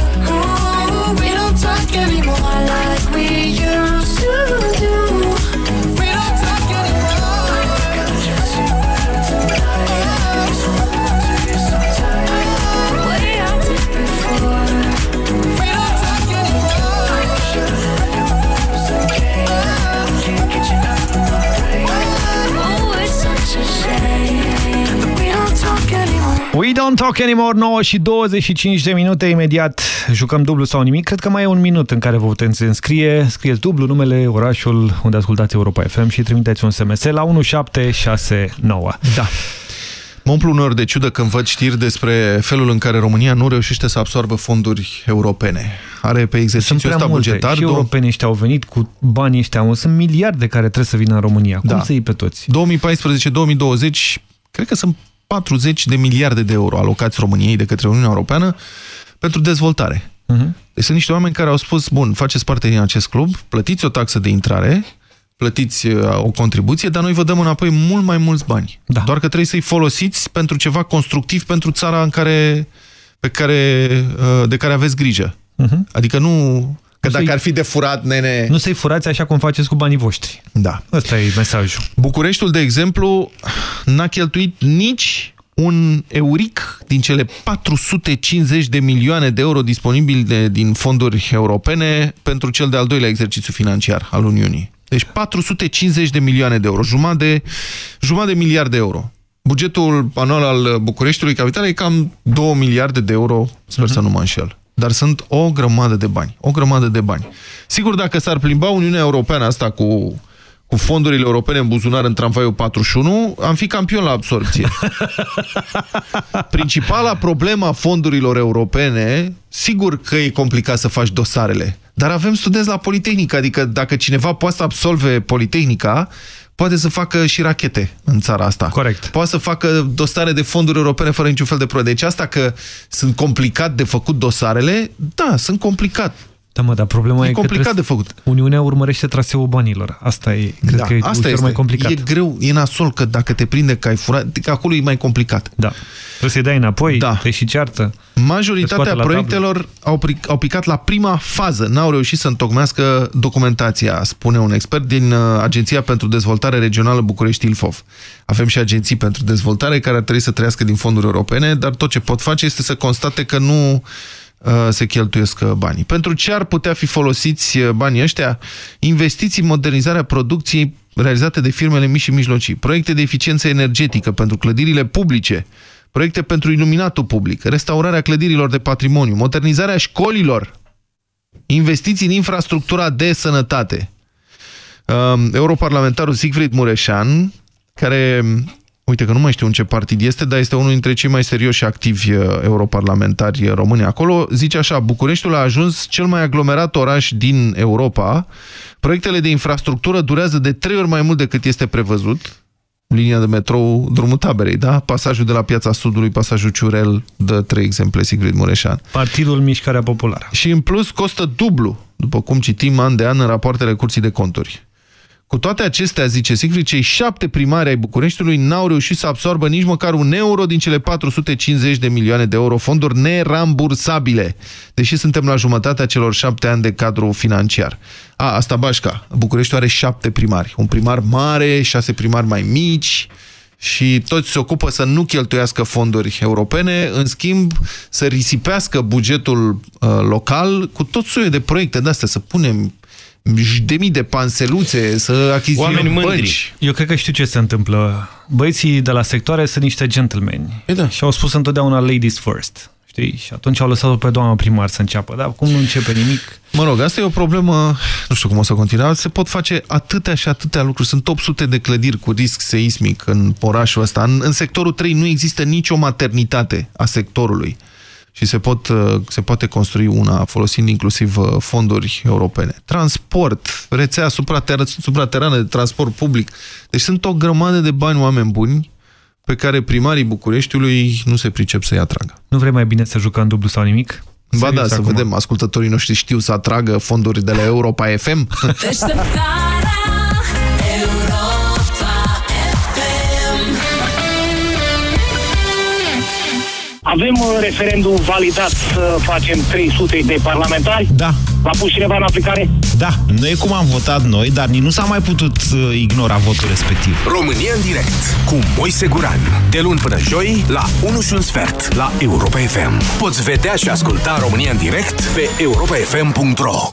Oh, We don't talk anymore, 9 și 25 de minute, imediat jucăm dublu sau nimic. Cred că mai e un minut în care vă puteți înscrie. Scrieți dublu numele, orașul unde ascultați Europa FM și trimiteți un SMS la 1769. Da. Mă umplu uneori de ciudă când văd știri despre felul în care România nu reușește să absorbă fonduri europene. Are pe exercițiul ăsta bugetar... și două- europenii ăștia au venit cu banii ăștia. mă, Sunt miliarde care trebuie să vină în România. Cum Da. să iei pe toți? 2014-2020, cred că sunt 40 de miliarde de euro alocați României de către Uniunea Europeană pentru dezvoltare. Mhm. Deci sunt niște oameni care au spus, bun, faceți parte din acest club, plătiți o taxă de intrare, plătiți uh, o contribuție, dar noi vă dăm înapoi mult mai mulți bani. Da. Doar că trebuie să-i folosiți pentru ceva constructiv pentru țara în care, pe care, uh, de care aveți grijă. Mhm. Adică nu... Că să-i- dacă ar fi de furat, nene... Nu să-i furați așa cum faceți cu banii voștri. Da. Ăsta e mesajul. Bucureștiul, de exemplu, n-a cheltuit nici un euric din cele 450 de milioane de euro disponibili de, din fonduri europene pentru cel de-al doilea exercițiu financiar al Uniunii. Deci 450 de milioane de euro, jumătate de, jumătate de miliard de euro. Bugetul anual al Bucureștiului Capital e cam 2 miliarde de euro, sper să nu mă înșel. Dar sunt o grămadă de bani. O grămadă de bani. Sigur, dacă s-ar plimba Uniunea Europeană asta cu cu fondurile europene în buzunar în tramvaiul 41, am fi campion la absorpție. Principala problemă a fondurilor europene, sigur că e complicat să faci dosarele, dar avem studenți la Politehnică, adică dacă cineva poate să absolve Politehnica, poate să facă și rachete în țara asta. Corect. Poate să facă dosare de fonduri europene fără niciun fel de problemă. Deci asta că sunt complicat de făcut dosarele, da, sunt complicat. Da, mă, dar problema E e, complicat că de făcut. Uniunea urmărește traseul banilor. Asta e, cred da, că e asta ușor este. mai complicat. E greu, e nasol că dacă te prinde că ai furat, că acolo e mai complicat. Da. Trebuie să-i dai înapoi, Da. te și ceartă. Te Majoritatea scoate la proiectelor au, pri- au picat la prima fază, n-au reușit să întocmească documentația, spune un expert din uh, Agenția pentru Dezvoltare Regională București Ilfov. Avem și agenții pentru dezvoltare care ar trebui să trăiască din fonduri europene, dar tot ce pot face este să constate că nu uh, se cheltuiesc uh, banii. Pentru ce ar putea fi folosiți uh, banii ăștia? Investiții în modernizarea producției realizate de firmele mici și mijlocii, proiecte de eficiență energetică pentru clădirile publice, proiecte pentru iluminatul public, restaurarea clădirilor de patrimoniu, modernizarea școlilor, investiții în infrastructura de sănătate. Um, Europarlamentarul Siegfried Mureșan, care, uite că nu mai știu în ce partid este, dar este unul dintre cei mai serioși activi uh, europarlamentari români acolo, zice așa, Bucureștiul a ajuns cel mai aglomerat oraș din Europa, proiectele de infrastructură durează de trei ori mai mult decât este prevăzut, linia de metrou Drumul Taberei, da? Pasajul de la Piața Sudului, pasajul Ciurel, dă trei exemple Sigrid Mureșan. Partidul Mișcarea Populară. Și în plus costă dublu, după cum citim an de an în rapoartele Curții de Conturi. Cu toate acestea, zice Sigrid, cei șapte primari ai Bucureștiului n-au reușit să absorbă nici măcar un euro din cele 450 de milioane de euro fonduri nerambursabile, deși suntem la jumătatea celor șapte ani de cadru financiar. A, asta Bașca. Bucureștiul are șapte primari. Un primar mare, șase primari mai mici și toți se ocupă să nu cheltuiască fonduri europene, în schimb să risipească bugetul uh, local cu tot soiul de proiecte de astea, să punem de mii de panseluțe, să achiziționăm bănci. Eu cred că știu ce se întâmplă. Băieții de la sectoare sunt niște gentlemani. da. Și au spus întotdeauna ladies first. Știi? Și atunci au lăsat-o pe doamna primar să înceapă. Dar cum nu începe nimic? Mă rog, asta e o problemă, nu știu cum o să continua, se pot face atâtea și atâtea lucruri. Sunt 800 de clădiri cu risc seismic în orașul ăsta. În, în sectorul 3 nu există nicio maternitate a sectorului și se, pot, uh, se poate construi una folosind inclusiv uh, fonduri europene. Transport, rețea suprater supraterană de transport public. Deci sunt o grămadă de bani oameni buni pe care primarii Bucureștiului nu se pricep să-i atragă. Nu vrei mai bine să jucăm dublu sau nimic? Ba da, Serios să acum. vedem, ascultătorii noștri știu să atragă fonduri de la Europa FM? Avem uh, referendum validat să facem 300 de parlamentari? Da. Va pus cineva în aplicare? Da, nu e cum am votat noi, dar nici nu s-a mai putut uh, ignora votul respectiv. România în direct cu Moise Guran. De luni până joi la 1 și un sfert la Europa FM. Poți vedea și asculta România în direct pe europafm.ro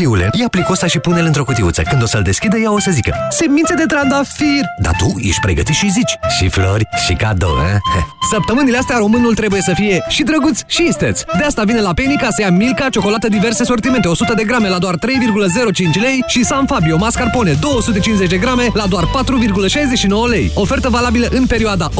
Fiule, ia plicosa și pune-l într-o cutiuță. Când o să-l deschidă, ea o să zică Semințe de trandafir! Dar tu ești pregătit și zici Și flori, și cadou, eh? Săptămânile astea românul trebuie să fie și drăguț și isteț. De asta vine la Penny ca să ia Milka, ciocolată diverse sortimente, 100 de grame la doar 3,05 lei și San Fabio mascarpone 250 de grame la doar 4,69 lei. Ofertă valabilă în perioada 8-14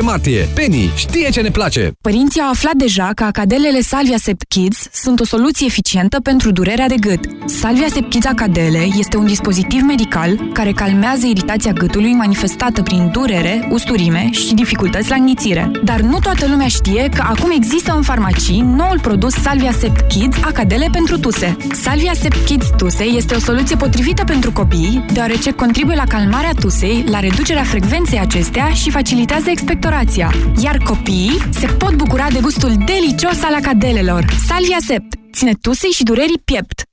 martie. Penny știe ce ne place! Părinții au aflat deja că acadelele Salvia Sept Kids sunt o soluție eficientă pentru durerea de gât. Salvia Sept Kids Acadele este un dispozitiv medical care calmează iritația gâtului manifestată prin durere, usturime și dificultăți la înghițire. Dar nu toată lumea știe că acum există în farmacii noul produs Salvia Sept Kids Acadele pentru tuse. Salvia Sept Kids Tuse este o soluție potrivită pentru copii, deoarece contribuie la calmarea tusei, la reducerea frecvenței acestea și facilitează expectorația. Iar copiii se pot bucura de gustul delicios al acadelelor. Salvia Sept ține tusei și durerii piept.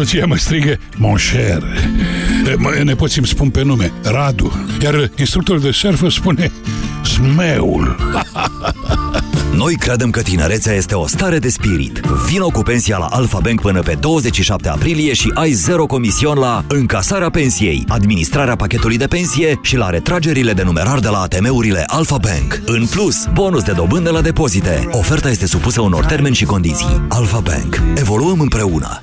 Soția mă strigă Mon cher Mă- Nepoții îmi spun pe nume Radu Iar instructorul de surf îmi spune Smeul Noi credem că tinerețea este o stare de spirit. Vino cu pensia la Alfa Bank până pe 27 aprilie și ai zero comision la încasarea pensiei, administrarea pachetului de pensie și la retragerile de numerar de la ATM-urile Alfa Bank. În plus, bonus de dobândă la depozite. Oferta este supusă unor termeni și condiții. Alfa Bank. Evoluăm împreună.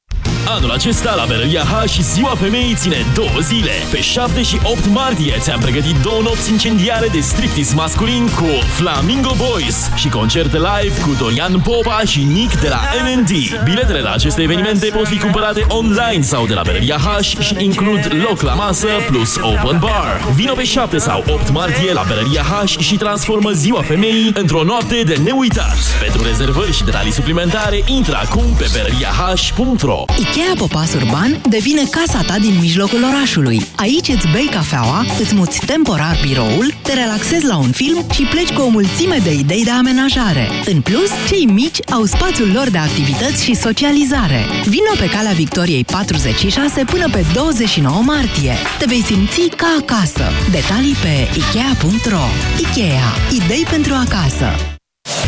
Anul acesta la Berăria H și Ziua Femeii ține două zile. Pe 7 și 8 martie ți-am pregătit două nopți incendiare de striptease masculin cu Flamingo Boys și concerte live cu Dorian Popa și Nick de la NND. Biletele la aceste evenimente pot fi cumpărate online sau de la Berăria H și includ loc la masă plus open bar. Vino pe 7 sau 8 martie la Berăria H și transformă Ziua Femeii într-o noapte de neuitat. Pentru rezervări și detalii suplimentare, intră acum pe berăriah.ro Ikea Popas Urban devine casa ta din mijlocul orașului. Aici îți bei cafeaua, îți muți temporar biroul, te relaxezi la un film și pleci cu o mulțime de idei de amenajare. În plus, cei mici au spațiul lor de activități și socializare. Vino pe calea Victoriei 46 până pe 29 martie. Te vei simți ca acasă. Detalii pe Ikea.ro Ikea. Idei pentru acasă.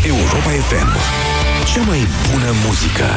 Europa FM. Cea mai bună muzică.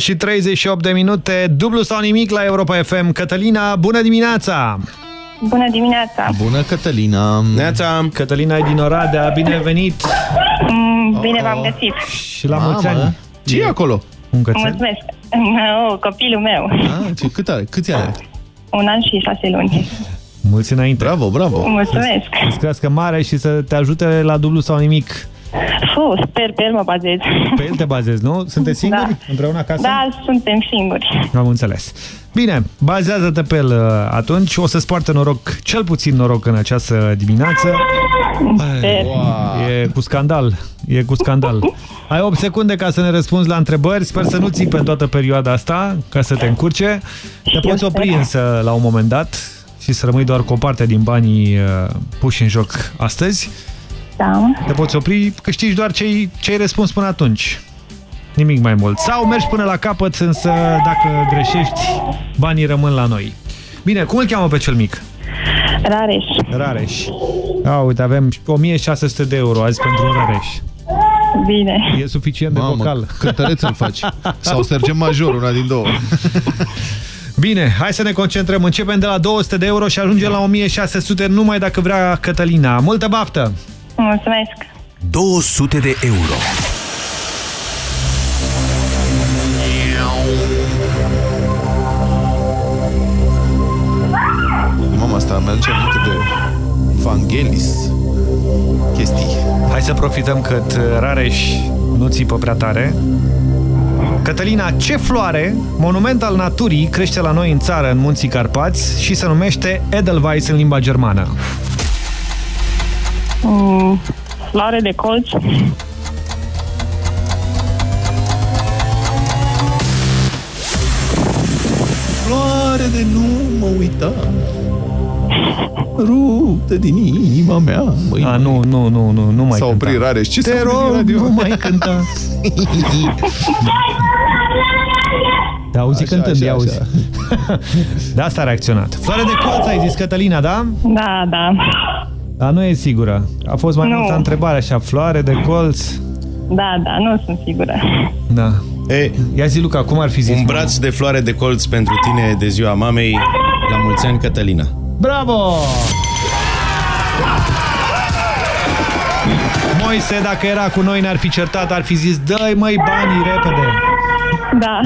Și 38 de minute, dublu sau nimic la Europa FM. Cătălina, bună dimineața! Bună dimineața! Bună, Cătălina! Neața! Cătălina e din Oradea, bine venit! Mm, Bine v-am găsit! Și la mulți ani! ce e acolo? Un cățel? Mulțumesc! Nu, copilul meu. Ah, ce, cât are? Câți are? Un an și șase luni. Mulți înainte. Bravo, bravo. Mulțumesc. Să crească mare și să te ajute la dublu sau nimic. Fu, sper, pe el mă bazez. Pe el te bazezi, nu? Sunteți singuri Da. împreună acasă? Da, suntem singuri. Am înțeles. Bine, bazează-te pe el uh, atunci. O să-ți poartă noroc, cel puțin noroc în această dimineață. Sper. E cu scandal. E cu scandal. Ai 8 secunde ca să ne răspunzi la întrebări. Sper să nu ții pe toată perioada asta, ca să te încurce. Te poți opri însă la un moment dat și să rămâi doar cu o parte din banii uh, puși în joc astăzi. Da. Te poți opri, câștigi doar ce ai răspuns până atunci. Nimic mai mult. Sau mergi până la capăt, însă dacă greșești, banii rămân la noi. Bine, cum îl cheamă pe cel mic? Rareș. Rareș. A, uite, avem 1600 de euro azi pentru un Rareș. Bine. E suficient de Mamă, vocal. cântăreț îl faci. Sau Sergem Major, una din două. Bine, hai să ne concentrăm. Începem de la 200 de euro și ajungem la 1600 numai dacă vrea Cătălina. Multă baftă! Mulțumesc. 200 de euro. Mama asta mi-aduce aminte de Vangelis. Chestii. Hai să profităm că Rareș nu țipă prea tare. Cătălina, ce floare, monument al naturii, crește la noi în țară, în munții Carpați și se numește Edelweiss în limba germană? Mm, floare de colț. Floare de nu mă uita Ruptă din inima mea măi, A, nu, nu, nu, nu, nu mai S-a cânta. oprit Rareș Ce Te s-a oprit rog, radio? nu mai cânta. Te auzi Așa, cântând, așa, ia auzi. De asta a reacționat. Floare de colț ai zis, Cătălina, da? Da, da. Dar nu e sigură. A fost mai Nu. multă întrebare așa. Floare de colț? Da, da, nu sunt sigură. Da. E, Ia zi, Luca, cum ar fi zis? un braț de floare de colț pentru tine de ziua mamei. La mulți ani, Cătălina. Bravo! Moise, dacă era cu noi, ne-ar fi certat, ar fi zis, dă-i măi banii repede. Da.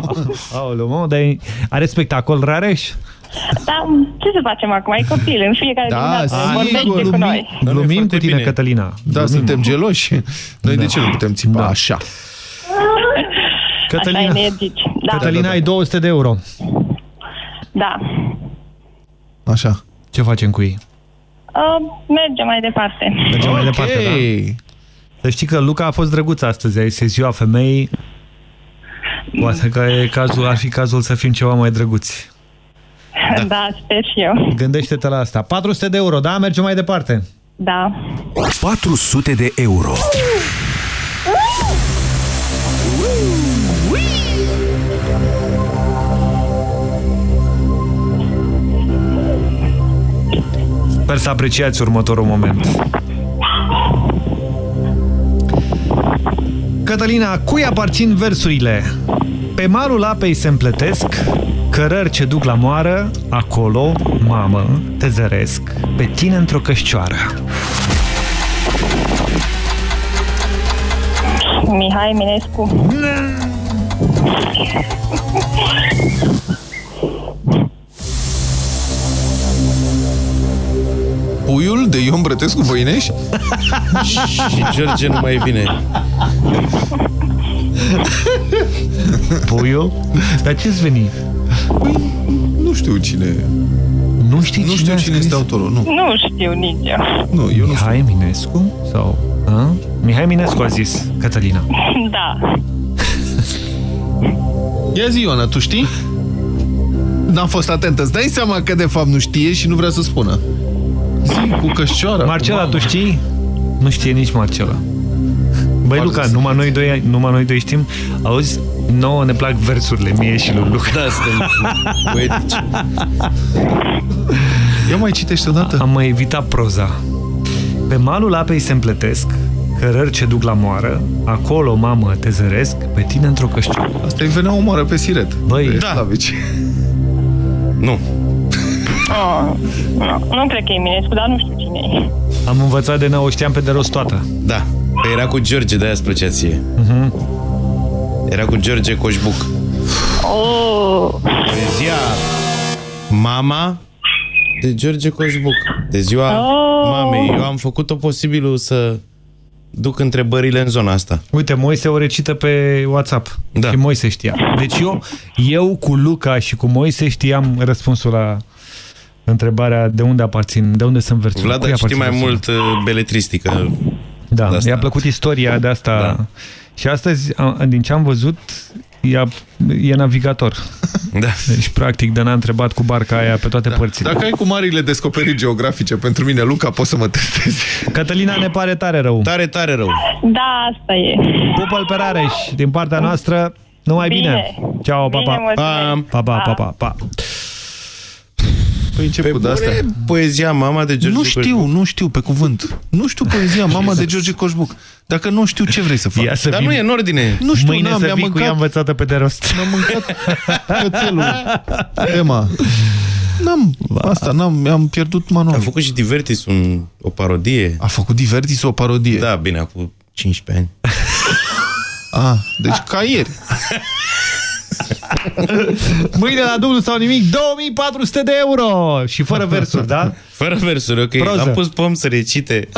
Aoleu, mă, dar e- are spectacol Rareș? Dar ce să facem acum? E copil, în fiecare Da, dimineață sigur, vorbește cu glumi- noi. Glumim cu tine, bine. Cătălina. Da, Glumim. suntem geloși Noi de ce nu putem țipa așa? Așa Cătălina, energici. Da, Cătălina, ai 200 de euro. da. Așa Ce facem cu ei? Uh, mergem mai departe. Mergem mai departe, da? Să știi că Luca a fost drăguț astăzi, este ziua femeii. Poate că e cazul, ar fi cazul să fim ceva mai drăguți. Da. da, sper și eu. Gândește-te la asta. 400 de euro, da? Mergem mai departe. Da. 400 de euro. Sper să apreciați următorul moment. Cătălina, cui aparțin versurile? Pe malul apei se împletesc, cărări ce duc la moară, acolo, mamă, te zăresc, pe tine într-o cășcioară. Mihai Minescu. Puiul de Ion Brătescu Voineș? Și George nu mai vine. Puiul? Dar ce-ți veni? Nu știu cine Nu știi Nu știu cine este autorul, nu Nu știu nici eu. Nu, eu nu Mihai Minescu? Sau... A? Mihai Minescu a zis, Cătălina. Da. Ia zi, Ioana, tu știi? N-am fost atentă. Îți dai seama că de fapt nu știe și nu vrea să spună. Zi cu cășcioara. Marcela, cu tu știi? Nu știe nici Marcela. Băi, Luca, numai noi, doi, numai noi doi știm. Auzi, nouă ne plac versurile, mie și lui Luca. Da, suntem poetici. Ia mai citește odată. Am mai evitat proza. Pe malul apei se împletesc, cărări ce duc la moară, acolo, mamă, te zăresc, pe tine într-o căștioară. Asta e venea omoară pe siret. Băi, de da. Slavici. Nu. Oh, nu, nu cred că e Minescu, dar nu știu cine e. Am învățat de nou, o știam pe de rost toată. Da. Că era cu George, de-aia îți plăcea ție. Uh-huh. Era cu George Coșbuc. Oh. Poezia Mama de George Coșbuc. De ziua Oh. mamei. Eu am făcut tot posibilul să duc întrebările în zona asta. Uite, Moise o recită pe WhatsApp. Da. Și Moise știa. Deci eu, eu cu Luca și cu Moise știam răspunsul la întrebarea de unde aparțin, de unde sunt versurile. Vlad Cui a citit aparțin mai versurile? mult uh, beletristică. Da, de asta. i-a plăcut istoria de asta. Da. Și astăzi, a- din ce am văzut, e, e navigator. Da. Deci, practic, de n-a întrebat cu barca aia pe toate da. părțile. Dacă ai cu marile descoperiri geografice pentru mine, Luca, poți să mă testezi. Cătălina ne pare tare rău. Tare, tare rău. Da, asta e. Pupă-l pe Rareș, din partea noastră, numai bine. Bine. Ceau, pa, Bine, pa. mulțumesc. Pa, pa, pa, pa, pa. Păi încep cu de-astea. Poezia Mama de George Nu știu, nu știu, pe cuvânt. Nu știu poezia Mama de George Coșbuc. Dacă nu știu, ce vrei să fac? Ia să Dar fim- nu e în ordine. Nu știu, Mâine n-am, să mi-am vii cu ea mâncat, învățată pe de rost. mi-am mâncat cățelul. Emma. N-am, asta, n-am, am pierdut A manualul. făcut și Divertis un, o parodie. A făcut Divertis o parodie? Da, bine, acum 15 ani. A, deci ca ieri. Mâine la dublu sau nimic, 2400 de euro și fără versuri, da? Fără versuri, ok. Proză. Am pus pe om să recite.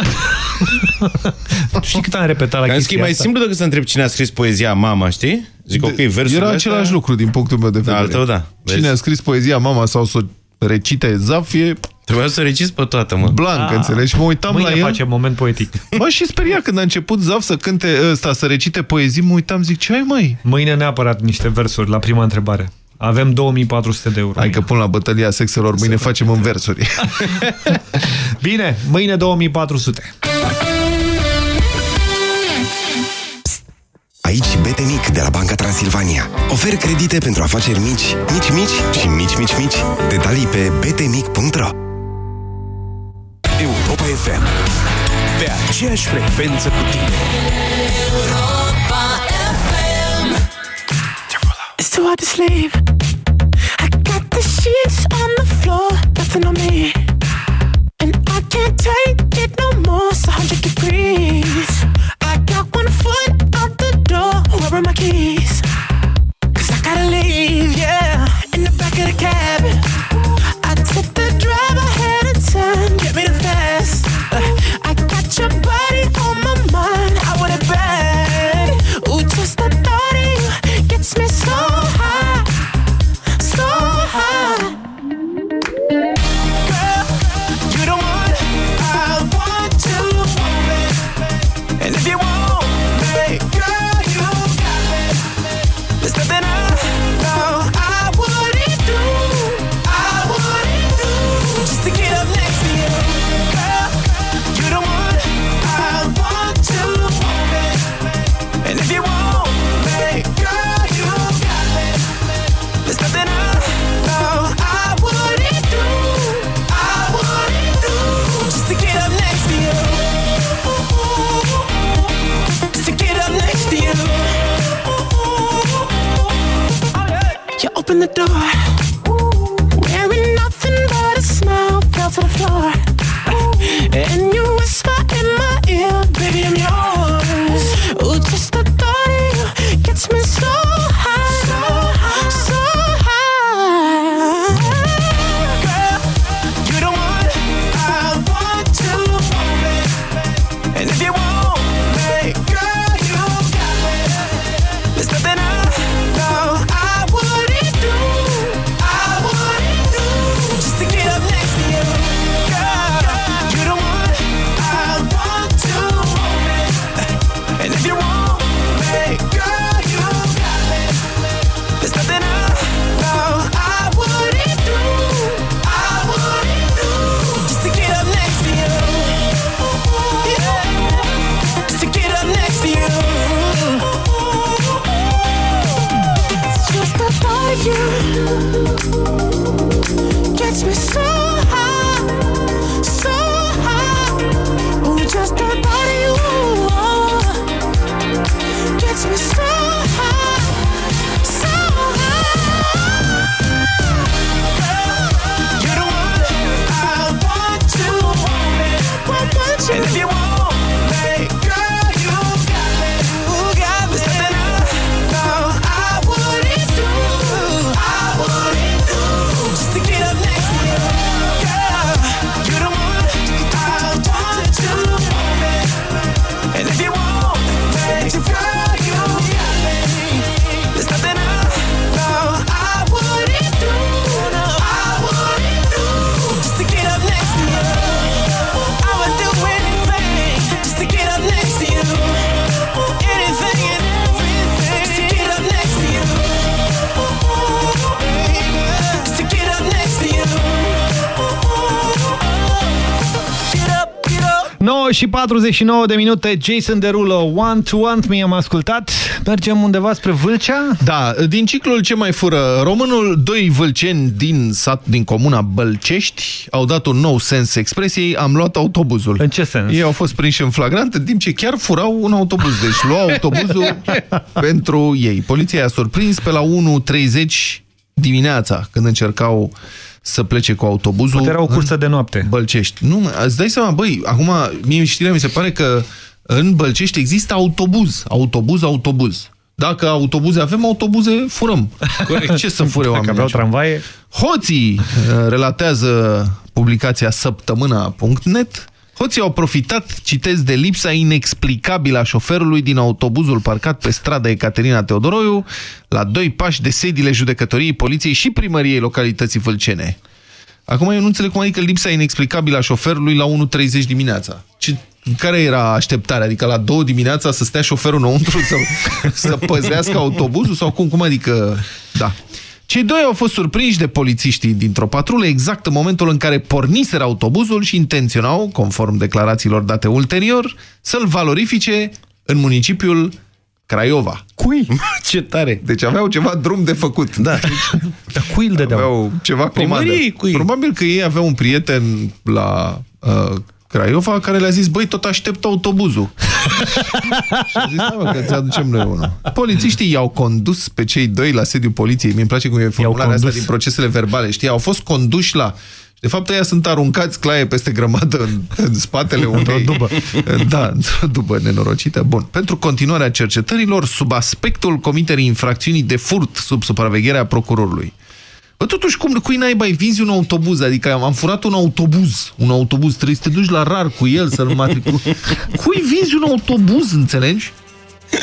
Tu știi cât am repetat la Am zis că e chestia mai asta? simplu decât să întreb cine a scris poezia Mama, știi? Zic, ok, versurile Era astea- același lucru din punctul meu de vedere. Al tău, da. Cine Vezi? a scris poezia Mama sau să o recite Zaf e Trebuia să reciți pe toată, mă. blanc, Ah. înțelegi? Mă uitam Mâine la el. facem moment poetic. Mă, și speria când a început Zaf să cânte ăsta, să recite poezii, mă uitam, zic, ce ai, măi? Mâine neapărat niște versuri la prima întrebare. Avem 2400 de euro. Hai că pun la bătălia sexelor, mâine facem în versuri. Bine, mâine 2400. Aici BT Mic de la Banca Transilvania. Ofer credite pentru afaceri mici, mici, mici și mici, mici, mici. Detalii pe btmic.ro Europa FM. Pe aceeași frecvență cu tine. It's too hard to sleep. I got the sheets on the floor, nothing on me. And I can't take it no more. It's 100 degrees. I got one foot out the door. Where are my keys? Cause I gotta leave, yeah. In the back of the cab. Și 49 de minute, Jason Derulo, Want to Want Me am ascultat. Mergem undeva spre Vâlcea? Da, din ciclul ce mai fură românul, doi vâlceni din sat din comuna Bălcești au dat un nou sens expresiei, am luat autobuzul. În ce sens? Ei au fost prinși în flagrant în timp ce chiar furau un autobuz, deci luau autobuzul pentru ei. Poliția a surprins pe la 1.30 dimineața, când încercau să plece cu autobuzul. Poate era o cursă de noapte. Bălcești. Nu, îți dai seama, băi, acum, mie știrea mi se pare că în Bălcești există autobuz. Autobuz, autobuz. Dacă autobuze avem, autobuze furăm. Corect. Ce să fure oamenii? Dacă aveau tramvaie... Hoții, uh, relatează publicația săptămâna.net, Hoții au profitat, citez, de lipsa inexplicabilă a șoferului din autobuzul parcat pe strada Ecaterina Teodoroiu, la doi pași de sediile judecătoriei, poliției și primăriei localității Vâlcene. Acum eu nu înțeleg cum adică lipsa inexplicabilă a șoferului la 1.30 dimineața. Ce, care era așteptarea? Adică la 2 dimineața să stea șoferul înăuntru să, să păzească autobuzul? Sau cum, cum adică... Da. Cei doi au fost surprinși de polițiștii dintr-o patrulă exact în momentul în care porniseră autobuzul și intenționau, conform declarațiilor date ulterior, să-l valorifice în municipiul Craiova. Cui? Ce tare! Deci aveau ceva drum de făcut. Da. Dar cui îl dădeau? Aveau ceva comandă. Cui? Probabil că ei aveau un prieten la uh, Craiova care le-a zis, băi, tot aștept autobuzul. și a zis, da, mă, că ți aducem noi unul. Polițiștii i-au condus pe cei doi la sediul poliției. Mi-e place cum e formularea asta din procesele verbale. Știi, au fost conduși la... De fapt, ăia sunt aruncați claie peste grămadă în, în spatele unei... dubă. Da, într-o dubă nenorocită. Bun. Pentru continuarea cercetărilor, sub aspectul comiterii infracțiunii de furt sub supravegherea procurorului. Bă, totuși, cum, cui naiba ai vinzi un autobuz? Adică am, am furat un autobuz. Un autobuz, trebuie să te duci la rar cu el, să-l matricul. cui vinzi un autobuz, înțelegi?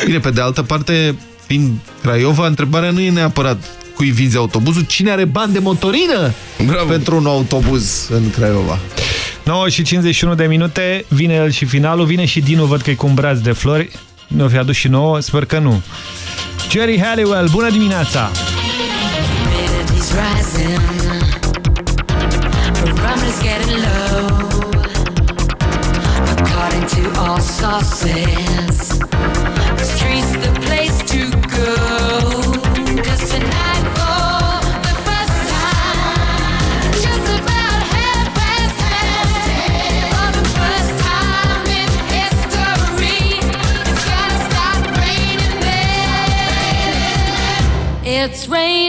Bine, pe de altă parte, fiind Craiova, întrebarea nu e neapărat cui vinzi autobuzul, cine are bani de motorină Bravo. pentru un autobuz în Craiova. 9 și 51 de minute, vine el și finalul, vine și Dinu, văd că-i cu un braț de flori. Nu fi adus și nouă, sper că nu. Jerry Halliwell, bună dimineața! Melody's getting low. According to all the street's the place to tonight, for the first time, just about half past for the first time in history, it's gonna start raining. It's raining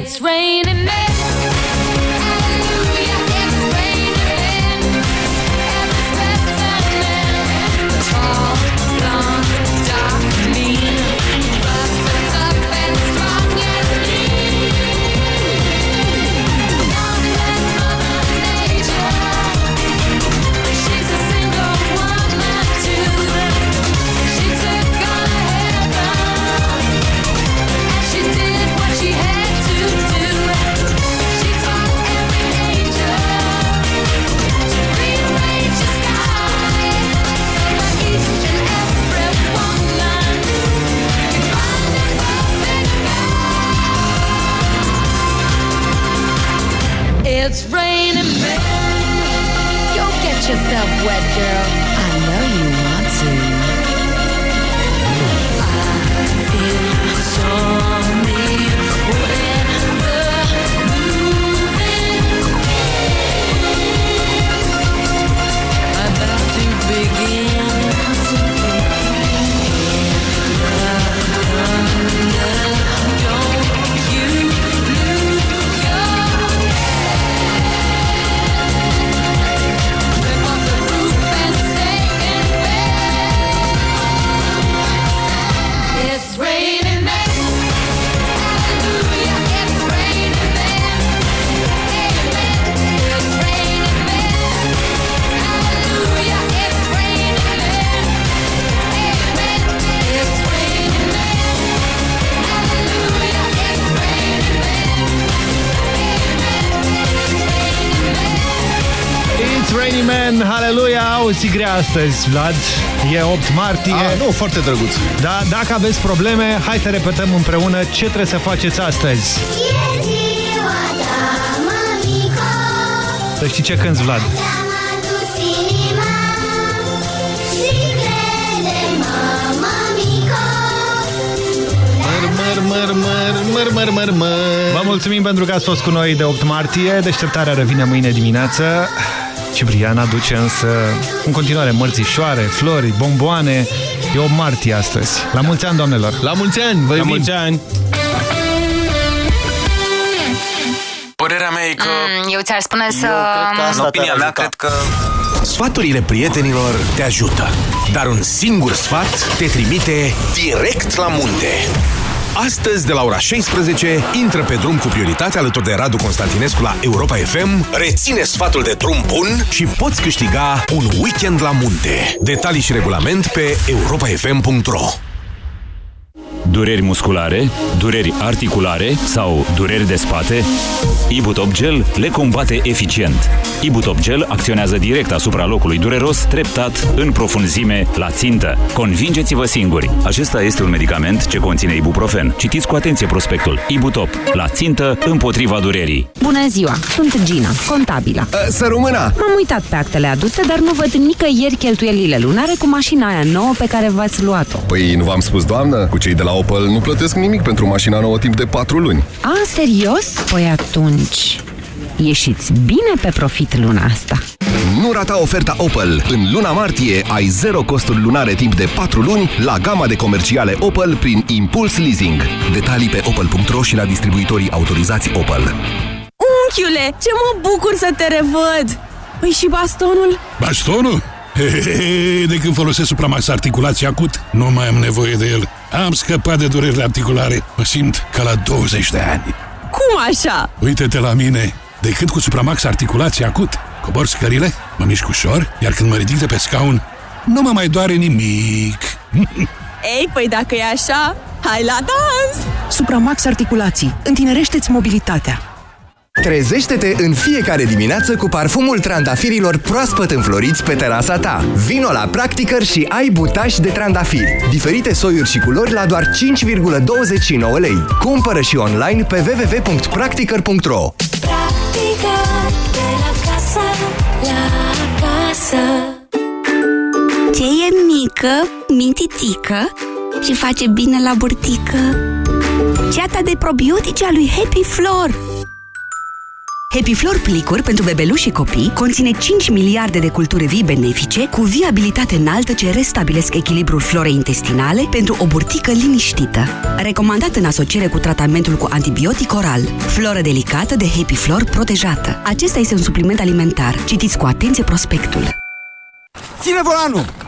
It's raining Tiny Man, Hallelujah, auzi grea astăzi, Vlad. E 8 martie. Ah, nu, foarte drăguț. Da, dacă aveți probleme, hai să repetăm împreună ce trebuie să faceți astăzi. Să știi ce cânti, Vlad. Măr, măr, măr, măr, măr, măr, măr. Vă mulțumim pentru că ați fost cu noi de 8 martie. Deșteptarea revine mâine dimineață. Ciprian aduce însă în continuare mărțișoare, flori, bomboane. E 8 martie astăzi. La mulți ani, doamnelor! La mulți ani! Vă La iubim. mulți ani! Părerea mea e că... Mm, eu ți-ar spune să... În opinia mea, cred că... Sfaturile prietenilor te ajută, dar un singur sfat te trimite direct la munte. Astăzi, de la ora 16, intră pe drum cu prioritate alături de Radu Constantinescu la Europa FM, reține sfatul de drum bun și poți câștiga un weekend la munte. Detalii și regulament pe europafm.ro Dureri musculare, dureri articulare sau dureri de spate? Ibutop Gel le combate eficient. Ibutop Gel acționează direct asupra locului dureros, treptat, în profunzime, la țintă. Convingeți-vă singuri! Acesta este un medicament ce conține ibuprofen. Citiți cu atenție prospectul. Ibutop. La țintă, împotriva durerii. Bună ziua, sunt Gina, contabila. Să rămână! M-am uitat pe actele aduse, dar nu văd nicăieri cheltuielile lunare cu mașina aia nouă pe care v-ați luat-o. Păi nu v-am spus, doamnă? Cu cei de la Opel nu plătesc nimic pentru mașina nouă timp de 4 luni. A, serios? Păi atunci... Ieșiți bine pe profit luna asta. Nu rata oferta Opel. În luna martie ai zero costuri lunare timp de 4 luni la gama de comerciale Opel prin Impuls Leasing. Detalii pe opel.ro și la distribuitorii autorizați Opel. Unchiule, ce mă bucur să te revăd! Păi și bastonul? Bastonul? Hehehe, de când folosesc Supramax articulație acut, nu mai am nevoie de el. Am scăpat de durerile articulare. Mă simt ca la 20 de ani. Cum așa? Uite-te la mine. De când cu Supramax articulație acut, cobor scările, mă mișc ușor, iar când mă ridic de pe scaun, nu mă mai doare nimic. Ei, păi dacă e așa, hai la dans! Supramax Articulații. Întinerește-ți mobilitatea. Trezește-te în fiecare dimineață cu parfumul trandafirilor proaspăt înfloriți pe terasa ta. Vino la Practicăr și ai butaș de trandafiri. Diferite soiuri și culori la doar 5,29 lei. Cumpără și online pe www.practicăr.ro Practica de la casă, la casă. Ce e mică, mintitică și face bine la burtică? Ceata de probiotice a lui Happy Flor. Happy Flor Plicuri pentru bebeluși și copii conține 5 miliarde de culturi vii benefice cu viabilitate înaltă ce restabilesc echilibrul florei intestinale pentru o burtică liniștită. Recomandat în asociere cu tratamentul cu antibiotic oral. Floră delicată de Happy Flor protejată. Acesta este un supliment alimentar. Citiți cu atenție prospectul. Ține volanul!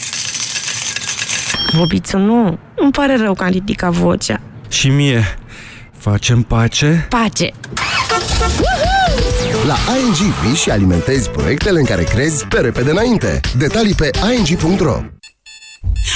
Bobiță, nu. Îmi pare rău că am ridicat vocea. Și mie, facem pace? Pace! La ING vii și alimentezi proiectele în care crezi pe repede înainte. Detalii pe ing.ro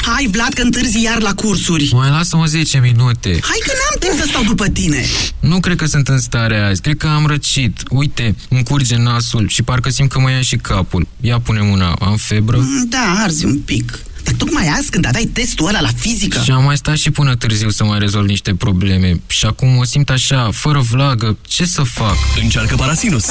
Hai, Vlad, că întârzi iar la cursuri. Mai lasă-mă 10 minute. Hai că n-am timp să stau după tine. Nu cred că sunt în stare azi. Cred că am răcit. Uite, îmi curge nasul și parcă simt că mă ia și capul. Ia pune mâna. Am febră? Mm, Da, arzi un pic. Dar tocmai azi, când aveai testul ăla la fizică... Și am mai stat și până târziu să mai rezolv niște probleme. Și acum o simt așa, fără vlagă. Ce să fac? Încearcă Parasinus!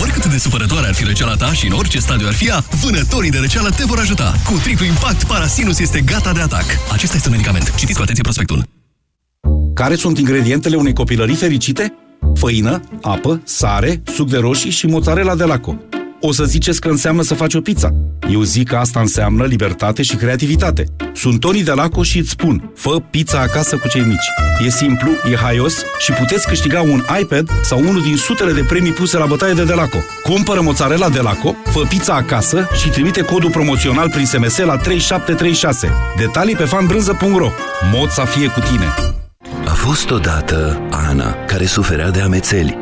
Oricât de supărătoare ar fi răceala ta și în orice stadiu ar fi ea, vânătorii de răceală te vor ajuta. Cu triplu impact, Parasinus este gata de atac. Acesta este un medicament. Citiți cu atenție prospectul. Care sunt ingredientele unei copilării fericite? Făină, apă, sare, suc de roșii și mozzarella de laco. O să ziceți că înseamnă să faci o pizza. Eu zic că asta înseamnă libertate și creativitate. Sunt Toni de Laco și îți spun, fă pizza acasă cu cei mici. E simplu, e haios și puteți câștiga un iPad sau unul din sutele de premii puse la bătaie de Delaco. Cumpără mozzarella Delaco, fă pizza acasă și trimite codul promoțional prin SMS la 3736. Detalii pe fanbrânză.ro Mod să fie cu tine! A fost odată Ana, care suferea de amețeli.